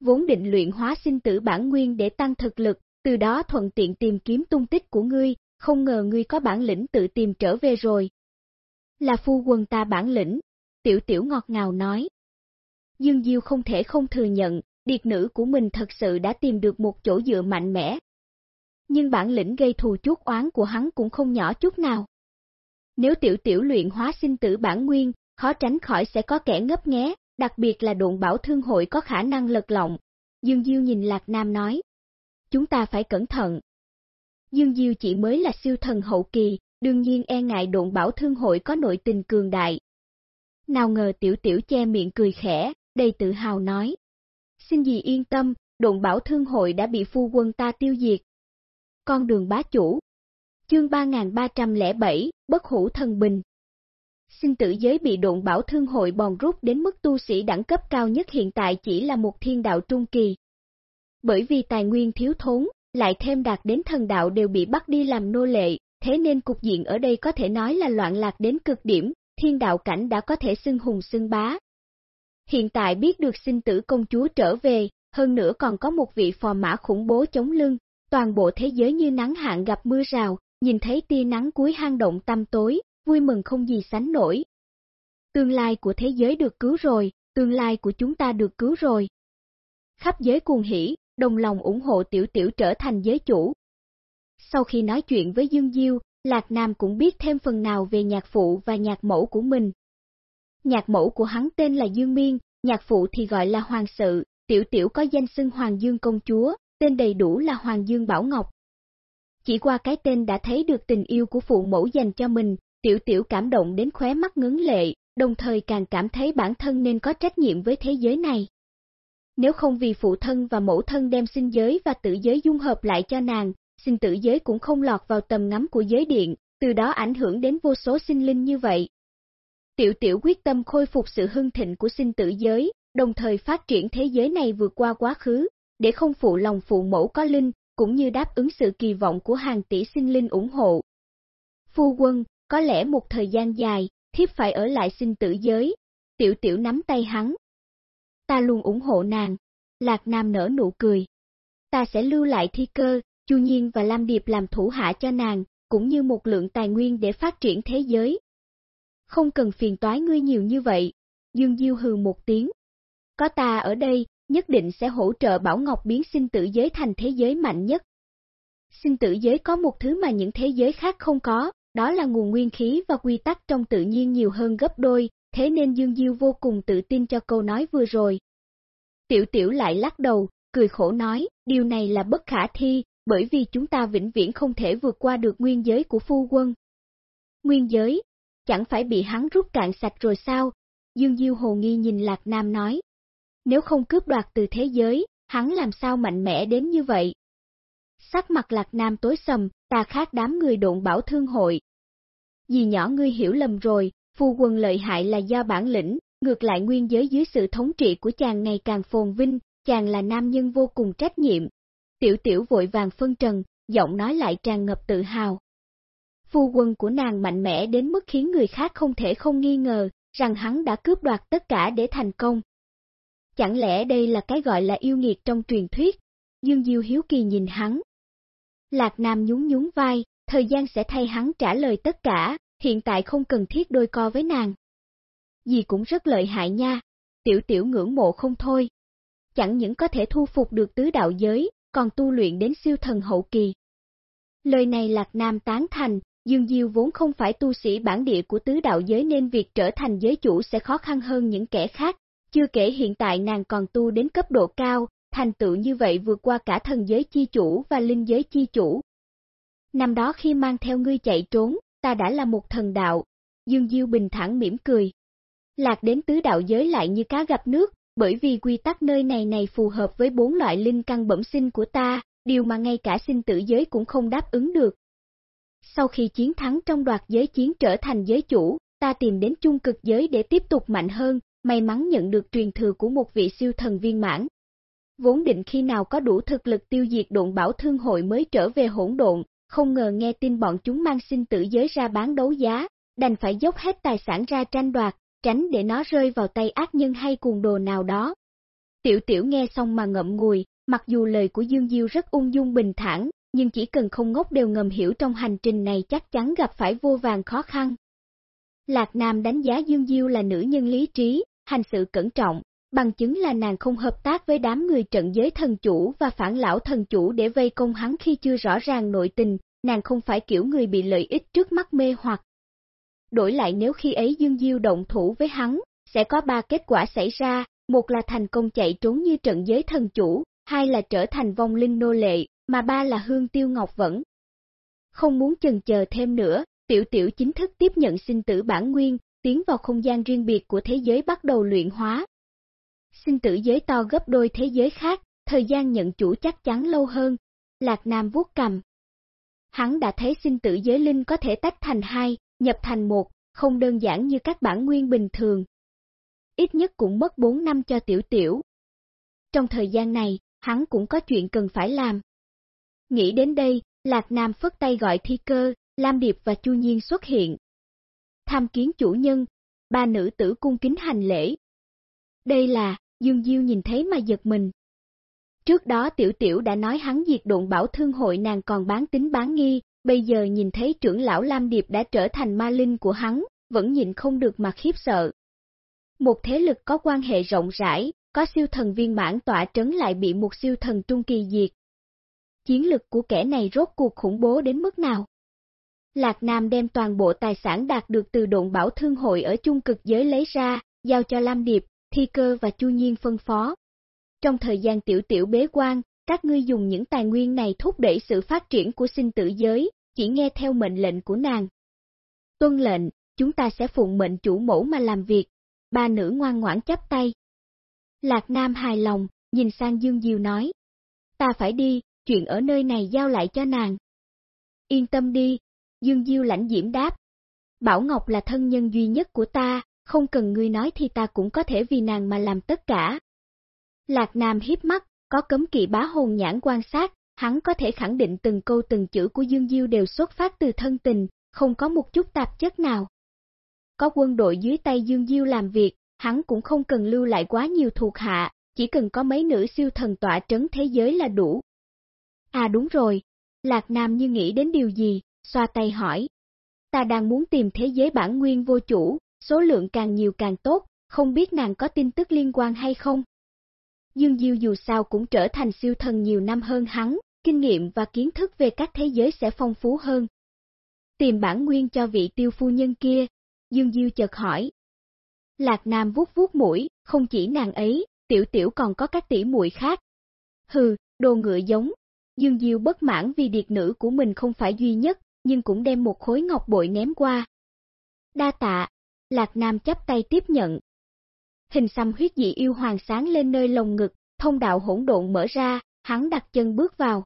Vốn định luyện hóa sinh tử bản nguyên để tăng thực lực, từ đó thuận tiện tìm kiếm tung tích của ngươi, không ngờ ngươi có bản lĩnh tự tìm trở về rồi. Là phu quân ta bản lĩnh, tiểu tiểu ngọt ngào nói. Dương Diêu không thể không thừa nhận, điệt nữ của mình thật sự đã tìm được một chỗ dựa mạnh mẽ. Nhưng bản lĩnh gây thù chuốt oán của hắn cũng không nhỏ chút nào. Nếu tiểu tiểu luyện hóa sinh tử bản nguyên, khó tránh khỏi sẽ có kẻ ngấp nghé, đặc biệt là độn bảo thương hội có khả năng lật lọng. Dương Diêu nhìn Lạc Nam nói, chúng ta phải cẩn thận. Dương Diêu chỉ mới là siêu thần hậu kỳ, đương nhiên e ngại độn bảo thương hội có nội tình cường đại. Nào ngờ tiểu tiểu che miệng cười khẽ, đầy tự hào nói. Xin gì yên tâm, độn bảo thương hội đã bị phu quân ta tiêu diệt. Con đường bá chủ. Chương 3307, Bất hủ thần bình. Sinh tử giới bị độn bảo thương hội bòn rút đến mức tu sĩ đẳng cấp cao nhất hiện tại chỉ là một thiên đạo trung kỳ. Bởi vì tài nguyên thiếu thốn, lại thêm đạt đến thần đạo đều bị bắt đi làm nô lệ, thế nên cục diện ở đây có thể nói là loạn lạc đến cực điểm, thiên đạo cảnh đã có thể xưng hùng xưng bá, Hiện tại biết được sinh tử công chúa trở về, hơn nữa còn có một vị phò mã khủng bố chống lưng, toàn bộ thế giới như nắng hạn gặp mưa rào, nhìn thấy tia nắng cuối hang động tăm tối, vui mừng không gì sánh nổi. Tương lai của thế giới được cứu rồi, tương lai của chúng ta được cứu rồi. Khắp giới cuồng hỉ, đồng lòng ủng hộ tiểu tiểu trở thành giới chủ. Sau khi nói chuyện với Dương Diêu, Lạc Nam cũng biết thêm phần nào về nhạc phụ và nhạc mẫu của mình, Nhạc mẫu của hắn tên là Dương Miên, nhạc phụ thì gọi là Hoàng Sự, tiểu tiểu có danh xưng Hoàng Dương Công Chúa, tên đầy đủ là Hoàng Dương Bảo Ngọc. Chỉ qua cái tên đã thấy được tình yêu của phụ mẫu dành cho mình, tiểu tiểu cảm động đến khóe mắt ngấn lệ, đồng thời càng cảm thấy bản thân nên có trách nhiệm với thế giới này. Nếu không vì phụ thân và mẫu thân đem sinh giới và tử giới dung hợp lại cho nàng, sinh tử giới cũng không lọt vào tầm ngắm của giới điện, từ đó ảnh hưởng đến vô số sinh linh như vậy. Tiểu tiểu quyết tâm khôi phục sự hưng thịnh của sinh tử giới, đồng thời phát triển thế giới này vượt qua quá khứ, để không phụ lòng phụ mẫu có linh, cũng như đáp ứng sự kỳ vọng của hàng tỷ sinh linh ủng hộ. Phu quân, có lẽ một thời gian dài, thiếp phải ở lại sinh tử giới. Tiểu tiểu nắm tay hắn. Ta luôn ủng hộ nàng. Lạc Nam nở nụ cười. Ta sẽ lưu lại thi cơ, Chu Nhiên và Lam Điệp làm thủ hạ cho nàng, cũng như một lượng tài nguyên để phát triển thế giới không cần phiền toái ngươi nhiều như vậy. Dương Diêu hừ một tiếng. Có ta ở đây, nhất định sẽ hỗ trợ Bảo Ngọc biến sinh tử giới thành thế giới mạnh nhất. Sinh tử giới có một thứ mà những thế giới khác không có, đó là nguồn nguyên khí và quy tắc trong tự nhiên nhiều hơn gấp đôi, thế nên Dương Diêu vô cùng tự tin cho câu nói vừa rồi. Tiểu tiểu lại lắc đầu, cười khổ nói, điều này là bất khả thi, bởi vì chúng ta vĩnh viễn không thể vượt qua được nguyên giới của phu quân. Nguyên giới, chẳng phải bị hắn rút cạn sạch rồi sao? Dương Diêu hồ nghi nhìn Lạc Nam nói. Nếu không cướp đoạt từ thế giới, hắn làm sao mạnh mẽ đến như vậy? Sắc mặt Lạc Nam tối sầm, ta khác đám người độn bảo thương hội. Dì nhỏ ngươi hiểu lầm rồi, phu quân lợi hại là do bản lĩnh, ngược lại nguyên giới dưới sự thống trị của chàng ngày càng phồn vinh, chàng là nam nhân vô cùng trách nhiệm. Tiểu tiểu vội vàng phân trần, giọng nói lại tràn ngập tự hào. Phu quân của nàng mạnh mẽ đến mức khiến người khác không thể không nghi ngờ, rằng hắn đã cướp đoạt tất cả để thành công. Chẳng lẽ đây là cái gọi là yêu nghiệt trong truyền thuyết? Dương Diêu hiếu kỳ nhìn hắn. Lạc Nam nhún nhún vai, thời gian sẽ thay hắn trả lời tất cả, hiện tại không cần thiết đôi co với nàng. Gì cũng rất lợi hại nha, tiểu tiểu ngưỡng mộ không thôi. Chẳng những có thể thu phục được tứ đạo giới, còn tu luyện đến siêu thần hậu kỳ. Lời này Lạc Nam tán thành, Dương Diêu vốn không phải tu sĩ bản địa của tứ đạo giới nên việc trở thành giới chủ sẽ khó khăn hơn những kẻ khác, chưa kể hiện tại nàng còn tu đến cấp độ cao, thành tựu như vậy vượt qua cả thần giới chi chủ và linh giới chi chủ. Năm đó khi mang theo ngươi chạy trốn, ta đã là một thần đạo. Dương Diêu bình thản mỉm cười. Lạc đến tứ đạo giới lại như cá gặp nước, bởi vì quy tắc nơi này này phù hợp với bốn loại linh căn bẩm sinh của ta, điều mà ngay cả sinh tử giới cũng không đáp ứng được. Sau khi chiến thắng trong đoạt giới chiến trở thành giới chủ, ta tìm đến chung cực giới để tiếp tục mạnh hơn, may mắn nhận được truyền thừa của một vị siêu thần viên mãn. Vốn định khi nào có đủ thực lực tiêu diệt độn bảo thương hội mới trở về hỗn độn, không ngờ nghe tin bọn chúng mang sinh tử giới ra bán đấu giá, đành phải dốc hết tài sản ra tranh đoạt, tránh để nó rơi vào tay ác nhân hay cuồng đồ nào đó. Tiểu tiểu nghe xong mà ngậm ngùi, mặc dù lời của Dương Diêu rất ung dung bình thản, nhưng chỉ cần không ngốc đều ngầm hiểu trong hành trình này chắc chắn gặp phải vô vàng khó khăn. Lạc Nam đánh giá Dương Diêu là nữ nhân lý trí, hành sự cẩn trọng, bằng chứng là nàng không hợp tác với đám người trận giới thần chủ và phản lão thần chủ để vây công hắn khi chưa rõ ràng nội tình, nàng không phải kiểu người bị lợi ích trước mắt mê hoặc. Đổi lại nếu khi ấy Dương Diêu động thủ với hắn, sẽ có ba kết quả xảy ra, một là thành công chạy trốn như trận giới thần chủ, hai là trở thành vong linh nô lệ, mà ba là hương tiêu ngọc vẫn. Không muốn chần chờ thêm nữa, tiểu tiểu chính thức tiếp nhận sinh tử bản nguyên, tiến vào không gian riêng biệt của thế giới bắt đầu luyện hóa. Sinh tử giới to gấp đôi thế giới khác, thời gian nhận chủ chắc chắn lâu hơn. Lạc Nam vuốt cầm. Hắn đã thấy sinh tử giới linh có thể tách thành hai, nhập thành một, không đơn giản như các bản nguyên bình thường. Ít nhất cũng mất 4 năm cho tiểu tiểu. Trong thời gian này, hắn cũng có chuyện cần phải làm. Nghĩ đến đây, Lạc Nam phất tay gọi thi cơ, Lam Điệp và Chu Nhiên xuất hiện. Tham kiến chủ nhân, ba nữ tử cung kính hành lễ. Đây là, Dương Diêu nhìn thấy mà giật mình. Trước đó Tiểu Tiểu đã nói hắn diệt độn bảo thương hội nàng còn bán tính bán nghi, bây giờ nhìn thấy trưởng lão Lam Điệp đã trở thành ma linh của hắn, vẫn nhìn không được mà khiếp sợ. Một thế lực có quan hệ rộng rãi, có siêu thần viên mãn tỏa trấn lại bị một siêu thần trung kỳ diệt. Chiến lực của kẻ này rốt cuộc khủng bố đến mức nào? Lạc Nam đem toàn bộ tài sản đạt được từ độn bảo thương hội ở chung cực giới lấy ra, giao cho Lam Điệp, Thi Cơ và Chu Nhiên phân phó. Trong thời gian tiểu tiểu bế quan, các ngươi dùng những tài nguyên này thúc đẩy sự phát triển của sinh tử giới, chỉ nghe theo mệnh lệnh của nàng. Tuân lệnh, chúng ta sẽ phụng mệnh chủ mẫu mà làm việc. Ba nữ ngoan ngoãn chấp tay. Lạc Nam hài lòng, nhìn sang Dương Diêu nói. Ta phải đi, chuyện ở nơi này giao lại cho nàng. Yên tâm đi, Dương Diêu lãnh diễm đáp. Bảo Ngọc là thân nhân duy nhất của ta, không cần ngươi nói thì ta cũng có thể vì nàng mà làm tất cả. Lạc Nam hiếp mắt, có cấm kỵ bá hồn nhãn quan sát, hắn có thể khẳng định từng câu từng chữ của Dương Diêu đều xuất phát từ thân tình, không có một chút tạp chất nào. Có quân đội dưới tay Dương Diêu làm việc, hắn cũng không cần lưu lại quá nhiều thuộc hạ, chỉ cần có mấy nữ siêu thần tọa trấn thế giới là đủ. À đúng rồi, Lạc Nam như nghĩ đến điều gì, xoa tay hỏi. Ta đang muốn tìm thế giới bản nguyên vô chủ, số lượng càng nhiều càng tốt, không biết nàng có tin tức liên quan hay không? Dương Diêu dù sao cũng trở thành siêu thần nhiều năm hơn hắn, kinh nghiệm và kiến thức về các thế giới sẽ phong phú hơn. Tìm bản nguyên cho vị tiêu phu nhân kia, Dương Diêu chợt hỏi. Lạc Nam vuốt vuốt mũi, không chỉ nàng ấy, tiểu tiểu còn có các tỷ muội khác. Hừ, đồ ngựa giống. Dương Diêu bất mãn vì điệt nữ của mình không phải duy nhất, nhưng cũng đem một khối ngọc bội ném qua. Đa tạ, Lạc Nam chấp tay tiếp nhận. Hình xăm huyết dị yêu hoàng sáng lên nơi lồng ngực, thông đạo hỗn độn mở ra, hắn đặt chân bước vào.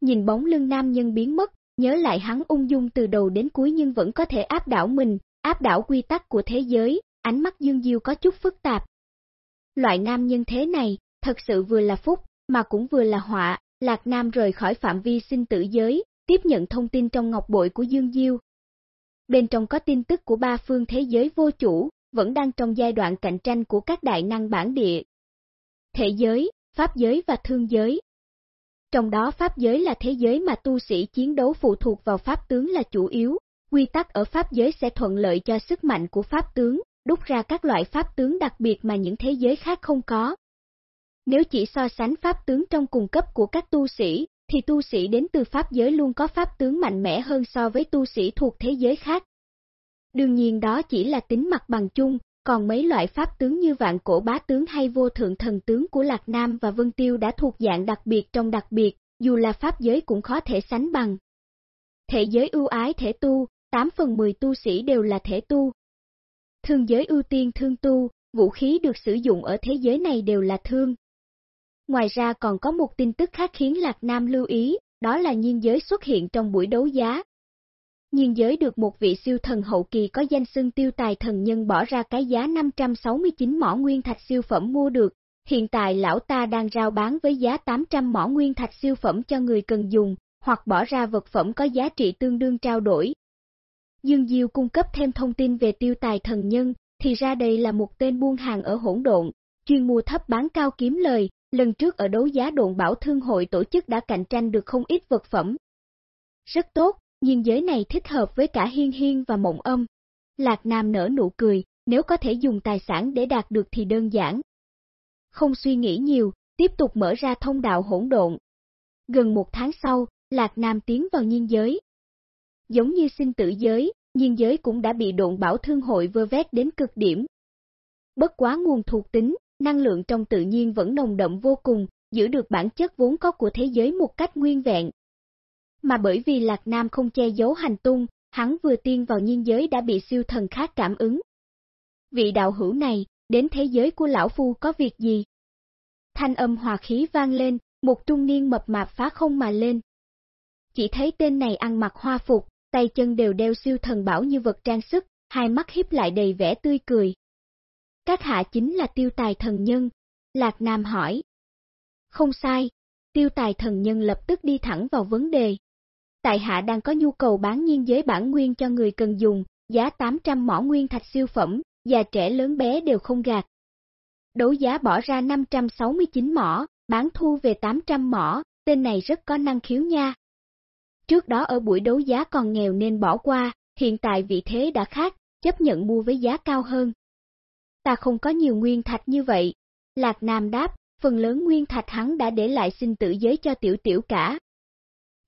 Nhìn bóng lưng nam nhân biến mất, nhớ lại hắn ung dung từ đầu đến cuối nhưng vẫn có thể áp đảo mình, áp đảo quy tắc của thế giới, ánh mắt Dương Diêu có chút phức tạp. Loại nam nhân thế này, thật sự vừa là phúc, mà cũng vừa là họa, Lạc Nam rời khỏi phạm vi sinh tử giới, tiếp nhận thông tin trong ngọc bội của Dương Diêu. Bên trong có tin tức của ba phương thế giới vô chủ, vẫn đang trong giai đoạn cạnh tranh của các đại năng bản địa. Thể giới, pháp giới và thương giới. Trong đó pháp giới là thế giới mà tu sĩ chiến đấu phụ thuộc vào pháp tướng là chủ yếu, quy tắc ở pháp giới sẽ thuận lợi cho sức mạnh của pháp tướng, đúc ra các loại pháp tướng đặc biệt mà những thế giới khác không có. Nếu chỉ so sánh pháp tướng trong cùng cấp của các tu sĩ, thì tu sĩ đến từ pháp giới luôn có pháp tướng mạnh mẽ hơn so với tu sĩ thuộc thế giới khác. Đương nhiên đó chỉ là tính mặt bằng chung, còn mấy loại pháp tướng như vạn cổ bá tướng hay vô thượng thần tướng của Lạc Nam và Vân Tiêu đã thuộc dạng đặc biệt trong đặc biệt, dù là pháp giới cũng khó thể sánh bằng. Thể giới ưu ái thể tu, 8 phần 10 tu sĩ đều là thể tu. Thương giới ưu tiên thương tu, vũ khí được sử dụng ở thế giới này đều là thương. Ngoài ra còn có một tin tức khác khiến Lạc Nam lưu ý, đó là nhiên giới xuất hiện trong buổi đấu giá. Nhiên giới được một vị siêu thần hậu kỳ có danh xưng tiêu tài thần nhân bỏ ra cái giá 569 mỏ nguyên thạch siêu phẩm mua được, hiện tại lão ta đang rao bán với giá 800 mỏ nguyên thạch siêu phẩm cho người cần dùng, hoặc bỏ ra vật phẩm có giá trị tương đương trao đổi. Dương Diêu cung cấp thêm thông tin về tiêu tài thần nhân, thì ra đây là một tên buôn hàng ở hỗn độn, chuyên mua thấp bán cao kiếm lời, lần trước ở đấu giá đồn bảo thương hội tổ chức đã cạnh tranh được không ít vật phẩm. Rất tốt, nhiên giới này thích hợp với cả hiên hiên và mộng âm. Lạc Nam nở nụ cười, nếu có thể dùng tài sản để đạt được thì đơn giản. Không suy nghĩ nhiều, tiếp tục mở ra thông đạo hỗn độn. Gần một tháng sau, Lạc Nam tiến vào nhiên giới. Giống như sinh tử giới, nhiên giới cũng đã bị độn bảo thương hội vơ vét đến cực điểm. Bất quá nguồn thuộc tính, năng lượng trong tự nhiên vẫn nồng đậm vô cùng, giữ được bản chất vốn có của thế giới một cách nguyên vẹn. Mà bởi vì Lạc Nam không che giấu hành tung, hắn vừa tiên vào nhiên giới đã bị siêu thần khác cảm ứng. Vị đạo hữu này, đến thế giới của lão phu có việc gì? Thanh âm hòa khí vang lên, một trung niên mập mạp phá không mà lên. Chỉ thấy tên này ăn mặc hoa phục, tay chân đều đeo siêu thần bảo như vật trang sức, hai mắt hiếp lại đầy vẻ tươi cười. Các hạ chính là tiêu tài thần nhân, Lạc Nam hỏi. Không sai, tiêu tài thần nhân lập tức đi thẳng vào vấn đề. Tại hạ đang có nhu cầu bán nhiên giới bản nguyên cho người cần dùng, giá 800 mỏ nguyên thạch siêu phẩm, già trẻ lớn bé đều không gạt. Đấu giá bỏ ra 569 mỏ, bán thu về 800 mỏ, tên này rất có năng khiếu nha. Trước đó ở buổi đấu giá còn nghèo nên bỏ qua, hiện tại vị thế đã khác, chấp nhận mua với giá cao hơn. Ta không có nhiều nguyên thạch như vậy. Lạc Nam đáp, phần lớn nguyên thạch hắn đã để lại sinh tử giới cho tiểu tiểu cả.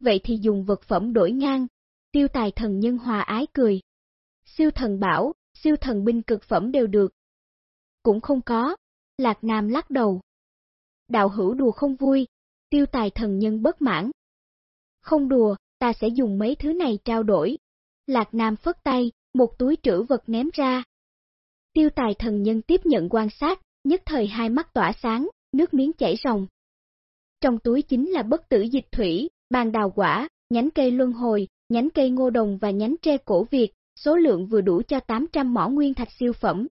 Vậy thì dùng vật phẩm đổi ngang, tiêu tài thần nhân hòa ái cười. Siêu thần bảo, siêu thần binh cực phẩm đều được. Cũng không có, Lạc Nam lắc đầu. Đạo hữu đùa không vui, tiêu tài thần nhân bất mãn. Không đùa, ta sẽ dùng mấy thứ này trao đổi. Lạc Nam phất tay, một túi trữ vật ném ra. Tiêu tài thần nhân tiếp nhận quan sát, nhất thời hai mắt tỏa sáng, nước miếng chảy ròng. Trong túi chính là bất tử dịch thủy, bàn đào quả, nhánh cây luân hồi, nhánh cây ngô đồng và nhánh tre cổ Việt, số lượng vừa đủ cho 800 mỏ nguyên thạch siêu phẩm.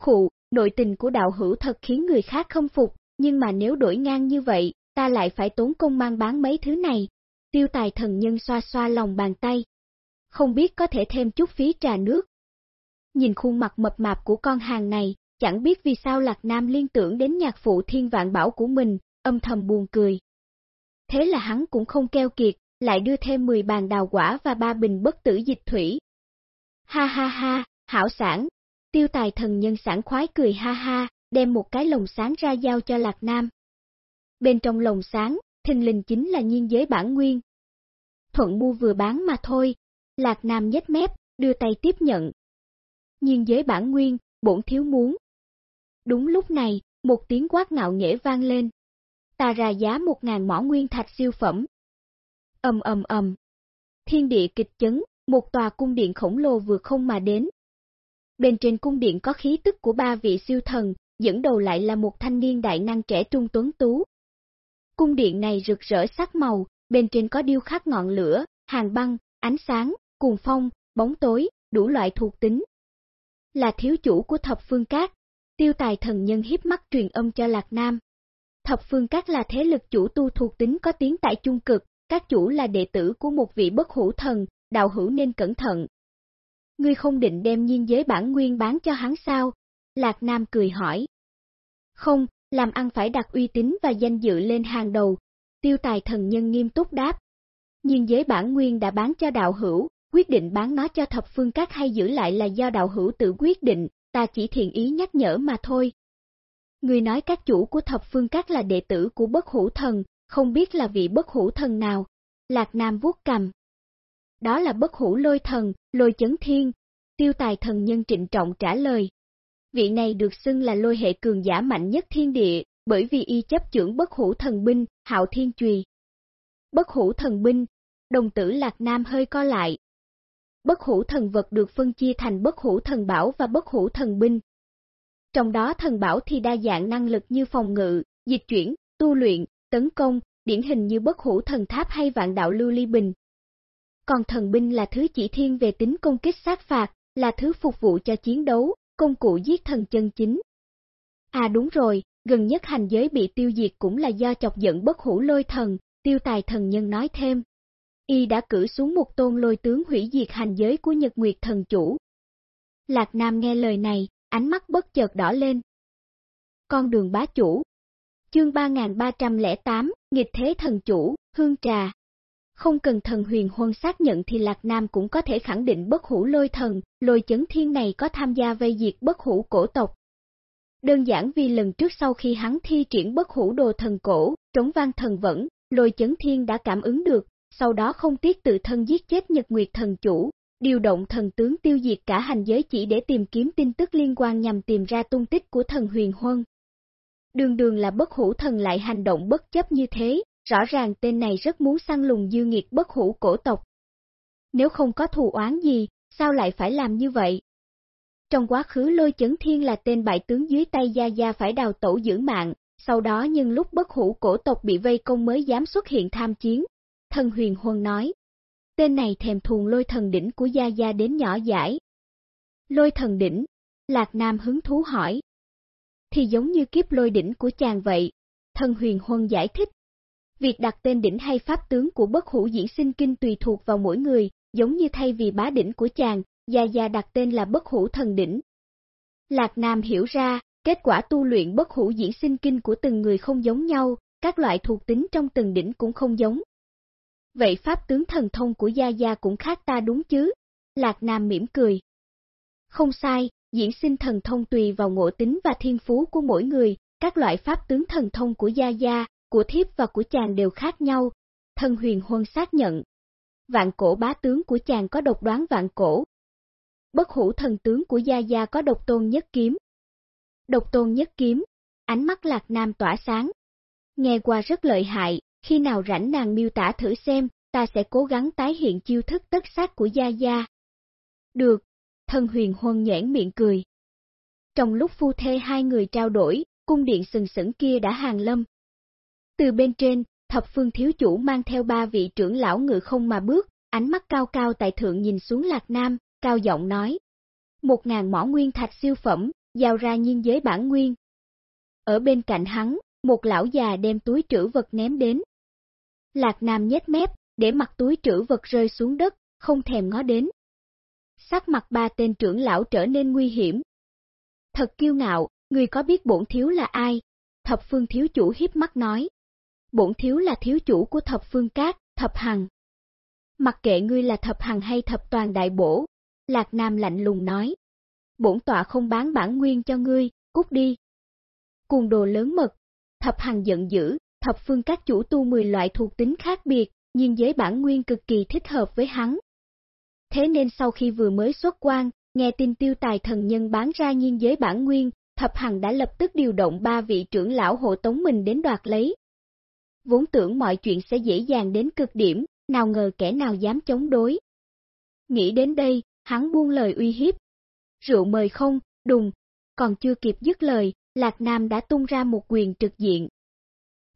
Khụ, nội tình của đạo hữu thật khiến người khác không phục, nhưng mà nếu đổi ngang như vậy, ta lại phải tốn công mang bán mấy thứ này. Tiêu tài thần nhân xoa xoa lòng bàn tay. Không biết có thể thêm chút phí trà nước. Nhìn khuôn mặt mập mạp của con hàng này, chẳng biết vì sao Lạc Nam liên tưởng đến nhạc phụ thiên vạn bảo của mình, âm thầm buồn cười. Thế là hắn cũng không keo kiệt, lại đưa thêm 10 bàn đào quả và ba bình bất tử dịch thủy. Ha ha ha, hảo sản, tiêu tài thần nhân sản khoái cười ha ha, đem một cái lồng sáng ra giao cho Lạc Nam. Bên trong lồng sáng, thình lình chính là nhiên giới bản nguyên. Thuận mua vừa bán mà thôi, Lạc Nam nhếch mép, đưa tay tiếp nhận. Nhiên giới bản nguyên, bổn thiếu muốn. Đúng lúc này, một tiếng quát ngạo nghễ vang lên. Ta ra giá một ngàn mỏ nguyên thạch siêu phẩm. ầm ầm ầm. Thiên địa kịch chấn, một tòa cung điện khổng lồ vừa không mà đến. Bên trên cung điện có khí tức của ba vị siêu thần, dẫn đầu lại là một thanh niên đại năng trẻ trung tuấn tú. Cung điện này rực rỡ sắc màu, bên trên có điêu khắc ngọn lửa, hàng băng, ánh sáng, cuồng phong, bóng tối, đủ loại thuộc tính. Là thiếu chủ của thập phương cát, tiêu tài thần nhân hiếp mắt truyền âm cho Lạc Nam. Thập phương cát là thế lực chủ tu thuộc tính có tiếng tại trung cực, các chủ là đệ tử của một vị bất hữu thần, đạo hữu nên cẩn thận. Ngươi không định đem nhiên giới bản nguyên bán cho hắn sao? Lạc Nam cười hỏi. Không, làm ăn phải đặt uy tín và danh dự lên hàng đầu, tiêu tài thần nhân nghiêm túc đáp. Nhiên giới bản nguyên đã bán cho đạo hữu, quyết định bán nó cho thập phương các hay giữ lại là do đạo hữu tự quyết định, ta chỉ thiện ý nhắc nhở mà thôi. Người nói các chủ của thập phương các là đệ tử của bất hữu thần, không biết là vị bất hữu thần nào. Lạc Nam vuốt cầm. Đó là bất hữu lôi thần, lôi chấn thiên. Tiêu tài thần nhân trịnh trọng trả lời. Vị này được xưng là lôi hệ cường giả mạnh nhất thiên địa, bởi vì y chấp trưởng bất hữu thần binh, hạo thiên trùy. Bất hữu thần binh, đồng tử Lạc Nam hơi co lại. Bất hủ thần vật được phân chia thành bất hủ thần bảo và bất hủ thần binh. Trong đó thần bảo thì đa dạng năng lực như phòng ngự, dịch chuyển, tu luyện, tấn công, điển hình như bất hủ thần tháp hay vạn đạo lưu ly bình. Còn thần binh là thứ chỉ thiên về tính công kích sát phạt, là thứ phục vụ cho chiến đấu, công cụ giết thần chân chính. À đúng rồi, gần nhất hành giới bị tiêu diệt cũng là do chọc giận bất hủ lôi thần, tiêu tài thần nhân nói thêm. Y đã cử xuống một tôn lôi tướng hủy diệt hành giới của Nhật Nguyệt thần chủ. Lạc Nam nghe lời này, ánh mắt bất chợt đỏ lên. Con đường bá chủ, Chương 3308, nghịch thế thần chủ, hương trà. Không cần thần huyền huân xác nhận thì Lạc Nam cũng có thể khẳng định bất hủ lôi thần, lôi chấn thiên này có tham gia vây diệt bất hủ cổ tộc. Đơn giản vì lần trước sau khi hắn thi triển bất hủ đồ thần cổ, trống vang thần vẫn, lôi chấn thiên đã cảm ứng được, sau đó không tiếc tự thân giết chết Nhật Nguyệt thần chủ, điều động thần tướng tiêu diệt cả hành giới chỉ để tìm kiếm tin tức liên quan nhằm tìm ra tung tích của thần huyền huân. Đường đường là bất hủ thần lại hành động bất chấp như thế, rõ ràng tên này rất muốn săn lùng dư nghiệt bất hủ cổ tộc. Nếu không có thù oán gì, sao lại phải làm như vậy? Trong quá khứ lôi chấn thiên là tên bại tướng dưới tay Gia Gia phải đào tổ giữ mạng, sau đó nhưng lúc bất hủ cổ tộc bị vây công mới dám xuất hiện tham chiến. Thần huyền huân nói, tên này thèm thuồng lôi thần đỉnh của Gia Gia đến nhỏ giải. Lôi thần đỉnh, Lạc Nam hứng thú hỏi, thì giống như kiếp lôi đỉnh của chàng vậy. Thần huyền huân giải thích. Việc đặt tên đỉnh hay pháp tướng của bất hủ diễn sinh kinh tùy thuộc vào mỗi người, giống như thay vì bá đỉnh của chàng, Gia Gia đặt tên là bất hủ thần đỉnh. Lạc Nam hiểu ra, kết quả tu luyện bất hủ diễn sinh kinh của từng người không giống nhau, các loại thuộc tính trong từng đỉnh cũng không giống. Vậy pháp tướng thần thông của Gia Gia cũng khác ta đúng chứ? Lạc Nam mỉm cười. Không sai, diễn sinh thần thông tùy vào ngộ tính và thiên phú của mỗi người, các loại pháp tướng thần thông của Gia Gia, của thiếp và của chàng đều khác nhau. Thần huyền huân xác nhận. Vạn cổ bá tướng của chàng có độc đoán vạn cổ. Bất hủ thần tướng của Gia Gia có độc tôn nhất kiếm. Độc tôn nhất kiếm, ánh mắt lạc nam tỏa sáng. Nghe qua rất lợi hại, khi nào rảnh nàng miêu tả thử xem, ta sẽ cố gắng tái hiện chiêu thức tất sát của Gia Gia. Được, thân huyền huân nhãn miệng cười. Trong lúc phu thê hai người trao đổi, cung điện sừng sững kia đã hàng lâm. Từ bên trên, thập phương thiếu chủ mang theo ba vị trưởng lão ngự không mà bước, ánh mắt cao cao tại thượng nhìn xuống lạc nam, cao giọng nói. Một ngàn mỏ nguyên thạch siêu phẩm, giao ra nhiên giới bản nguyên. Ở bên cạnh hắn, một lão già đem túi trữ vật ném đến. Lạc nam nhét mép, để mặt túi trữ vật rơi xuống đất, không thèm ngó đến sắc mặt ba tên trưởng lão trở nên nguy hiểm. Thật kiêu ngạo, người có biết bổn thiếu là ai? Thập phương thiếu chủ hiếp mắt nói. Bổn thiếu là thiếu chủ của thập phương cát, thập hằng. Mặc kệ ngươi là thập hằng hay thập toàn đại bổ, Lạc Nam lạnh lùng nói. Bổn tọa không bán bản nguyên cho ngươi, cút đi. Cuồng đồ lớn mật, thập hằng giận dữ, thập phương các chủ tu 10 loại thuộc tính khác biệt, nhưng giới bản nguyên cực kỳ thích hợp với hắn, thế nên sau khi vừa mới xuất quan, nghe tin tiêu tài thần nhân bán ra nhiên giới bản nguyên, Thập Hằng đã lập tức điều động ba vị trưởng lão hộ tống mình đến đoạt lấy. Vốn tưởng mọi chuyện sẽ dễ dàng đến cực điểm, nào ngờ kẻ nào dám chống đối. Nghĩ đến đây, hắn buông lời uy hiếp. Rượu mời không, đùng, còn chưa kịp dứt lời, Lạc Nam đã tung ra một quyền trực diện.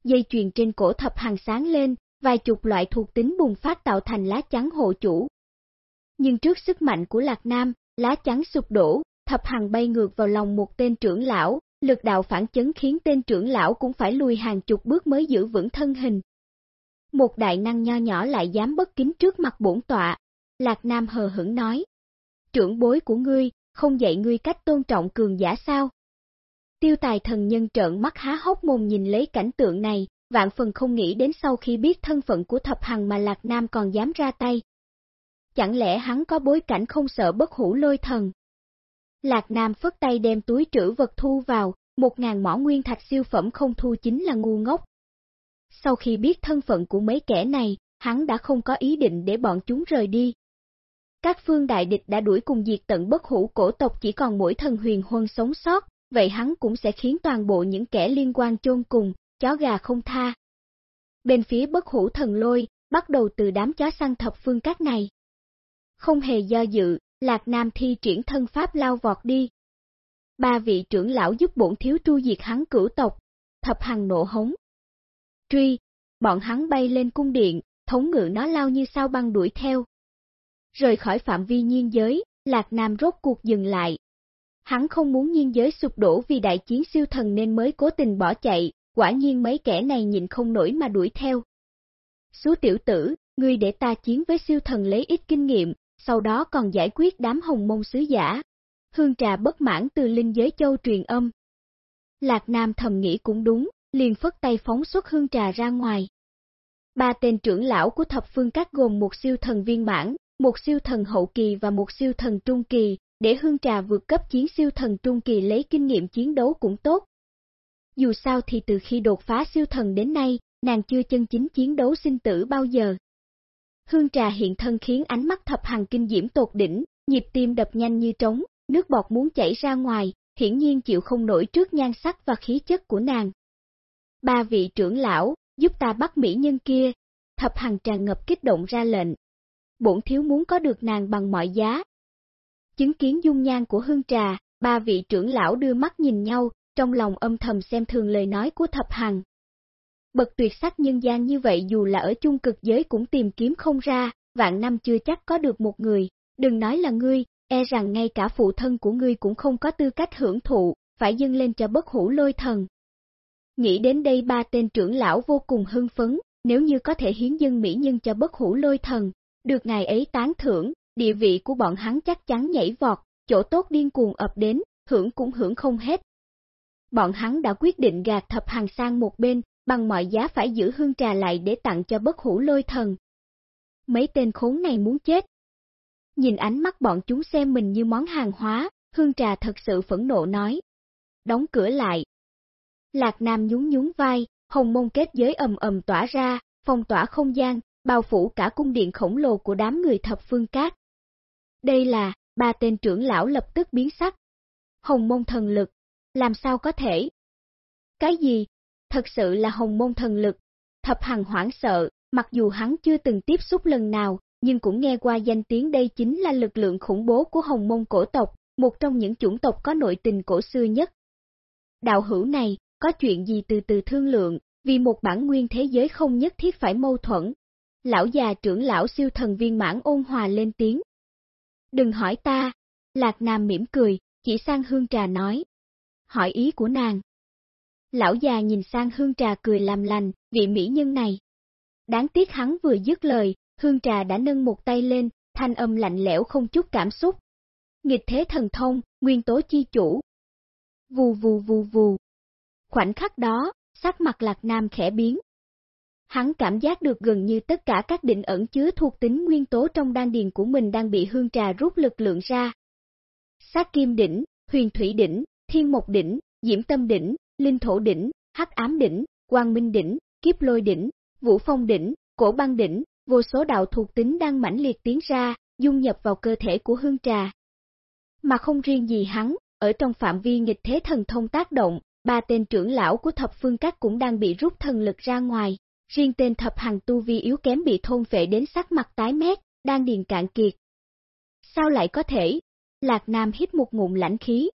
Dây chuyền trên cổ thập hàng sáng lên, vài chục loại thuộc tính bùng phát tạo thành lá chắn hộ chủ, nhưng trước sức mạnh của Lạc Nam, lá chắn sụp đổ, thập hàng bay ngược vào lòng một tên trưởng lão, lực đạo phản chấn khiến tên trưởng lão cũng phải lùi hàng chục bước mới giữ vững thân hình. Một đại năng nho nhỏ lại dám bất kính trước mặt bổn tọa, Lạc Nam hờ hững nói. Trưởng bối của ngươi, không dạy ngươi cách tôn trọng cường giả sao? Tiêu tài thần nhân trợn mắt há hốc mồm nhìn lấy cảnh tượng này, vạn phần không nghĩ đến sau khi biết thân phận của thập hằng mà Lạc Nam còn dám ra tay. Chẳng lẽ hắn có bối cảnh không sợ bất hủ lôi thần? Lạc Nam phất tay đem túi trữ vật thu vào, một ngàn mỏ nguyên thạch siêu phẩm không thu chính là ngu ngốc. Sau khi biết thân phận của mấy kẻ này, hắn đã không có ý định để bọn chúng rời đi. Các phương đại địch đã đuổi cùng diệt tận bất hủ cổ tộc chỉ còn mỗi thần huyền huân sống sót, vậy hắn cũng sẽ khiến toàn bộ những kẻ liên quan chôn cùng, chó gà không tha. Bên phía bất hủ thần lôi, bắt đầu từ đám chó săn thập phương các này. Không hề do dự, Lạc Nam thi triển thân pháp lao vọt đi. Ba vị trưởng lão giúp bổn thiếu tru diệt hắn cửu tộc, thập hằng nộ hống. Truy, bọn hắn bay lên cung điện, thống ngự nó lao như sao băng đuổi theo. Rời khỏi phạm vi nhiên giới, Lạc Nam rốt cuộc dừng lại. Hắn không muốn nhiên giới sụp đổ vì đại chiến siêu thần nên mới cố tình bỏ chạy, quả nhiên mấy kẻ này nhìn không nổi mà đuổi theo. số tiểu tử, ngươi để ta chiến với siêu thần lấy ít kinh nghiệm, sau đó còn giải quyết đám hồng môn sứ giả. Hương trà bất mãn từ linh giới châu truyền âm. Lạc Nam thầm nghĩ cũng đúng, liền phất tay phóng xuất hương trà ra ngoài. Ba tên trưởng lão của thập phương các gồm một siêu thần viên mãn, một siêu thần hậu kỳ và một siêu thần trung kỳ, để hương trà vượt cấp chiến siêu thần trung kỳ lấy kinh nghiệm chiến đấu cũng tốt. Dù sao thì từ khi đột phá siêu thần đến nay, nàng chưa chân chính chiến đấu sinh tử bao giờ. Hương trà hiện thân khiến ánh mắt thập hàng kinh diễm tột đỉnh, nhịp tim đập nhanh như trống, nước bọt muốn chảy ra ngoài, hiển nhiên chịu không nổi trước nhan sắc và khí chất của nàng. Ba vị trưởng lão, giúp ta bắt mỹ nhân kia, thập hàng tràn ngập kích động ra lệnh. Bổn thiếu muốn có được nàng bằng mọi giá. Chứng kiến dung nhan của hương trà, ba vị trưởng lão đưa mắt nhìn nhau, trong lòng âm thầm xem thường lời nói của thập hằng. Bậc tuyệt sắc nhân gian như vậy dù là ở chung cực giới cũng tìm kiếm không ra, vạn năm chưa chắc có được một người, đừng nói là ngươi, e rằng ngay cả phụ thân của ngươi cũng không có tư cách hưởng thụ, phải dâng lên cho bất hủ lôi thần. Nghĩ đến đây ba tên trưởng lão vô cùng hưng phấn, nếu như có thể hiến dân mỹ nhân cho bất hủ lôi thần, được ngài ấy tán thưởng, địa vị của bọn hắn chắc chắn nhảy vọt, chỗ tốt điên cuồng ập đến, hưởng cũng hưởng không hết. Bọn hắn đã quyết định gạt thập hàng sang một bên, bằng mọi giá phải giữ hương trà lại để tặng cho bất hủ lôi thần. Mấy tên khốn này muốn chết. Nhìn ánh mắt bọn chúng xem mình như món hàng hóa, hương trà thật sự phẫn nộ nói. Đóng cửa lại. Lạc Nam nhún nhún vai, hồng môn kết giới ầm ầm tỏa ra, phong tỏa không gian, bao phủ cả cung điện khổng lồ của đám người thập phương cát. Đây là, ba tên trưởng lão lập tức biến sắc. Hồng môn thần lực, làm sao có thể? Cái gì, thật sự là hồng môn thần lực. Thập Hằng hoảng sợ, mặc dù hắn chưa từng tiếp xúc lần nào, nhưng cũng nghe qua danh tiếng đây chính là lực lượng khủng bố của hồng môn cổ tộc, một trong những chủng tộc có nội tình cổ xưa nhất. Đạo hữu này, có chuyện gì từ từ thương lượng, vì một bản nguyên thế giới không nhất thiết phải mâu thuẫn. Lão già trưởng lão siêu thần viên mãn ôn hòa lên tiếng. Đừng hỏi ta, Lạc Nam mỉm cười, chỉ sang hương trà nói. Hỏi ý của nàng. Lão già nhìn sang hương trà cười làm lành, vị mỹ nhân này. Đáng tiếc hắn vừa dứt lời, hương trà đã nâng một tay lên, thanh âm lạnh lẽo không chút cảm xúc. Nghịch thế thần thông, nguyên tố chi chủ. Vù vù vù vù. Khoảnh khắc đó, sắc mặt lạc nam khẽ biến. Hắn cảm giác được gần như tất cả các định ẩn chứa thuộc tính nguyên tố trong đan điền của mình đang bị hương trà rút lực lượng ra. Sát kim đỉnh, huyền thủy đỉnh, thiên mộc đỉnh, diễm tâm đỉnh, linh thổ đỉnh, hắc ám đỉnh, quang minh đỉnh, kiếp lôi đỉnh, vũ phong đỉnh, cổ băng đỉnh, vô số đạo thuộc tính đang mãnh liệt tiến ra, dung nhập vào cơ thể của hương trà. Mà không riêng gì hắn, ở trong phạm vi nghịch thế thần thông tác động, ba tên trưởng lão của thập phương các cũng đang bị rút thần lực ra ngoài, riêng tên thập hằng tu vi yếu kém bị thôn phệ đến sắc mặt tái mét, đang điền cạn kiệt. Sao lại có thể? Lạc Nam hít một ngụm lãnh khí,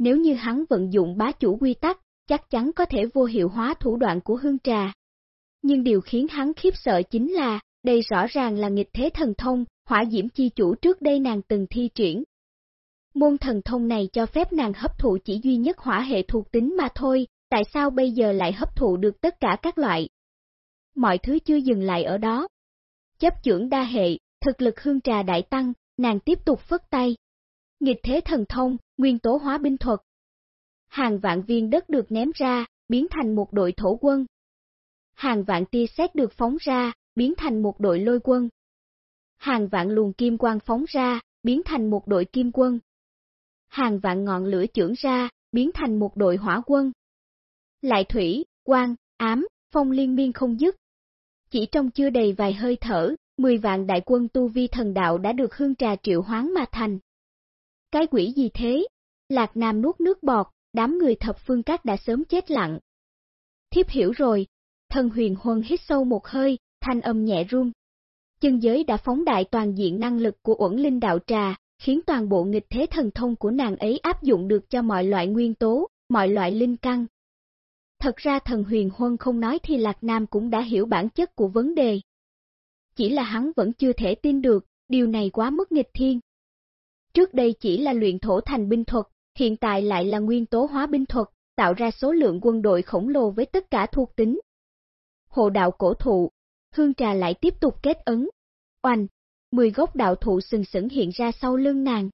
nếu như hắn vận dụng bá chủ quy tắc, chắc chắn có thể vô hiệu hóa thủ đoạn của hương trà. Nhưng điều khiến hắn khiếp sợ chính là, đây rõ ràng là nghịch thế thần thông, hỏa diễm chi chủ trước đây nàng từng thi triển. Môn thần thông này cho phép nàng hấp thụ chỉ duy nhất hỏa hệ thuộc tính mà thôi, tại sao bây giờ lại hấp thụ được tất cả các loại? Mọi thứ chưa dừng lại ở đó. Chấp trưởng đa hệ, thực lực hương trà đại tăng, nàng tiếp tục phất tay. Nghịch thế thần thông, nguyên tố hóa binh thuật. Hàng vạn viên đất được ném ra, biến thành một đội thổ quân. Hàng vạn tia xét được phóng ra, biến thành một đội lôi quân. Hàng vạn luồng kim quang phóng ra, biến thành một đội kim quân. Hàng vạn ngọn lửa trưởng ra, biến thành một đội hỏa quân. Lại thủy, quang, ám, phong liên miên không dứt. Chỉ trong chưa đầy vài hơi thở, 10 vạn đại quân tu vi thần đạo đã được hương trà triệu hoán mà thành. Cái quỷ gì thế? Lạc Nam nuốt nước bọt, đám người thập phương các đã sớm chết lặng. Thiếp hiểu rồi, thần huyền huân hít sâu một hơi, thanh âm nhẹ run. Chân giới đã phóng đại toàn diện năng lực của uẩn linh đạo trà, khiến toàn bộ nghịch thế thần thông của nàng ấy áp dụng được cho mọi loại nguyên tố, mọi loại linh căn. Thật ra thần huyền huân không nói thì Lạc Nam cũng đã hiểu bản chất của vấn đề. Chỉ là hắn vẫn chưa thể tin được, điều này quá mức nghịch thiên. Trước đây chỉ là luyện thổ thành binh thuật, hiện tại lại là nguyên tố hóa binh thuật, tạo ra số lượng quân đội khổng lồ với tất cả thuộc tính. Hộ đạo cổ thụ, hương trà lại tiếp tục kết ấn. Oanh, 10 gốc đạo thụ sừng sững hiện ra sau lưng nàng.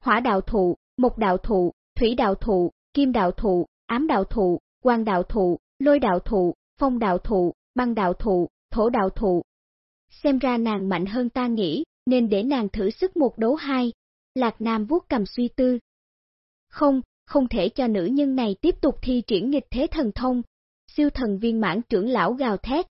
Hỏa đạo thụ, mộc đạo thụ, thủy đạo thụ, kim đạo thụ, ám đạo thụ, quang đạo thụ, lôi đạo thụ, phong đạo thụ, băng đạo thụ, thổ đạo thụ. Xem ra nàng mạnh hơn ta nghĩ, nên để nàng thử sức một đấu hai. Lạc Nam vuốt cầm suy tư. Không, không thể cho nữ nhân này tiếp tục thi triển nghịch thế thần thông. Siêu thần viên mãn trưởng lão gào thét.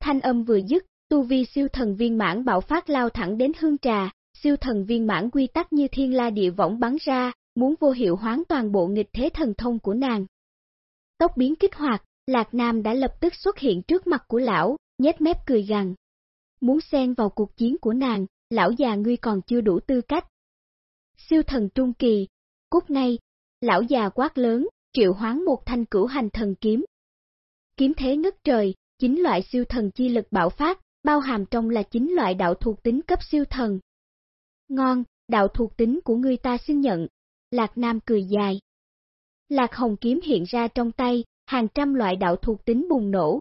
Thanh âm vừa dứt, tu vi siêu thần viên mãn bạo phát lao thẳng đến hương trà, siêu thần viên mãn quy tắc như thiên la địa võng bắn ra, muốn vô hiệu hoán toàn bộ nghịch thế thần thông của nàng tóc biến kích hoạt, Lạc Nam đã lập tức xuất hiện trước mặt của lão, nhét mép cười gằn. Muốn xen vào cuộc chiến của nàng, lão già ngươi còn chưa đủ tư cách. Siêu thần trung kỳ, cút ngay, lão già quát lớn, triệu hoán một thanh cửu hành thần kiếm. Kiếm thế ngất trời, chính loại siêu thần chi lực bạo phát, bao hàm trong là chính loại đạo thuộc tính cấp siêu thần. Ngon, đạo thuộc tính của ngươi ta xin nhận. Lạc Nam cười dài. Lạc Hồng kiếm hiện ra trong tay, hàng trăm loại đạo thuộc tính bùng nổ.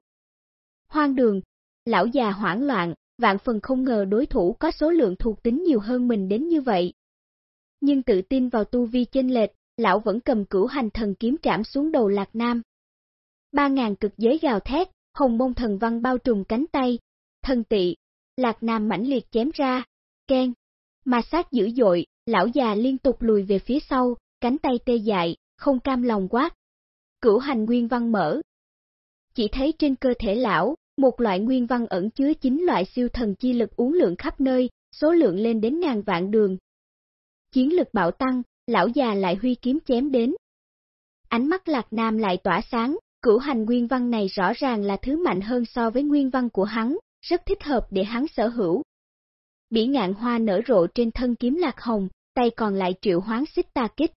Hoang đường, lão già hoảng loạn, vạn phần không ngờ đối thủ có số lượng thuộc tính nhiều hơn mình đến như vậy. Nhưng tự tin vào tu vi chênh lệch, lão vẫn cầm cửu hành thần kiếm trảm xuống đầu Lạc Nam. Ba ngàn cực giới gào thét, hồng mông thần văn bao trùm cánh tay, thần tị, Lạc Nam mãnh liệt chém ra, khen, mà sát dữ dội, lão già liên tục lùi về phía sau, cánh tay tê dại, không cam lòng quát. Cửu hành nguyên văn mở. Chỉ thấy trên cơ thể lão, một loại nguyên văn ẩn chứa chính loại siêu thần chi lực uống lượng khắp nơi, số lượng lên đến ngàn vạn đường. Chiến lực bạo tăng, lão già lại huy kiếm chém đến. Ánh mắt lạc nam lại tỏa sáng, cửu hành nguyên văn này rõ ràng là thứ mạnh hơn so với nguyên văn của hắn, rất thích hợp để hắn sở hữu. Bỉ ngạn hoa nở rộ trên thân kiếm lạc hồng, tay còn lại triệu hoán xích ta kích.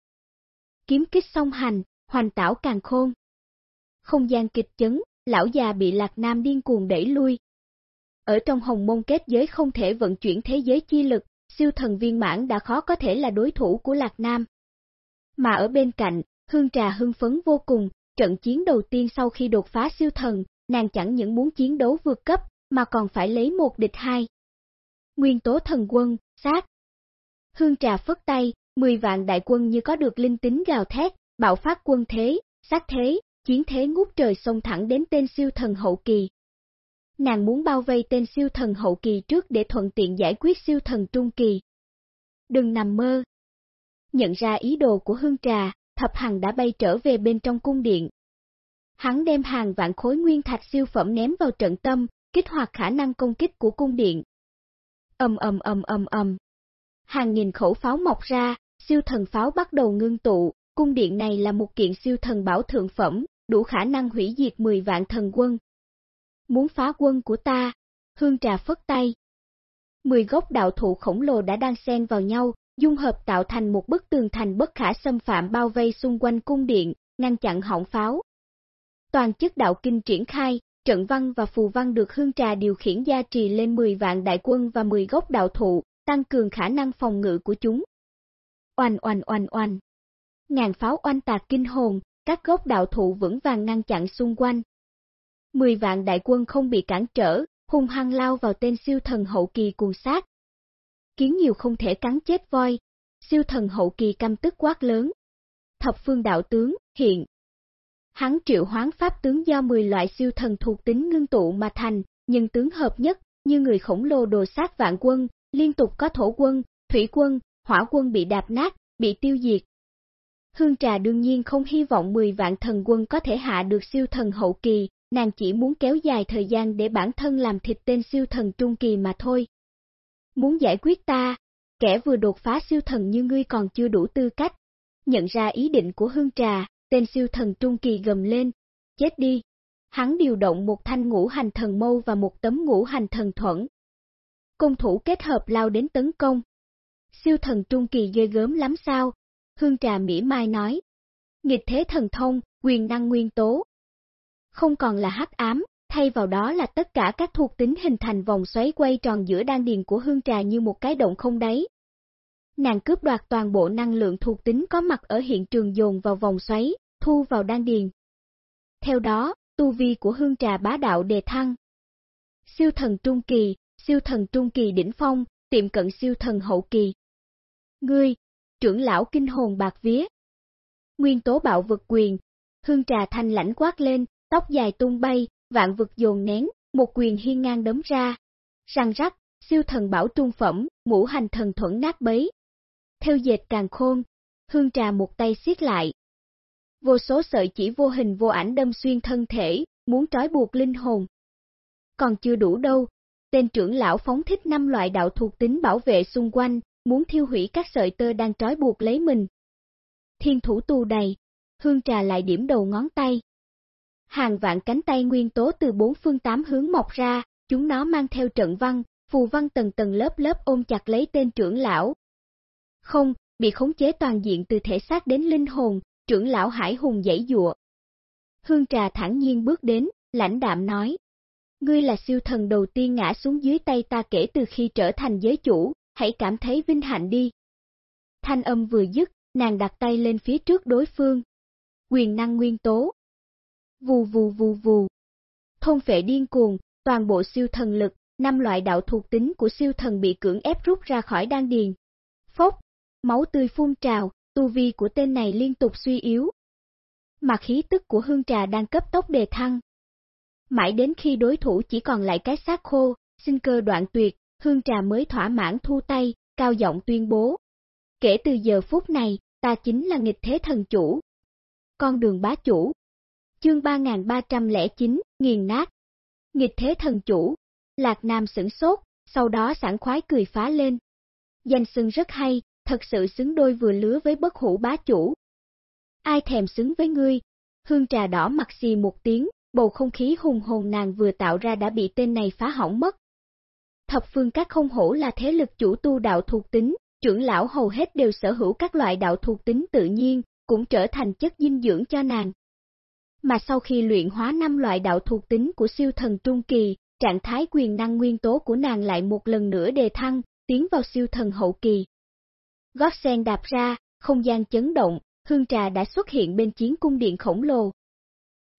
Kiếm kích song hành, hoành tảo càng khôn. Không gian kịch chấn, lão già bị lạc nam điên cuồng đẩy lui. Ở trong hồng môn kết giới không thể vận chuyển thế giới chi lực, siêu thần viên mãn đã khó có thể là đối thủ của lạc nam. Mà ở bên cạnh, hương trà hưng phấn vô cùng, trận chiến đầu tiên sau khi đột phá siêu thần, nàng chẳng những muốn chiến đấu vượt cấp, mà còn phải lấy một địch hai. Nguyên tố thần quân, sát. Hương trà phất tay, 10 vạn đại quân như có được linh tính gào thét, bạo phát quân thế, sát thế, chiến thế ngút trời xông thẳng đến tên siêu thần hậu kỳ. Nàng muốn bao vây tên siêu thần hậu kỳ trước để thuận tiện giải quyết siêu thần trung kỳ. Đừng nằm mơ. Nhận ra ý đồ của hương trà, thập hằng đã bay trở về bên trong cung điện. Hắn đem hàng vạn khối nguyên thạch siêu phẩm ném vào trận tâm, kích hoạt khả năng công kích của cung điện. Ầm ầm ầm ầm ầm. Hàng nghìn khẩu pháo mọc ra, siêu thần pháo bắt đầu ngưng tụ, cung điện này là một kiện siêu thần bảo thượng phẩm, đủ khả năng hủy diệt 10 vạn thần quân. Muốn phá quân của ta, hương trà phất tay. 10 gốc đạo thụ khổng lồ đã đang xen vào nhau, dung hợp tạo thành một bức tường thành bất khả xâm phạm bao vây xung quanh cung điện, ngăn chặn hỏng pháo. Toàn chức đạo kinh triển khai, trận văn và phù văn được hương trà điều khiển gia trì lên 10 vạn đại quân và 10 gốc đạo thụ, tăng cường khả năng phòng ngự của chúng. oanh oanh oanh oanh. Ngàn pháo oanh tạc kinh hồn, các gốc đạo thụ vững vàng ngăn chặn xung quanh. Mười vạn đại quân không bị cản trở, hung hăng lao vào tên siêu thần hậu kỳ cuồng sát. Kiến nhiều không thể cắn chết voi, siêu thần hậu kỳ căm tức quát lớn. Thập phương đạo tướng, hiện. Hắn triệu hoán pháp tướng do 10 loại siêu thần thuộc tính ngưng tụ mà thành, nhưng tướng hợp nhất, như người khổng lồ đồ sát vạn quân, liên tục có thổ quân, thủy quân, hỏa quân bị đạp nát, bị tiêu diệt. Hương Trà đương nhiên không hy vọng 10 vạn thần quân có thể hạ được siêu thần hậu kỳ, nàng chỉ muốn kéo dài thời gian để bản thân làm thịt tên siêu thần trung kỳ mà thôi. Muốn giải quyết ta, kẻ vừa đột phá siêu thần như ngươi còn chưa đủ tư cách. Nhận ra ý định của Hương Trà, tên siêu thần trung kỳ gầm lên, chết đi. Hắn điều động một thanh ngũ hành thần mâu và một tấm ngũ hành thần thuẫn. Công thủ kết hợp lao đến tấn công. Siêu thần trung kỳ ghê gớm lắm sao? Hương Trà Mỹ Mai nói. Nghịch thế thần thông, quyền năng nguyên tố. Không còn là hắc ám, thay vào đó là tất cả các thuộc tính hình thành vòng xoáy quay tròn giữa đan điền của Hương Trà như một cái động không đáy. Nàng cướp đoạt toàn bộ năng lượng thuộc tính có mặt ở hiện trường dồn vào vòng xoáy, thu vào đan điền. Theo đó, tu vi của Hương Trà bá đạo đề thăng. Siêu thần trung kỳ, siêu thần trung kỳ đỉnh phong, tiệm cận siêu thần hậu kỳ. Ngươi, trưởng lão kinh hồn bạc vía. Nguyên tố bạo vực quyền, hương trà thanh lãnh quát lên, tóc dài tung bay, vạn vực dồn nén, một quyền hiên ngang đấm ra. Răng rắc, siêu thần bảo trung phẩm, ngũ hành thần thuẫn nát bấy. Theo dệt càng khôn, hương trà một tay siết lại. Vô số sợi chỉ vô hình vô ảnh đâm xuyên thân thể, muốn trói buộc linh hồn. Còn chưa đủ đâu, tên trưởng lão phóng thích năm loại đạo thuộc tính bảo vệ xung quanh, muốn thiêu hủy các sợi tơ đang trói buộc lấy mình. Thiên thủ tu đầy, hương trà lại điểm đầu ngón tay. Hàng vạn cánh tay nguyên tố từ bốn phương tám hướng mọc ra, chúng nó mang theo trận văn, phù văn tầng tầng lớp lớp ôm chặt lấy tên trưởng lão. Không, bị khống chế toàn diện từ thể xác đến linh hồn, trưởng lão hải hùng dãy dụa. Hương trà thẳng nhiên bước đến, lãnh đạm nói. Ngươi là siêu thần đầu tiên ngã xuống dưới tay ta kể từ khi trở thành giới chủ, hãy cảm thấy vinh hạnh đi. Thanh âm vừa dứt, nàng đặt tay lên phía trước đối phương. Quyền năng nguyên tố. Vù vù vù vù. Thôn phệ điên cuồng, toàn bộ siêu thần lực, năm loại đạo thuộc tính của siêu thần bị cưỡng ép rút ra khỏi đan điền. Phốc, máu tươi phun trào, tu vi của tên này liên tục suy yếu. Mà khí tức của hương trà đang cấp tốc đề thăng. Mãi đến khi đối thủ chỉ còn lại cái xác khô, sinh cơ đoạn tuyệt, Hương Trà mới thỏa mãn thu tay, cao giọng tuyên bố. Kể từ giờ phút này, ta chính là nghịch thế thần chủ. Con đường bá chủ. Chương 3309, nghiền nát. Nghịch thế thần chủ. Lạc Nam sửng sốt, sau đó sảng khoái cười phá lên. Danh xưng rất hay, thật sự xứng đôi vừa lứa với bất hủ bá chủ. Ai thèm xứng với ngươi? Hương trà đỏ mặt xì một tiếng, bầu không khí hùng hồn nàng vừa tạo ra đã bị tên này phá hỏng mất. Thập phương các không hổ là thế lực chủ tu đạo thuộc tính, trưởng lão hầu hết đều sở hữu các loại đạo thuộc tính tự nhiên, cũng trở thành chất dinh dưỡng cho nàng. Mà sau khi luyện hóa năm loại đạo thuộc tính của siêu thần trung kỳ, trạng thái quyền năng nguyên tố của nàng lại một lần nữa đề thăng, tiến vào siêu thần hậu kỳ. Gót sen đạp ra, không gian chấn động, hương trà đã xuất hiện bên chiến cung điện khổng lồ.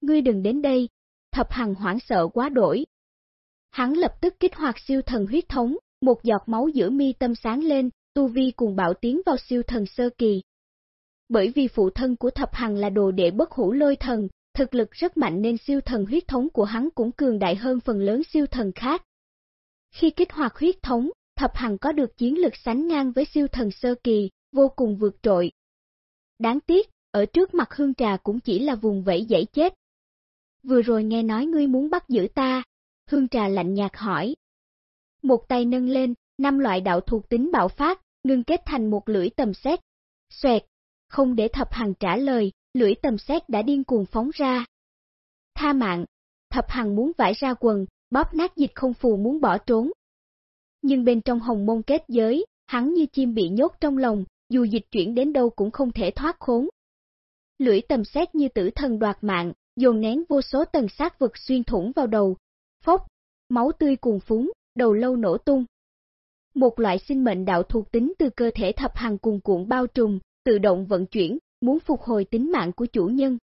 Ngươi đừng đến đây, thập hằng hoảng sợ quá đổi, Hắn lập tức kích hoạt siêu thần huyết thống, một giọt máu giữa mi tâm sáng lên, tu vi cùng bạo tiến vào siêu thần sơ kỳ. Bởi vì phụ thân của thập hằng là đồ đệ bất hủ lôi thần, thực lực rất mạnh nên siêu thần huyết thống của hắn cũng cường đại hơn phần lớn siêu thần khác. Khi kích hoạt huyết thống, thập hằng có được chiến lực sánh ngang với siêu thần sơ kỳ, vô cùng vượt trội. Đáng tiếc, ở trước mặt hương trà cũng chỉ là vùng vẫy dãy chết. Vừa rồi nghe nói ngươi muốn bắt giữ ta, Hương trà lạnh nhạt hỏi. Một tay nâng lên, năm loại đạo thuộc tính bạo phát, ngưng kết thành một lưỡi tầm xét. Xoẹt, không để thập hằng trả lời, lưỡi tầm xét đã điên cuồng phóng ra. Tha mạng, thập hằng muốn vải ra quần, bóp nát dịch không phù muốn bỏ trốn. Nhưng bên trong hồng môn kết giới, hắn như chim bị nhốt trong lòng, dù dịch chuyển đến đâu cũng không thể thoát khốn. Lưỡi tầm xét như tử thần đoạt mạng, dồn nén vô số tầng sát vực xuyên thủng vào đầu, Phốc, máu tươi cuồn phúng, đầu lâu nổ tung. Một loại sinh mệnh đạo thuộc tính từ cơ thể thập hàng cùng cuộn bao trùm, tự động vận chuyển, muốn phục hồi tính mạng của chủ nhân.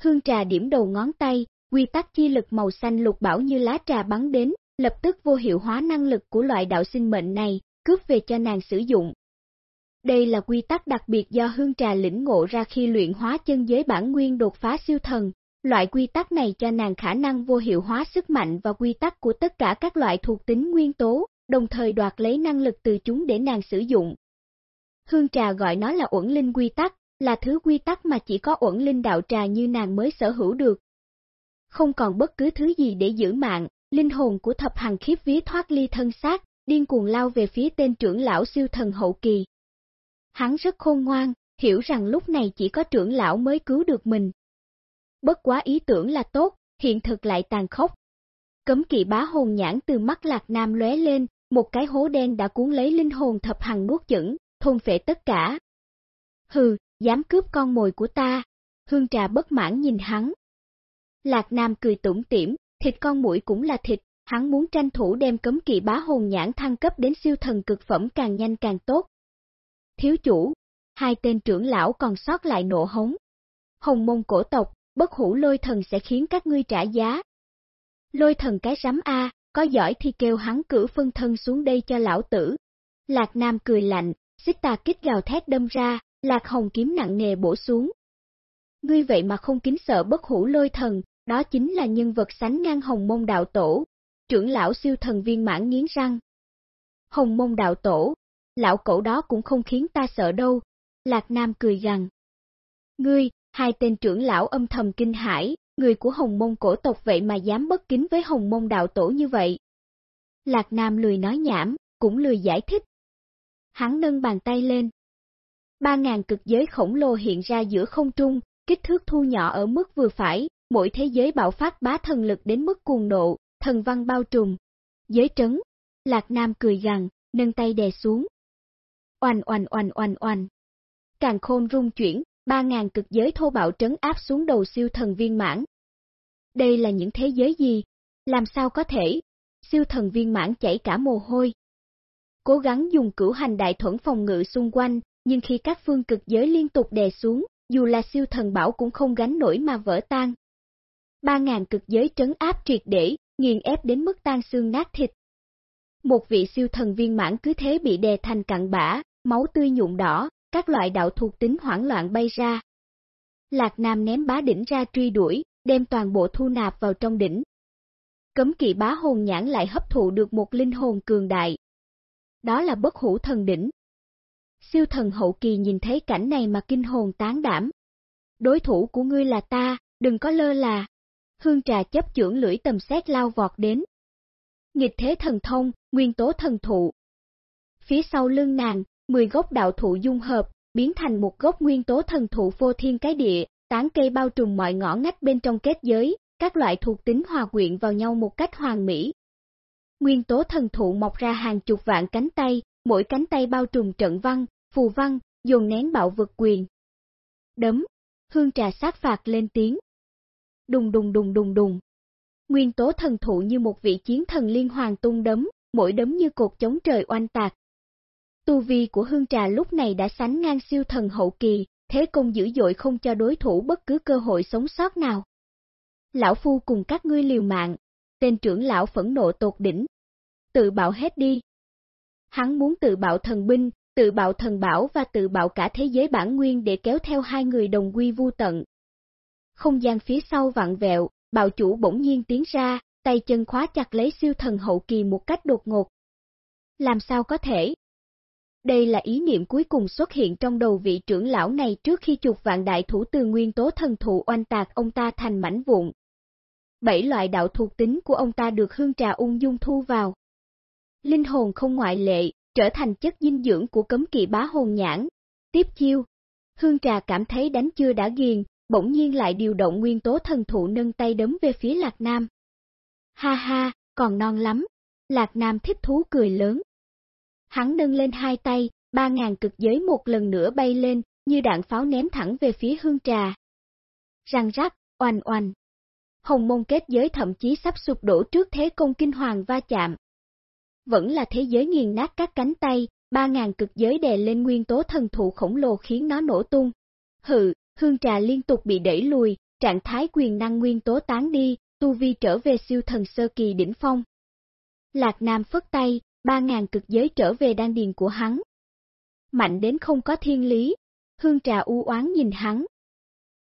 Hương trà điểm đầu ngón tay, quy tắc chi lực màu xanh lục bảo như lá trà bắn đến, lập tức vô hiệu hóa năng lực của loại đạo sinh mệnh này, cướp về cho nàng sử dụng. Đây là quy tắc đặc biệt do hương trà lĩnh ngộ ra khi luyện hóa chân giới bản nguyên đột phá siêu thần. Loại quy tắc này cho nàng khả năng vô hiệu hóa sức mạnh và quy tắc của tất cả các loại thuộc tính nguyên tố, đồng thời đoạt lấy năng lực từ chúng để nàng sử dụng. Hương trà gọi nó là uẩn linh quy tắc, là thứ quy tắc mà chỉ có uẩn linh đạo trà như nàng mới sở hữu được. Không còn bất cứ thứ gì để giữ mạng, linh hồn của thập hằng khiếp vía thoát ly thân xác, điên cuồng lao về phía tên trưởng lão siêu thần hậu kỳ. Hắn rất khôn ngoan, hiểu rằng lúc này chỉ có trưởng lão mới cứu được mình. Bất quá ý tưởng là tốt, hiện thực lại tàn khốc. Cấm kỵ bá hồn nhãn từ mắt lạc nam lóe lên, một cái hố đen đã cuốn lấy linh hồn thập hằng nuốt chửng, thôn phệ tất cả. Hừ, dám cướp con mồi của ta. Hương trà bất mãn nhìn hắn. Lạc Nam cười tủm tỉm, thịt con mũi cũng là thịt, hắn muốn tranh thủ đem cấm kỵ bá hồn nhãn thăng cấp đến siêu thần cực phẩm càng nhanh càng tốt. Thiếu chủ, hai tên trưởng lão còn sót lại nộ hống. Hồng mông cổ tộc, bất hủ lôi thần sẽ khiến các ngươi trả giá. Lôi thần cái rắm A, có giỏi thì kêu hắn cử phân thân xuống đây cho lão tử. Lạc Nam cười lạnh, xích tà kích gào thét đâm ra, Lạc Hồng kiếm nặng nề bổ xuống. Ngươi vậy mà không kính sợ bất hủ lôi thần, đó chính là nhân vật sánh ngang hồng môn đạo tổ. Trưởng lão siêu thần viên mãn nghiến răng. Hồng môn đạo tổ, lão cậu đó cũng không khiến ta sợ đâu. Lạc Nam cười gằn. Ngươi, hai tên trưởng lão âm thầm kinh hãi, người của hồng môn cổ tộc vậy mà dám bất kính với hồng môn đạo tổ như vậy. Lạc Nam lười nói nhảm, cũng lười giải thích. Hắn nâng bàn tay lên, ba ngàn cực giới khổng lồ hiện ra giữa không trung, kích thước thu nhỏ ở mức vừa phải, mỗi thế giới bạo phát bá thần lực đến mức cuồng nộ, thần văn bao trùm. Giới trấn, Lạc Nam cười gằn, nâng tay đè xuống. Oanh oanh oanh oanh oanh. Càng khôn rung chuyển, ba ngàn cực giới thô bạo trấn áp xuống đầu siêu thần viên mãn. Đây là những thế giới gì? Làm sao có thể? Siêu thần viên mãn chảy cả mồ hôi. Cố gắng dùng cửu hành đại thuẫn phòng ngự xung quanh, nhưng khi các phương cực giới liên tục đè xuống, dù là siêu thần bảo cũng không gánh nổi mà vỡ tan. Ba ngàn cực giới trấn áp triệt để, nghiền ép đến mức tan xương nát thịt. Một vị siêu thần viên mãn cứ thế bị đè thành cặn bã, máu tươi nhuộm đỏ, các loại đạo thuộc tính hoảng loạn bay ra. Lạc Nam ném bá đỉnh ra truy đuổi, đem toàn bộ thu nạp vào trong đỉnh. Cấm kỵ bá hồn nhãn lại hấp thụ được một linh hồn cường đại. Đó là bất hủ thần đỉnh, Siêu thần hậu kỳ nhìn thấy cảnh này mà kinh hồn tán đảm. Đối thủ của ngươi là ta, đừng có lơ là. Hương trà chấp trưởng lưỡi tầm xét lao vọt đến. Nghịch thế thần thông, nguyên tố thần thụ. Phía sau lưng nàng, 10 gốc đạo thụ dung hợp, biến thành một gốc nguyên tố thần thụ vô thiên cái địa, tán cây bao trùm mọi ngõ ngách bên trong kết giới, các loại thuộc tính hòa quyện vào nhau một cách hoàn mỹ. Nguyên tố thần thụ mọc ra hàng chục vạn cánh tay, mỗi cánh tay bao trùm trận văn, phù văn, dồn nén bạo vực quyền. Đấm, hương trà sát phạt lên tiếng. Đùng đùng đùng đùng đùng. Nguyên tố thần thụ như một vị chiến thần liên hoàng tung đấm, mỗi đấm như cột chống trời oanh tạc. Tu vi của hương trà lúc này đã sánh ngang siêu thần hậu kỳ, thế công dữ dội không cho đối thủ bất cứ cơ hội sống sót nào. Lão Phu cùng các ngươi liều mạng, tên trưởng lão phẫn nộ tột đỉnh. Tự bạo hết đi. Hắn muốn tự bạo thần binh, tự bạo thần bảo và tự bạo cả thế giới bản nguyên để kéo theo hai người đồng quy vu tận. Không gian phía sau vặn vẹo, bạo chủ bỗng nhiên tiến ra, tay chân khóa chặt lấy siêu thần hậu kỳ một cách đột ngột. Làm sao có thể? Đây là ý niệm cuối cùng xuất hiện trong đầu vị trưởng lão này trước khi chục vạn đại thủ từ nguyên tố thần thụ oanh tạc ông ta thành mảnh vụn. Bảy loại đạo thuộc tính của ông ta được hương trà ung dung thu vào. Linh hồn không ngoại lệ, trở thành chất dinh dưỡng của cấm kỵ bá hồn nhãn. Tiếp chiêu, Hương Trà cảm thấy đánh chưa đã ghiền, bỗng nhiên lại điều động nguyên tố thần thụ nâng tay đấm về phía Lạc Nam. Ha ha, còn non lắm. Lạc Nam thích thú cười lớn. Hắn nâng lên hai tay, ba ngàn cực giới một lần nữa bay lên, như đạn pháo ném thẳng về phía hương trà. Răng rắc, oanh oanh. Hồng môn kết giới thậm chí sắp sụp đổ trước thế công kinh hoàng va chạm. Vẫn là thế giới nghiền nát các cánh tay, ba ngàn cực giới đè lên nguyên tố thần thụ khổng lồ khiến nó nổ tung. Hừ, hương trà liên tục bị đẩy lùi, trạng thái quyền năng nguyên tố tán đi, tu vi trở về siêu thần sơ kỳ đỉnh phong. Lạc Nam phất tay, ba ngàn cực giới trở về đan điền của hắn. Mạnh đến không có thiên lý, hương trà u oán nhìn hắn.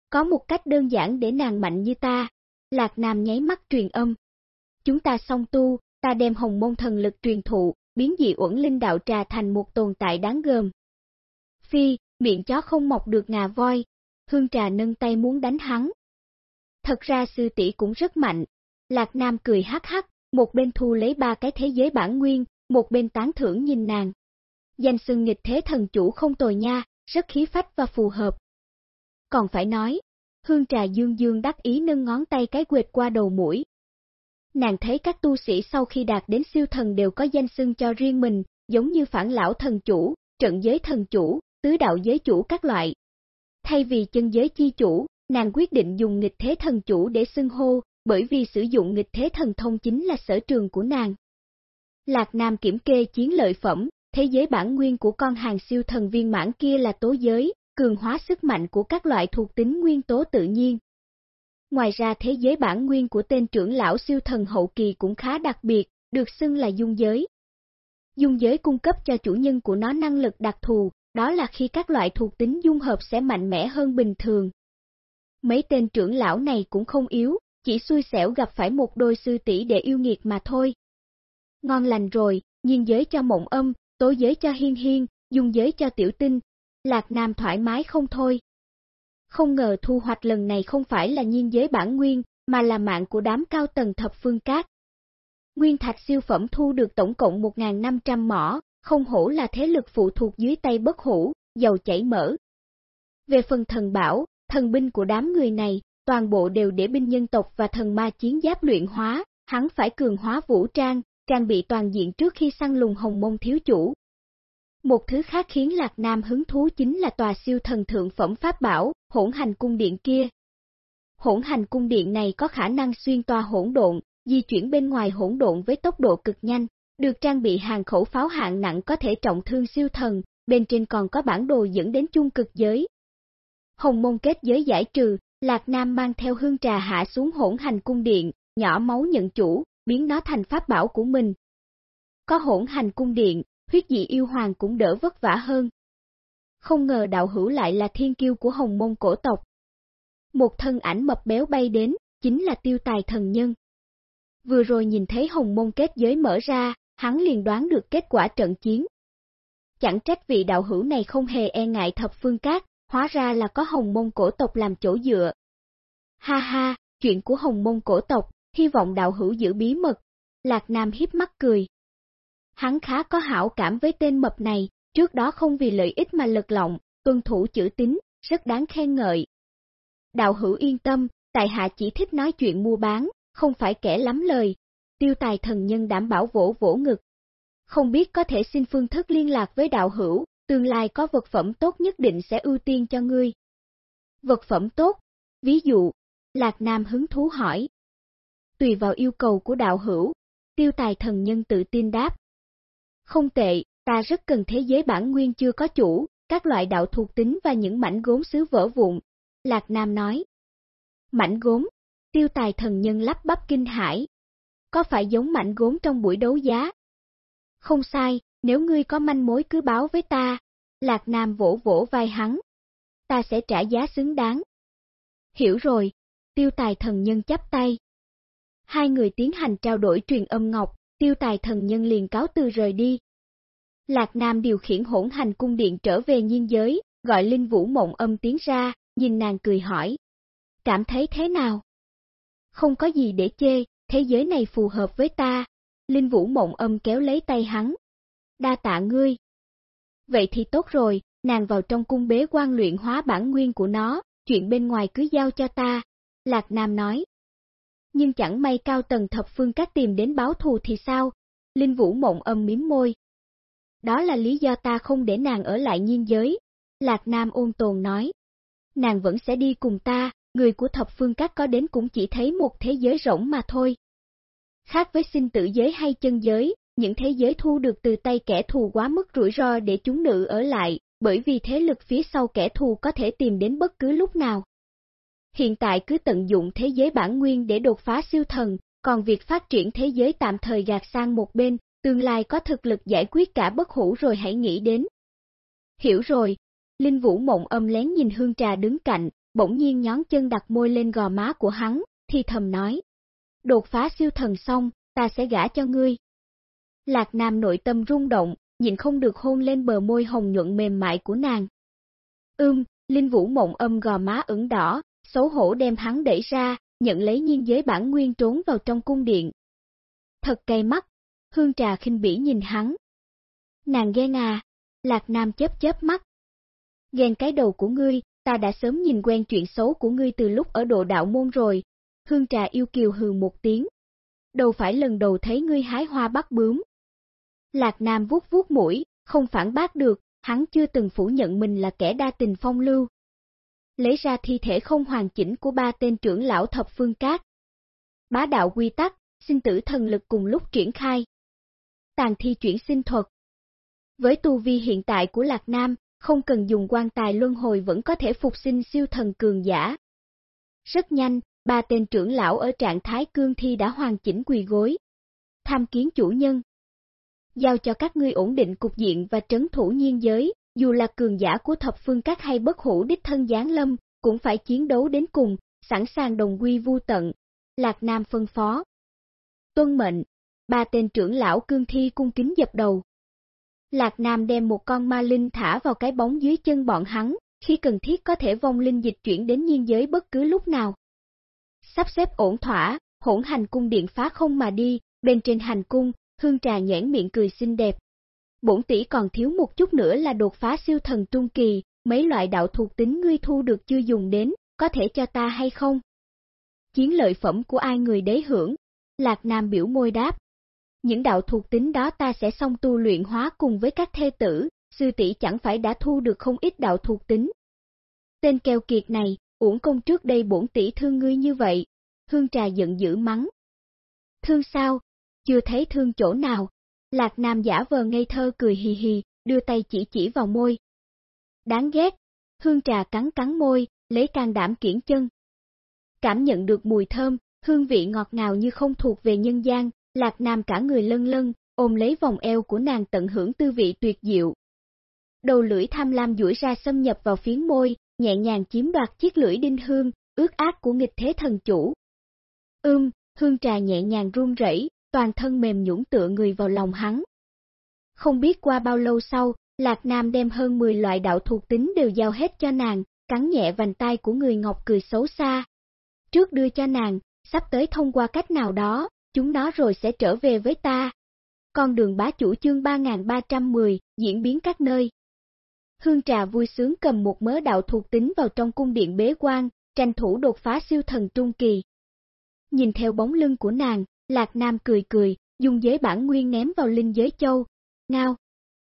Có một cách đơn giản để nàng mạnh như ta, Lạc Nam nháy mắt truyền âm. Chúng ta song tu, ta đem hồng môn thần lực truyền thụ, biến dị uẩn linh đạo trà thành một tồn tại đáng gờm. Phi, miệng chó không mọc được ngà voi, hương trà nâng tay muốn đánh hắn. Thật ra sư tỷ cũng rất mạnh, Lạc Nam cười hắc hắc, một bên thu lấy ba cái thế giới bản nguyên, một bên tán thưởng nhìn nàng. Danh xưng nghịch thế thần chủ không tồi nha, rất khí phách và phù hợp. Còn phải nói, hương trà dương dương đắc ý nâng ngón tay cái quệt qua đầu mũi. Nàng thấy các tu sĩ sau khi đạt đến siêu thần đều có danh xưng cho riêng mình, giống như phản lão thần chủ, trận giới thần chủ, tứ đạo giới chủ các loại. Thay vì chân giới chi chủ, nàng quyết định dùng nghịch thế thần chủ để xưng hô, bởi vì sử dụng nghịch thế thần thông chính là sở trường của nàng. Lạc Nam kiểm kê chiến lợi phẩm, thế giới bản nguyên của con hàng siêu thần viên mãn kia là tố giới, cường hóa sức mạnh của các loại thuộc tính nguyên tố tự nhiên. Ngoài ra thế giới bản nguyên của tên trưởng lão siêu thần hậu kỳ cũng khá đặc biệt, được xưng là dung giới. Dung giới cung cấp cho chủ nhân của nó năng lực đặc thù, đó là khi các loại thuộc tính dung hợp sẽ mạnh mẽ hơn bình thường. Mấy tên trưởng lão này cũng không yếu, chỉ xui xẻo gặp phải một đôi sư tỷ để yêu nghiệt mà thôi. Ngon lành rồi, nhiên giới cho mộng âm, tố giới cho hiên hiên, dung giới cho tiểu tinh, Lạc Nam thoải mái không thôi. Không ngờ thu hoạch lần này không phải là nhiên giới bản nguyên, mà là mạng của đám cao tầng thập phương cát. Nguyên thạch siêu phẩm thu được tổng cộng 1.500 mỏ, không hổ là thế lực phụ thuộc dưới tay bất hủ, dầu chảy mỡ. Về phần thần bảo, thần binh của đám người này, toàn bộ đều để binh nhân tộc và thần ma chiến giáp luyện hóa, hắn phải cường hóa vũ trang, trang bị toàn diện trước khi săn lùng hồng môn thiếu chủ. Một thứ khác khiến Lạc Nam hứng thú chính là tòa siêu thần thượng phẩm pháp bảo, hỗn hành cung điện kia. Hỗn hành cung điện này có khả năng xuyên toa hỗn độn, di chuyển bên ngoài hỗn độn với tốc độ cực nhanh, được trang bị hàng khẩu pháo hạng nặng có thể trọng thương siêu thần, bên trên còn có bản đồ dẫn đến chung cực giới. Hồng môn kết giới giải trừ, Lạc Nam mang theo hương trà hạ xuống hỗn hành cung điện, nhỏ máu nhận chủ, biến nó thành pháp bảo của mình. Có hỗn hành cung điện, huyết dị yêu hoàng cũng đỡ vất vả hơn. Không ngờ đạo hữu lại là thiên kiêu của hồng môn cổ tộc. Một thân ảnh mập béo bay đến, chính là tiêu tài thần nhân. Vừa rồi nhìn thấy hồng môn kết giới mở ra, hắn liền đoán được kết quả trận chiến. Chẳng trách vị đạo hữu này không hề e ngại thập phương cát, hóa ra là có hồng môn cổ tộc làm chỗ dựa. Ha ha, chuyện của hồng môn cổ tộc, hy vọng đạo hữu giữ bí mật. Lạc Nam hiếp mắt cười. Hắn khá có hảo cảm với tên mập này, trước đó không vì lợi ích mà lật lọng, tuân thủ chữ tín, rất đáng khen ngợi. Đạo hữu yên tâm, tại hạ chỉ thích nói chuyện mua bán, không phải kẻ lắm lời. Tiêu tài thần nhân đảm bảo vỗ vỗ ngực. Không biết có thể xin phương thức liên lạc với đạo hữu, tương lai có vật phẩm tốt nhất định sẽ ưu tiên cho ngươi. Vật phẩm tốt, ví dụ, Lạc Nam hứng thú hỏi. Tùy vào yêu cầu của đạo hữu, tiêu tài thần nhân tự tin đáp. Không tệ, ta rất cần thế giới bản nguyên chưa có chủ, các loại đạo thuộc tính và những mảnh gốm xứ vỡ vụn. Lạc Nam nói. Mảnh gốm, tiêu tài thần nhân lắp bắp kinh hải. Có phải giống mảnh gốm trong buổi đấu giá? Không sai, nếu ngươi có manh mối cứ báo với ta. Lạc Nam vỗ vỗ vai hắn. Ta sẽ trả giá xứng đáng. Hiểu rồi, tiêu tài thần nhân chắp tay. Hai người tiến hành trao đổi truyền âm ngọc, tiêu tài thần nhân liền cáo từ rời đi. Lạc Nam điều khiển hỗn hành cung điện trở về nhiên giới, gọi Linh Vũ mộng âm tiến ra, nhìn nàng cười hỏi. Cảm thấy thế nào? Không có gì để chê, thế giới này phù hợp với ta. Linh Vũ mộng âm kéo lấy tay hắn. Đa tạ ngươi. Vậy thì tốt rồi, nàng vào trong cung bế quan luyện hóa bản nguyên của nó, chuyện bên ngoài cứ giao cho ta. Lạc Nam nói. Nhưng chẳng may cao tầng thập phương các tìm đến báo thù thì sao? Linh Vũ mộng âm miếm môi. Đó là lý do ta không để nàng ở lại nhiên giới. Lạc Nam ôn tồn nói. Nàng vẫn sẽ đi cùng ta, người của thập phương các có đến cũng chỉ thấy một thế giới rỗng mà thôi. Khác với sinh tử giới hay chân giới, những thế giới thu được từ tay kẻ thù quá mức rủi ro để chúng nữ ở lại, bởi vì thế lực phía sau kẻ thù có thể tìm đến bất cứ lúc nào. Hiện tại cứ tận dụng thế giới bản nguyên để đột phá siêu thần, còn việc phát triển thế giới tạm thời gạt sang một bên, tương lai có thực lực giải quyết cả bất hủ rồi hãy nghĩ đến. Hiểu rồi, Linh Vũ mộng âm lén nhìn hương trà đứng cạnh, bỗng nhiên nhón chân đặt môi lên gò má của hắn, thì thầm nói. Đột phá siêu thần xong, ta sẽ gả cho ngươi. Lạc Nam nội tâm rung động, nhìn không được hôn lên bờ môi hồng nhuận mềm mại của nàng. Ưm, Linh Vũ mộng âm gò má ửng đỏ, xấu hổ đem hắn đẩy ra, nhận lấy nhiên giới bản nguyên trốn vào trong cung điện. Thật cay mắt, hương trà khinh bỉ nhìn hắn. Nàng ghen à, Lạc Nam chớp chớp mắt. Ghen cái đầu của ngươi, ta đã sớm nhìn quen chuyện xấu của ngươi từ lúc ở độ đạo môn rồi. Hương trà yêu kiều hừ một tiếng. Đâu phải lần đầu thấy ngươi hái hoa bắt bướm. Lạc Nam vuốt vuốt mũi, không phản bác được, hắn chưa từng phủ nhận mình là kẻ đa tình phong lưu. Lấy ra thi thể không hoàn chỉnh của ba tên trưởng lão thập phương cát. Bá đạo quy tắc, sinh tử thần lực cùng lúc triển khai. Tàn thi chuyển sinh thuật. Với tu vi hiện tại của Lạc Nam, không cần dùng quan tài luân hồi vẫn có thể phục sinh siêu thần cường giả. Rất nhanh, ba tên trưởng lão ở trạng thái cương thi đã hoàn chỉnh quỳ gối. Tham kiến chủ nhân. Giao cho các ngươi ổn định cục diện và trấn thủ nhiên giới, dù là cường giả của thập phương các hay bất hủ đích thân giáng lâm, cũng phải chiến đấu đến cùng, sẵn sàng đồng quy vu tận. Lạc Nam phân phó. Tuân mệnh, ba tên trưởng lão cương thi cung kính dập đầu. Lạc Nam đem một con ma linh thả vào cái bóng dưới chân bọn hắn, khi cần thiết có thể vong linh dịch chuyển đến nhiên giới bất cứ lúc nào. Sắp xếp ổn thỏa, hỗn hành cung điện phá không mà đi, bên trên hành cung, hương trà nhãn miệng cười xinh đẹp. Bổn tỷ còn thiếu một chút nữa là đột phá siêu thần trung kỳ, mấy loại đạo thuộc tính ngươi thu được chưa dùng đến, có thể cho ta hay không? Chiến lợi phẩm của ai người đế hưởng? Lạc Nam biểu môi đáp, những đạo thuộc tính đó ta sẽ xong tu luyện hóa cùng với các thê tử, sư tỷ chẳng phải đã thu được không ít đạo thuộc tính. Tên keo kiệt này, uổng công trước đây bổn tỷ thương ngươi như vậy, hương trà giận dữ mắng. Thương sao? Chưa thấy thương chỗ nào? Lạc Nam giả vờ ngây thơ cười hì hì, đưa tay chỉ chỉ vào môi. Đáng ghét, hương trà cắn cắn môi, lấy can đảm kiển chân. Cảm nhận được mùi thơm, hương vị ngọt ngào như không thuộc về nhân gian, Lạc Nam cả người lân lân, ôm lấy vòng eo của nàng tận hưởng tư vị tuyệt diệu. Đầu lưỡi tham lam duỗi ra xâm nhập vào phiến môi, nhẹ nhàng chiếm đoạt chiếc lưỡi đinh hương, ước ác của nghịch thế thần chủ. Ưm, hương trà nhẹ nhàng run rẩy, toàn thân mềm nhũn tựa người vào lòng hắn. Không biết qua bao lâu sau, Lạc Nam đem hơn 10 loại đạo thuộc tính đều giao hết cho nàng, cắn nhẹ vành tay của người ngọc cười xấu xa. Trước đưa cho nàng, sắp tới thông qua cách nào đó, chúng nó rồi sẽ trở về với ta. Con đường bá chủ chương 3310, diễn biến các nơi. Hương Trà vui sướng cầm một mớ đạo thuộc tính vào trong cung điện bế quan, tranh thủ đột phá siêu thần trung kỳ. Nhìn theo bóng lưng của nàng, Lạc Nam cười cười, dùng giới bản nguyên ném vào linh giới châu. Ngao!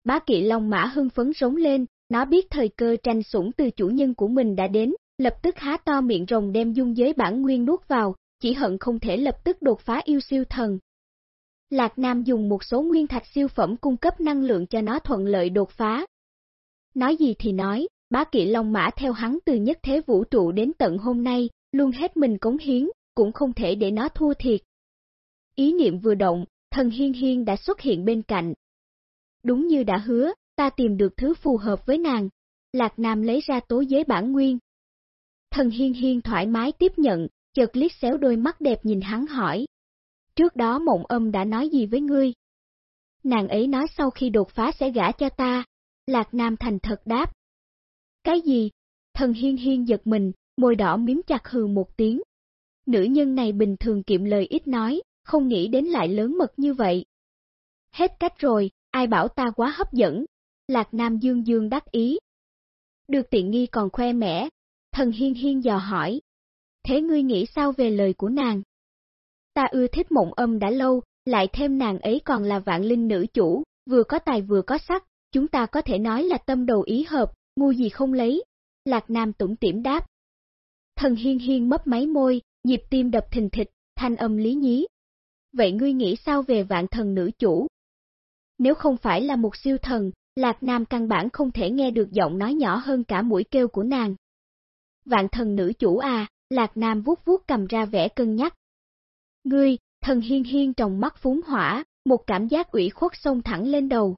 Bá kỵ Long Mã hưng phấn rống lên, nó biết thời cơ tranh sủng từ chủ nhân của mình đã đến, lập tức há to miệng rồng đem dung giới bản nguyên nuốt vào, chỉ hận không thể lập tức đột phá yêu siêu thần. Lạc Nam dùng một số nguyên thạch siêu phẩm cung cấp năng lượng cho nó thuận lợi đột phá. Nói gì thì nói, bá kỵ Long Mã theo hắn từ nhất thế vũ trụ đến tận hôm nay, luôn hết mình cống hiến, cũng không thể để nó thua thiệt. Ý niệm vừa động, thần hiên hiên đã xuất hiện bên cạnh. Đúng như đã hứa, ta tìm được thứ phù hợp với nàng. Lạc Nam lấy ra tố giới bản nguyên. Thần hiên hiên thoải mái tiếp nhận, chợt liếc xéo đôi mắt đẹp nhìn hắn hỏi. Trước đó mộng âm đã nói gì với ngươi? Nàng ấy nói sau khi đột phá sẽ gả cho ta. Lạc Nam thành thật đáp. Cái gì? Thần hiên hiên giật mình, môi đỏ miếm chặt hừ một tiếng. Nữ nhân này bình thường kiệm lời ít nói, không nghĩ đến lại lớn mật như vậy. Hết cách rồi, ai bảo ta quá hấp dẫn? Lạc Nam dương dương đắc ý. Được tiện nghi còn khoe mẽ. Thần hiên hiên dò hỏi, thế ngươi nghĩ sao về lời của nàng? Ta ưa thích mộng âm đã lâu, lại thêm nàng ấy còn là vạn linh nữ chủ, vừa có tài vừa có sắc, chúng ta có thể nói là tâm đầu ý hợp, ngu gì không lấy. Lạc Nam tủng tiểm đáp. Thần hiên hiên mấp máy môi, nhịp tim đập thình thịch, thanh âm lý nhí. Vậy ngươi nghĩ sao về vạn thần nữ chủ? Nếu không phải là một siêu thần, Lạc Nam căn bản không thể nghe được giọng nói nhỏ hơn cả mũi kêu của nàng. Vạn thần nữ chủ à, Lạc Nam vuốt vuốt cầm ra vẻ cân nhắc. Ngươi, thần hiên hiên trong mắt phúng hỏa, một cảm giác ủy khuất xông thẳng lên đầu.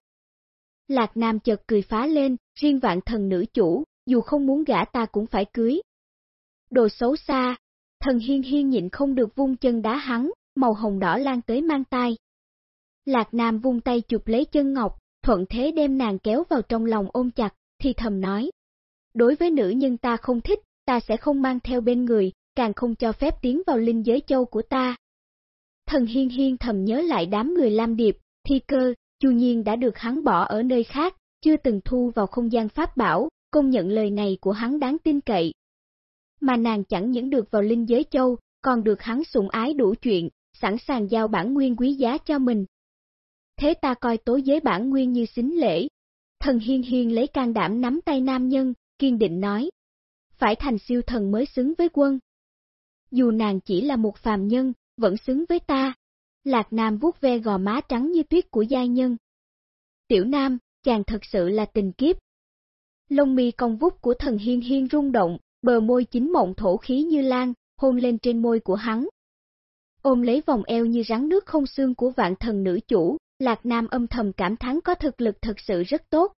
Lạc Nam chợt cười phá lên, riêng vạn thần nữ chủ, dù không muốn gả ta cũng phải cưới. Đồ xấu xa, thần hiên hiên nhịn không được vung chân đá hắn, màu hồng đỏ lan tới mang tai. Lạc Nam vung tay chụp lấy chân ngọc, thuận thế đem nàng kéo vào trong lòng ôm chặt, thì thầm nói. Đối với nữ nhân ta không thích, ta sẽ không mang theo bên người, càng không cho phép tiến vào linh giới châu của ta. Thần hiên hiên thầm nhớ lại đám người Lam Điệp, thi cơ, chu nhiên đã được hắn bỏ ở nơi khác, chưa từng thu vào không gian pháp bảo, công nhận lời này của hắn đáng tin cậy. Mà nàng chẳng những được vào linh giới châu, còn được hắn sủng ái đủ chuyện, sẵn sàng giao bản nguyên quý giá cho mình. Thế ta coi tố giới bản nguyên như xính lễ. Thần hiên hiên lấy can đảm nắm tay nam nhân, kiên định nói. Phải thành siêu thần mới xứng với quân. Dù nàng chỉ là một phàm nhân, vẫn xứng với ta. Lạc Nam vuốt ve gò má trắng như tuyết của giai nhân. Tiểu Nam, chàng thật sự là tình kiếp. Lông mi cong vút của thần hiên hiên rung động, bờ môi chính mộng thổ khí như lan, hôn lên trên môi của hắn. Ôm lấy vòng eo như rắn nước không xương của vạn thần nữ chủ, Lạc Nam âm thầm cảm thán có thực lực thật sự rất tốt.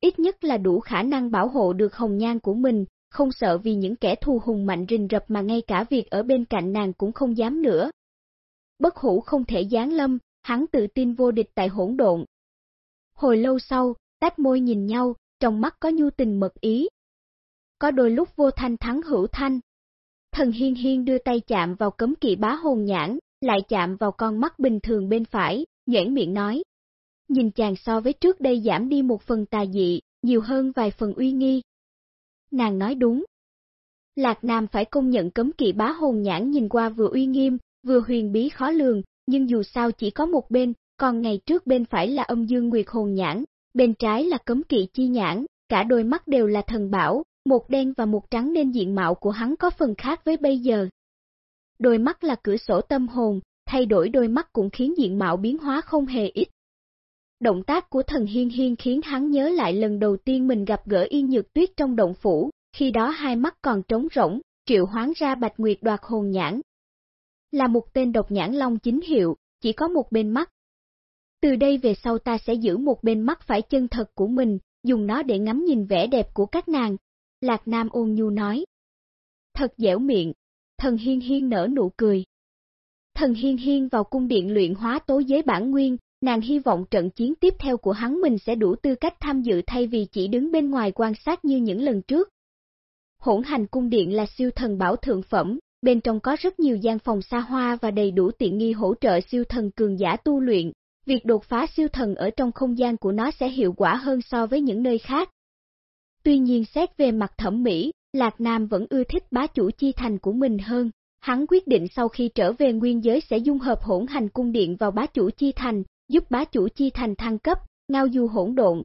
Ít nhất là đủ khả năng bảo hộ được hồng nhan của mình, không sợ vì những kẻ thù hùng mạnh rình rập mà ngay cả việc ở bên cạnh nàng cũng không dám nữa. Bất hủ không thể gián lâm, hắn tự tin vô địch tại hỗn độn. Hồi lâu sau, tách môi nhìn nhau, trong mắt có nhu tình mật ý. Có đôi lúc vô thanh thắng hữu thanh. Thần hiên hiên đưa tay chạm vào cấm kỵ bá hồn nhãn, lại chạm vào con mắt bình thường bên phải, nhãn miệng nói. Nhìn chàng so với trước đây giảm đi một phần tà dị, nhiều hơn vài phần uy nghi. Nàng nói đúng. Lạc Nam phải công nhận cấm kỵ bá hồn nhãn nhìn qua vừa uy nghiêm, vừa huyền bí khó lường, nhưng dù sao chỉ có một bên, còn ngày trước bên phải là âm dương nguyệt hồn nhãn, bên trái là cấm kỵ chi nhãn, cả đôi mắt đều là thần bảo, một đen và một trắng nên diện mạo của hắn có phần khác với bây giờ. Đôi mắt là cửa sổ tâm hồn, thay đổi đôi mắt cũng khiến diện mạo biến hóa không hề ít. Động tác của thần hiên hiên khiến hắn nhớ lại lần đầu tiên mình gặp gỡ yên nhược tuyết trong động phủ, khi đó hai mắt còn trống rỗng, triệu hoán ra bạch nguyệt đoạt hồn nhãn. Là một tên độc nhãn long chính hiệu, chỉ có một bên mắt. Từ đây về sau ta sẽ giữ một bên mắt phải chân thật của mình, dùng nó để ngắm nhìn vẻ đẹp của các nàng. Lạc Nam ôn nhu nói. Thật dẻo miệng, thần hiên hiên nở nụ cười. Thần hiên hiên vào cung điện luyện hóa tố giới bản nguyên, nàng hy vọng trận chiến tiếp theo của hắn mình sẽ đủ tư cách tham dự thay vì chỉ đứng bên ngoài quan sát như những lần trước. Hỗn hành cung điện là siêu thần bảo thượng phẩm, bên trong có rất nhiều gian phòng xa hoa và đầy đủ tiện nghi hỗ trợ siêu thần cường giả tu luyện, việc đột phá siêu thần ở trong không gian của nó sẽ hiệu quả hơn so với những nơi khác. Tuy nhiên xét về mặt thẩm mỹ, Lạc Nam vẫn ưa thích bá chủ chi thành của mình hơn. Hắn quyết định sau khi trở về nguyên giới sẽ dung hợp hỗn hành cung điện vào bá chủ chi thành, giúp bá chủ chi thành thăng cấp, ngao du hỗn độn.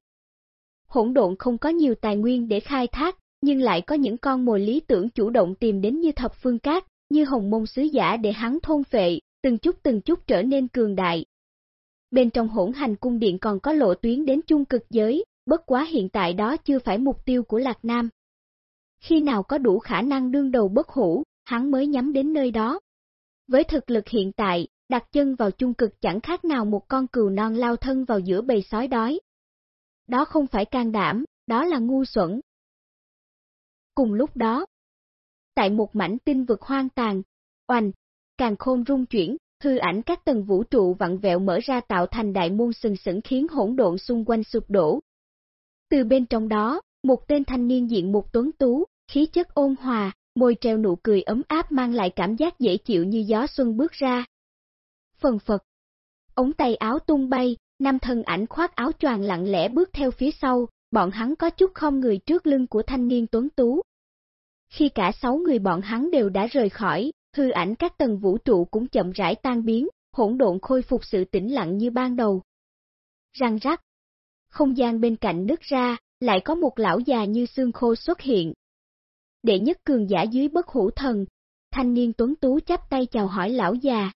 Hỗn độn không có nhiều tài nguyên để khai thác, nhưng lại có những con mồi lý tưởng chủ động tìm đến như thập phương cát, như hồng môn sứ giả để hắn thôn phệ, từng chút từng chút trở nên cường đại. Bên trong hỗn hành cung điện còn có lộ tuyến đến chung cực giới, bất quá hiện tại đó chưa phải mục tiêu của Lạc Nam. Khi nào có đủ khả năng đương đầu bất hủ, hắn mới nhắm đến nơi đó. Với thực lực hiện tại, đặt chân vào chung cực chẳng khác nào một con cừu non lao thân vào giữa bầy sói đói. Đó không phải can đảm, đó là ngu xuẩn. Cùng lúc đó, tại một mảnh tinh vực hoang tàn, oanh, càng khôn rung chuyển, hư ảnh các tầng vũ trụ vặn vẹo mở ra tạo thành đại môn sừng sững khiến hỗn độn xung quanh sụp đổ. Từ bên trong đó, một tên thanh niên diện một tuấn tú, khí chất ôn hòa, môi treo nụ cười ấm áp mang lại cảm giác dễ chịu như gió xuân bước ra. Phần phật, ống tay áo tung bay, năm thân ảnh khoác áo choàng lặng lẽ bước theo phía sau, bọn hắn có chút không người trước lưng của thanh niên tuấn tú. Khi cả sáu người bọn hắn đều đã rời khỏi, hư ảnh các tầng vũ trụ cũng chậm rãi tan biến, hỗn độn khôi phục sự tĩnh lặng như ban đầu. Răng rắc, không gian bên cạnh nứt ra, lại có một lão già như xương khô xuất hiện, đệ nhất cường giả dưới bất hủ thần. Thanh niên tuấn tú chắp tay chào hỏi lão già.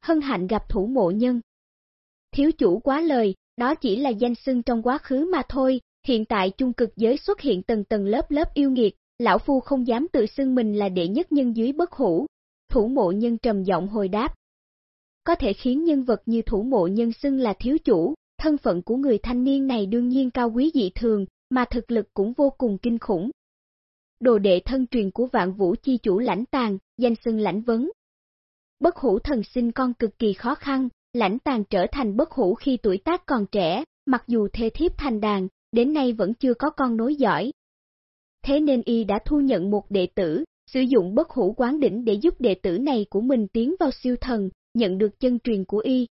Hân hạnh gặp thủ mộ nhân. Thiếu chủ quá lời, đó chỉ là danh xưng trong quá khứ mà thôi, hiện tại chung cực giới xuất hiện tầng tầng lớp lớp yêu nghiệt, lão phu không dám tự xưng mình là đệ nhất nhân dưới bất hủ. Thủ mộ nhân trầm giọng hồi đáp. Có thể khiến nhân vật như thủ mộ nhân xưng là thiếu chủ, thân phận của người thanh niên này đương nhiên cao quý dị thường, mà thực lực cũng vô cùng kinh khủng. Đồ đệ thân truyền của vạn vũ chi chủ lãnh tàn, danh xưng lãnh vấn. Bất hủ thần sinh con cực kỳ khó khăn, lãnh tàn trở thành bất hủ khi tuổi tác còn trẻ, mặc dù thê thiếp thành đàn, đến nay vẫn chưa có con nối giỏi. Thế nên y đã thu nhận một đệ tử, sử dụng bất hủ quán đỉnh để giúp đệ tử này của mình tiến vào siêu thần, nhận được chân truyền của y.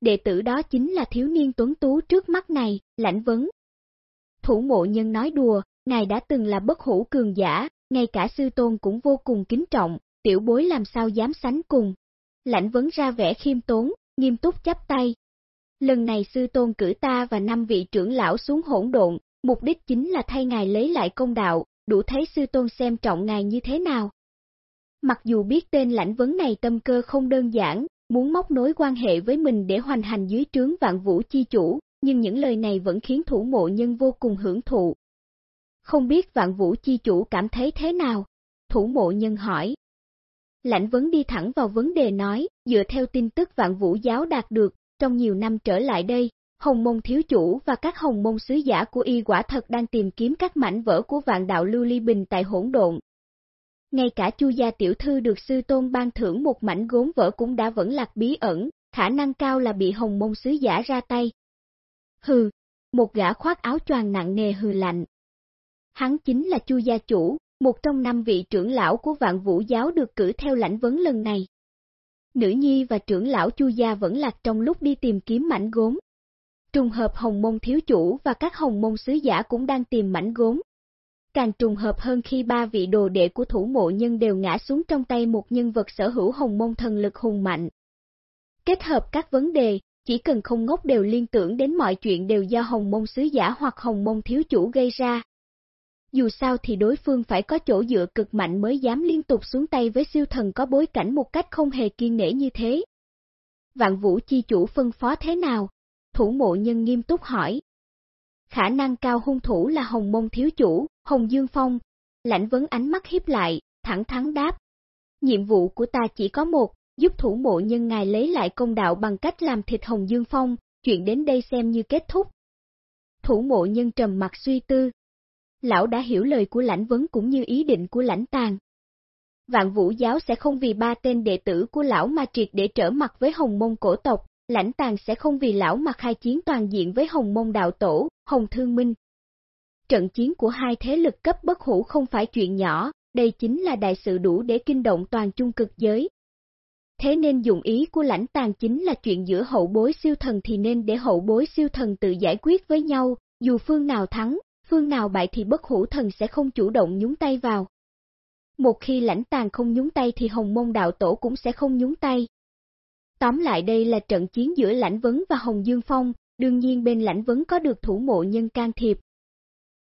Đệ tử đó chính là thiếu niên tuấn tú trước mắt này, lãnh vấn. Thủ mộ nhân nói đùa, ngài đã từng là bất hủ cường giả, ngay cả sư tôn cũng vô cùng kính trọng, tiểu bối làm sao dám sánh cùng. Lãnh vấn ra vẻ khiêm tốn, nghiêm túc chắp tay. Lần này sư tôn cử ta và năm vị trưởng lão xuống hỗn độn, mục đích chính là thay ngài lấy lại công đạo, đủ thấy sư tôn xem trọng ngài như thế nào. Mặc dù biết tên lãnh vấn này tâm cơ không đơn giản, muốn móc nối quan hệ với mình để hoành hành dưới trướng vạn vũ chi chủ, nhưng những lời này vẫn khiến thủ mộ nhân vô cùng hưởng thụ. Không biết vạn vũ chi chủ cảm thấy thế nào? Thủ mộ nhân hỏi. Lãnh vấn đi thẳng vào vấn đề nói, dựa theo tin tức vạn vũ giáo đạt được, trong nhiều năm trở lại đây, Hồng môn Thiếu Chủ và các Hồng môn Sứ Giả của y quả thật đang tìm kiếm các mảnh vỡ của vạn đạo Lưu Ly Bình tại hỗn độn. Ngay cả Chu Gia Tiểu Thư được sư tôn ban thưởng một mảnh gốm vỡ cũng đã vẫn lạc bí ẩn, khả năng cao là bị Hồng Mông Sứ Giả ra tay. Hừ, một gã khoác áo choàng nặng nề hừ lạnh. Hắn chính là Chu Gia Chủ, một trong năm vị trưởng lão của vạn vũ giáo được cử theo lãnh vấn lần này. Nữ nhi và trưởng lão Chu Gia vẫn lạc trong lúc đi tìm kiếm mảnh gốm. Trùng hợp hồng môn thiếu chủ và các hồng môn sứ giả cũng đang tìm mảnh gốm. Càng trùng hợp hơn khi ba vị đồ đệ của thủ mộ nhân đều ngã xuống trong tay một nhân vật sở hữu hồng môn thần lực hùng mạnh. Kết hợp các vấn đề, chỉ cần không ngốc đều liên tưởng đến mọi chuyện đều do hồng môn sứ giả hoặc hồng môn thiếu chủ gây ra. Dù sao thì đối phương phải có chỗ dựa cực mạnh mới dám liên tục xuống tay với siêu thần có bối cảnh một cách không hề kiên nể như thế. Vạn vũ chi chủ phân phó thế nào? Thủ mộ nhân nghiêm túc hỏi. Khả năng cao hung thủ là Hồng Mông Thiếu Chủ, Hồng Dương Phong. Lãnh vấn ánh mắt hiếp lại, thẳng thắn đáp. Nhiệm vụ của ta chỉ có một, giúp thủ mộ nhân ngài lấy lại công đạo bằng cách làm thịt Hồng Dương Phong, chuyện đến đây xem như kết thúc. Thủ mộ nhân trầm mặt suy tư, lão đã hiểu lời của lãnh vấn cũng như ý định của lãnh tàng. Vạn vũ giáo sẽ không vì ba tên đệ tử của lão mà triệt để trở mặt với hồng mông cổ tộc, lãnh tàng sẽ không vì lão mà khai chiến toàn diện với hồng mông đạo tổ, hồng thương minh. Trận chiến của hai thế lực cấp bất hủ không phải chuyện nhỏ, đây chính là đại sự đủ để kinh động toàn trung cực giới. Thế nên dụng ý của lãnh tàng chính là chuyện giữa hậu bối siêu thần thì nên để hậu bối siêu thần tự giải quyết với nhau, dù phương nào thắng, phương nào bại thì bất hủ thần sẽ không chủ động nhúng tay vào. Một khi lãnh tàng không nhúng tay thì hồng môn đạo tổ cũng sẽ không nhúng tay. Tóm lại đây là trận chiến giữa lãnh vấn và hồng dương phong, đương nhiên bên lãnh vấn có được thủ mộ nhân can thiệp.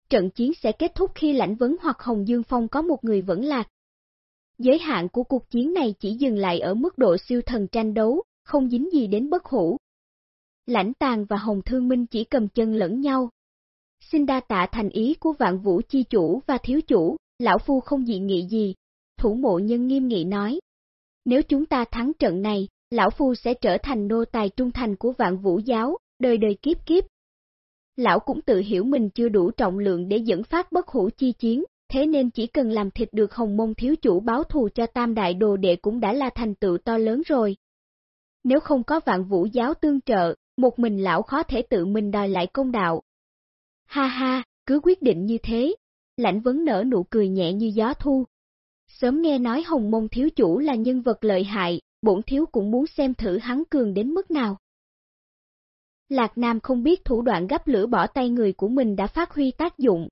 Trận chiến sẽ kết thúc khi lãnh vấn hoặc hồng dương phong có một người vẫn lạc. Giới hạn của cuộc chiến này chỉ dừng lại ở mức độ siêu thần tranh đấu, không dính gì đến bất hủ. Lãnh tàng và hồng thương minh chỉ cầm chân lẫn nhau, Xin đa tạ thành ý của vạn vũ chi chủ và thiếu chủ, lão phu không dị nghị gì. Thủ mộ nhân nghiêm nghị nói. Nếu chúng ta thắng trận này, lão phu sẽ trở thành nô tài trung thành của vạn vũ giáo, đời đời kiếp kiếp. Lão cũng tự hiểu mình chưa đủ trọng lượng để dẫn phát bất hủ chi chiến, thế nên chỉ cần làm thịt được hồng mông thiếu chủ báo thù cho tam đại đồ đệ cũng đã là thành tựu to lớn rồi. Nếu không có vạn vũ giáo tương trợ, một mình lão khó thể tự mình đòi lại công đạo, Ha ha, cứ quyết định như thế. Lãnh vấn nở nụ cười nhẹ như gió thu. Sớm nghe nói hồng mông thiếu chủ là nhân vật lợi hại, bổn thiếu cũng muốn xem thử hắn cường đến mức nào. Lạc Nam không biết thủ đoạn gấp lửa bỏ tay người của mình đã phát huy tác dụng.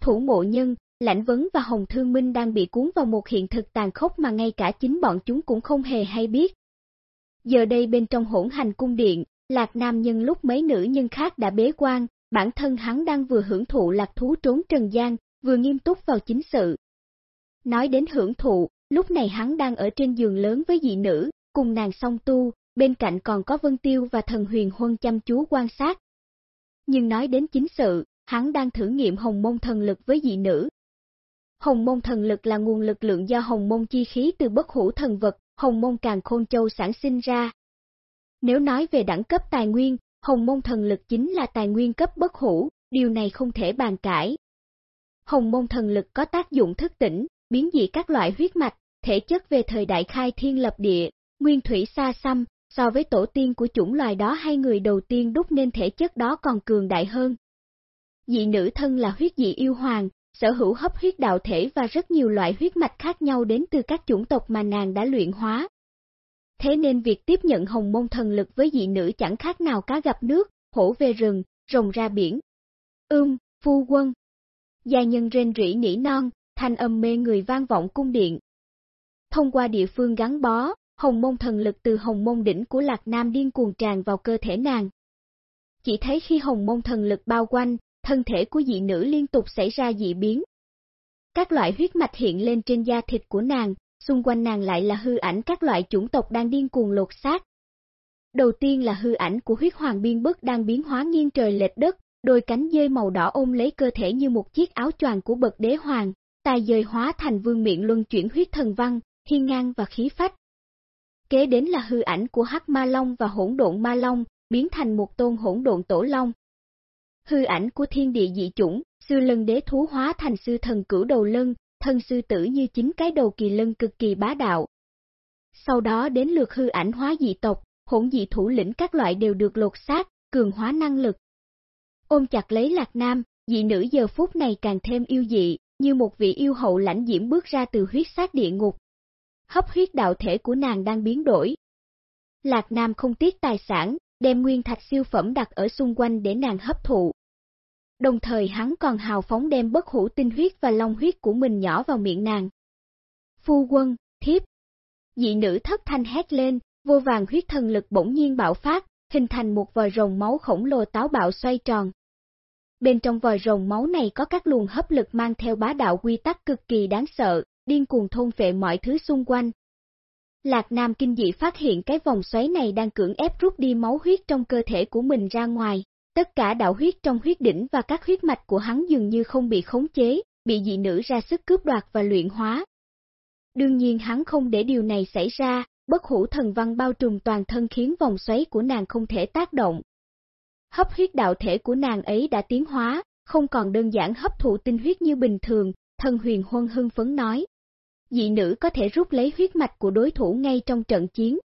Thủ mộ nhân, Lãnh Vấn và Hồng Thương Minh đang bị cuốn vào một hiện thực tàn khốc mà ngay cả chính bọn chúng cũng không hề hay biết. Giờ đây bên trong hỗn hành cung điện, Lạc Nam nhân lúc mấy nữ nhân khác đã bế quan, bản thân hắn đang vừa hưởng thụ lạc thú trốn trần gian, vừa nghiêm túc vào chính sự. Nói đến hưởng thụ, lúc này hắn đang ở trên giường lớn với dị nữ, cùng nàng song tu, bên cạnh còn có Vân Tiêu và thần huyền huân chăm chú quan sát. Nhưng nói đến chính sự, hắn đang thử nghiệm hồng môn thần lực với dị nữ. Hồng môn thần lực là nguồn lực lượng do hồng môn chi khí từ bất hủ thần vật, hồng môn càng khôn châu sản sinh ra. Nếu nói về đẳng cấp tài nguyên, hồng môn thần lực chính là tài nguyên cấp bất hủ, điều này không thể bàn cãi. Hồng môn thần lực có tác dụng thức tỉnh, biến dị các loại huyết mạch, thể chất về thời đại khai thiên lập địa, nguyên thủy xa xăm, so với tổ tiên của chủng loài đó hay người đầu tiên đúc nên thể chất đó còn cường đại hơn. Dị nữ thân là huyết dị yêu hoàng, sở hữu hấp huyết đạo thể và rất nhiều loại huyết mạch khác nhau đến từ các chủng tộc mà nàng đã luyện hóa. Thế nên việc tiếp nhận hồng môn thần lực với dị nữ chẳng khác nào cá gặp nước, hổ về rừng, rồng ra biển. Ưm, phu quân. Gia nhân rên rỉ nỉ non, thanh âm mê người vang vọng cung điện. Thông qua địa phương gắn bó, hồng môn thần lực từ hồng môn đỉnh của Lạc Nam điên cuồng tràn vào cơ thể nàng. Chỉ thấy khi hồng môn thần lực bao quanh, thân thể của dị nữ liên tục xảy ra dị biến. Các loại huyết mạch hiện lên trên da thịt của nàng, xung quanh nàng lại là hư ảnh các loại chủng tộc đang điên cuồng lột xác. Đầu tiên là hư ảnh của huyết hoàng biên bức đang biến hóa nghiêng trời lệch đất, đôi cánh dơi màu đỏ ôm lấy cơ thể như một chiếc áo choàng của bậc đế hoàng, tài dời hóa thành vương miệng luân chuyển huyết thần văn, thiên ngang và khí phách. Kế đến là hư ảnh của hắc ma long và hỗn độn ma long, biến thành một tôn hỗn độn tổ long. Hư ảnh của thiên địa dị chủng, sư lân đế thú hóa thành sư thần cửu đầu lân, thân sư tử như chính cái đầu kỳ lân cực kỳ bá đạo. Sau đó đến lượt hư ảnh hóa dị tộc, hỗn dị thủ lĩnh các loại đều được lột xác, cường hóa năng lực. Ôm chặt lấy Lạc Nam, dị nữ giờ phút này càng thêm yêu dị, như một vị yêu hậu lãnh diễm bước ra từ huyết sát địa ngục. Hấp huyết đạo thể của nàng đang biến đổi. Lạc Nam không tiếc tài sản, đem nguyên thạch siêu phẩm đặt ở xung quanh để nàng hấp thụ. Đồng thời hắn còn hào phóng đem bất hủ tinh huyết và long huyết của mình nhỏ vào miệng nàng. Phu quân, thiếp. Dị nữ thất thanh hét lên, vô vàng huyết thần lực bỗng nhiên bạo phát, hình thành một vòi rồng máu khổng lồ táo bạo xoay tròn. Bên trong vòi rồng máu này có các luồng hấp lực mang theo bá đạo quy tắc cực kỳ đáng sợ, điên cuồng thôn vệ mọi thứ xung quanh. Lạc Nam kinh dị phát hiện cái vòng xoáy này đang cưỡng ép rút đi máu huyết trong cơ thể của mình ra ngoài, tất cả đạo huyết trong huyết đỉnh và các huyết mạch của hắn dường như không bị khống chế, bị dị nữ ra sức cướp đoạt và luyện hóa. Đương nhiên hắn không để điều này xảy ra, bất hủ thần văn bao trùm toàn thân khiến vòng xoáy của nàng không thể tác động. Hấp huyết đạo thể của nàng ấy đã tiến hóa, không còn đơn giản hấp thụ tinh huyết như bình thường, thần huyền huân hưng phấn nói. Dị nữ có thể rút lấy huyết mạch của đối thủ ngay trong trận chiến,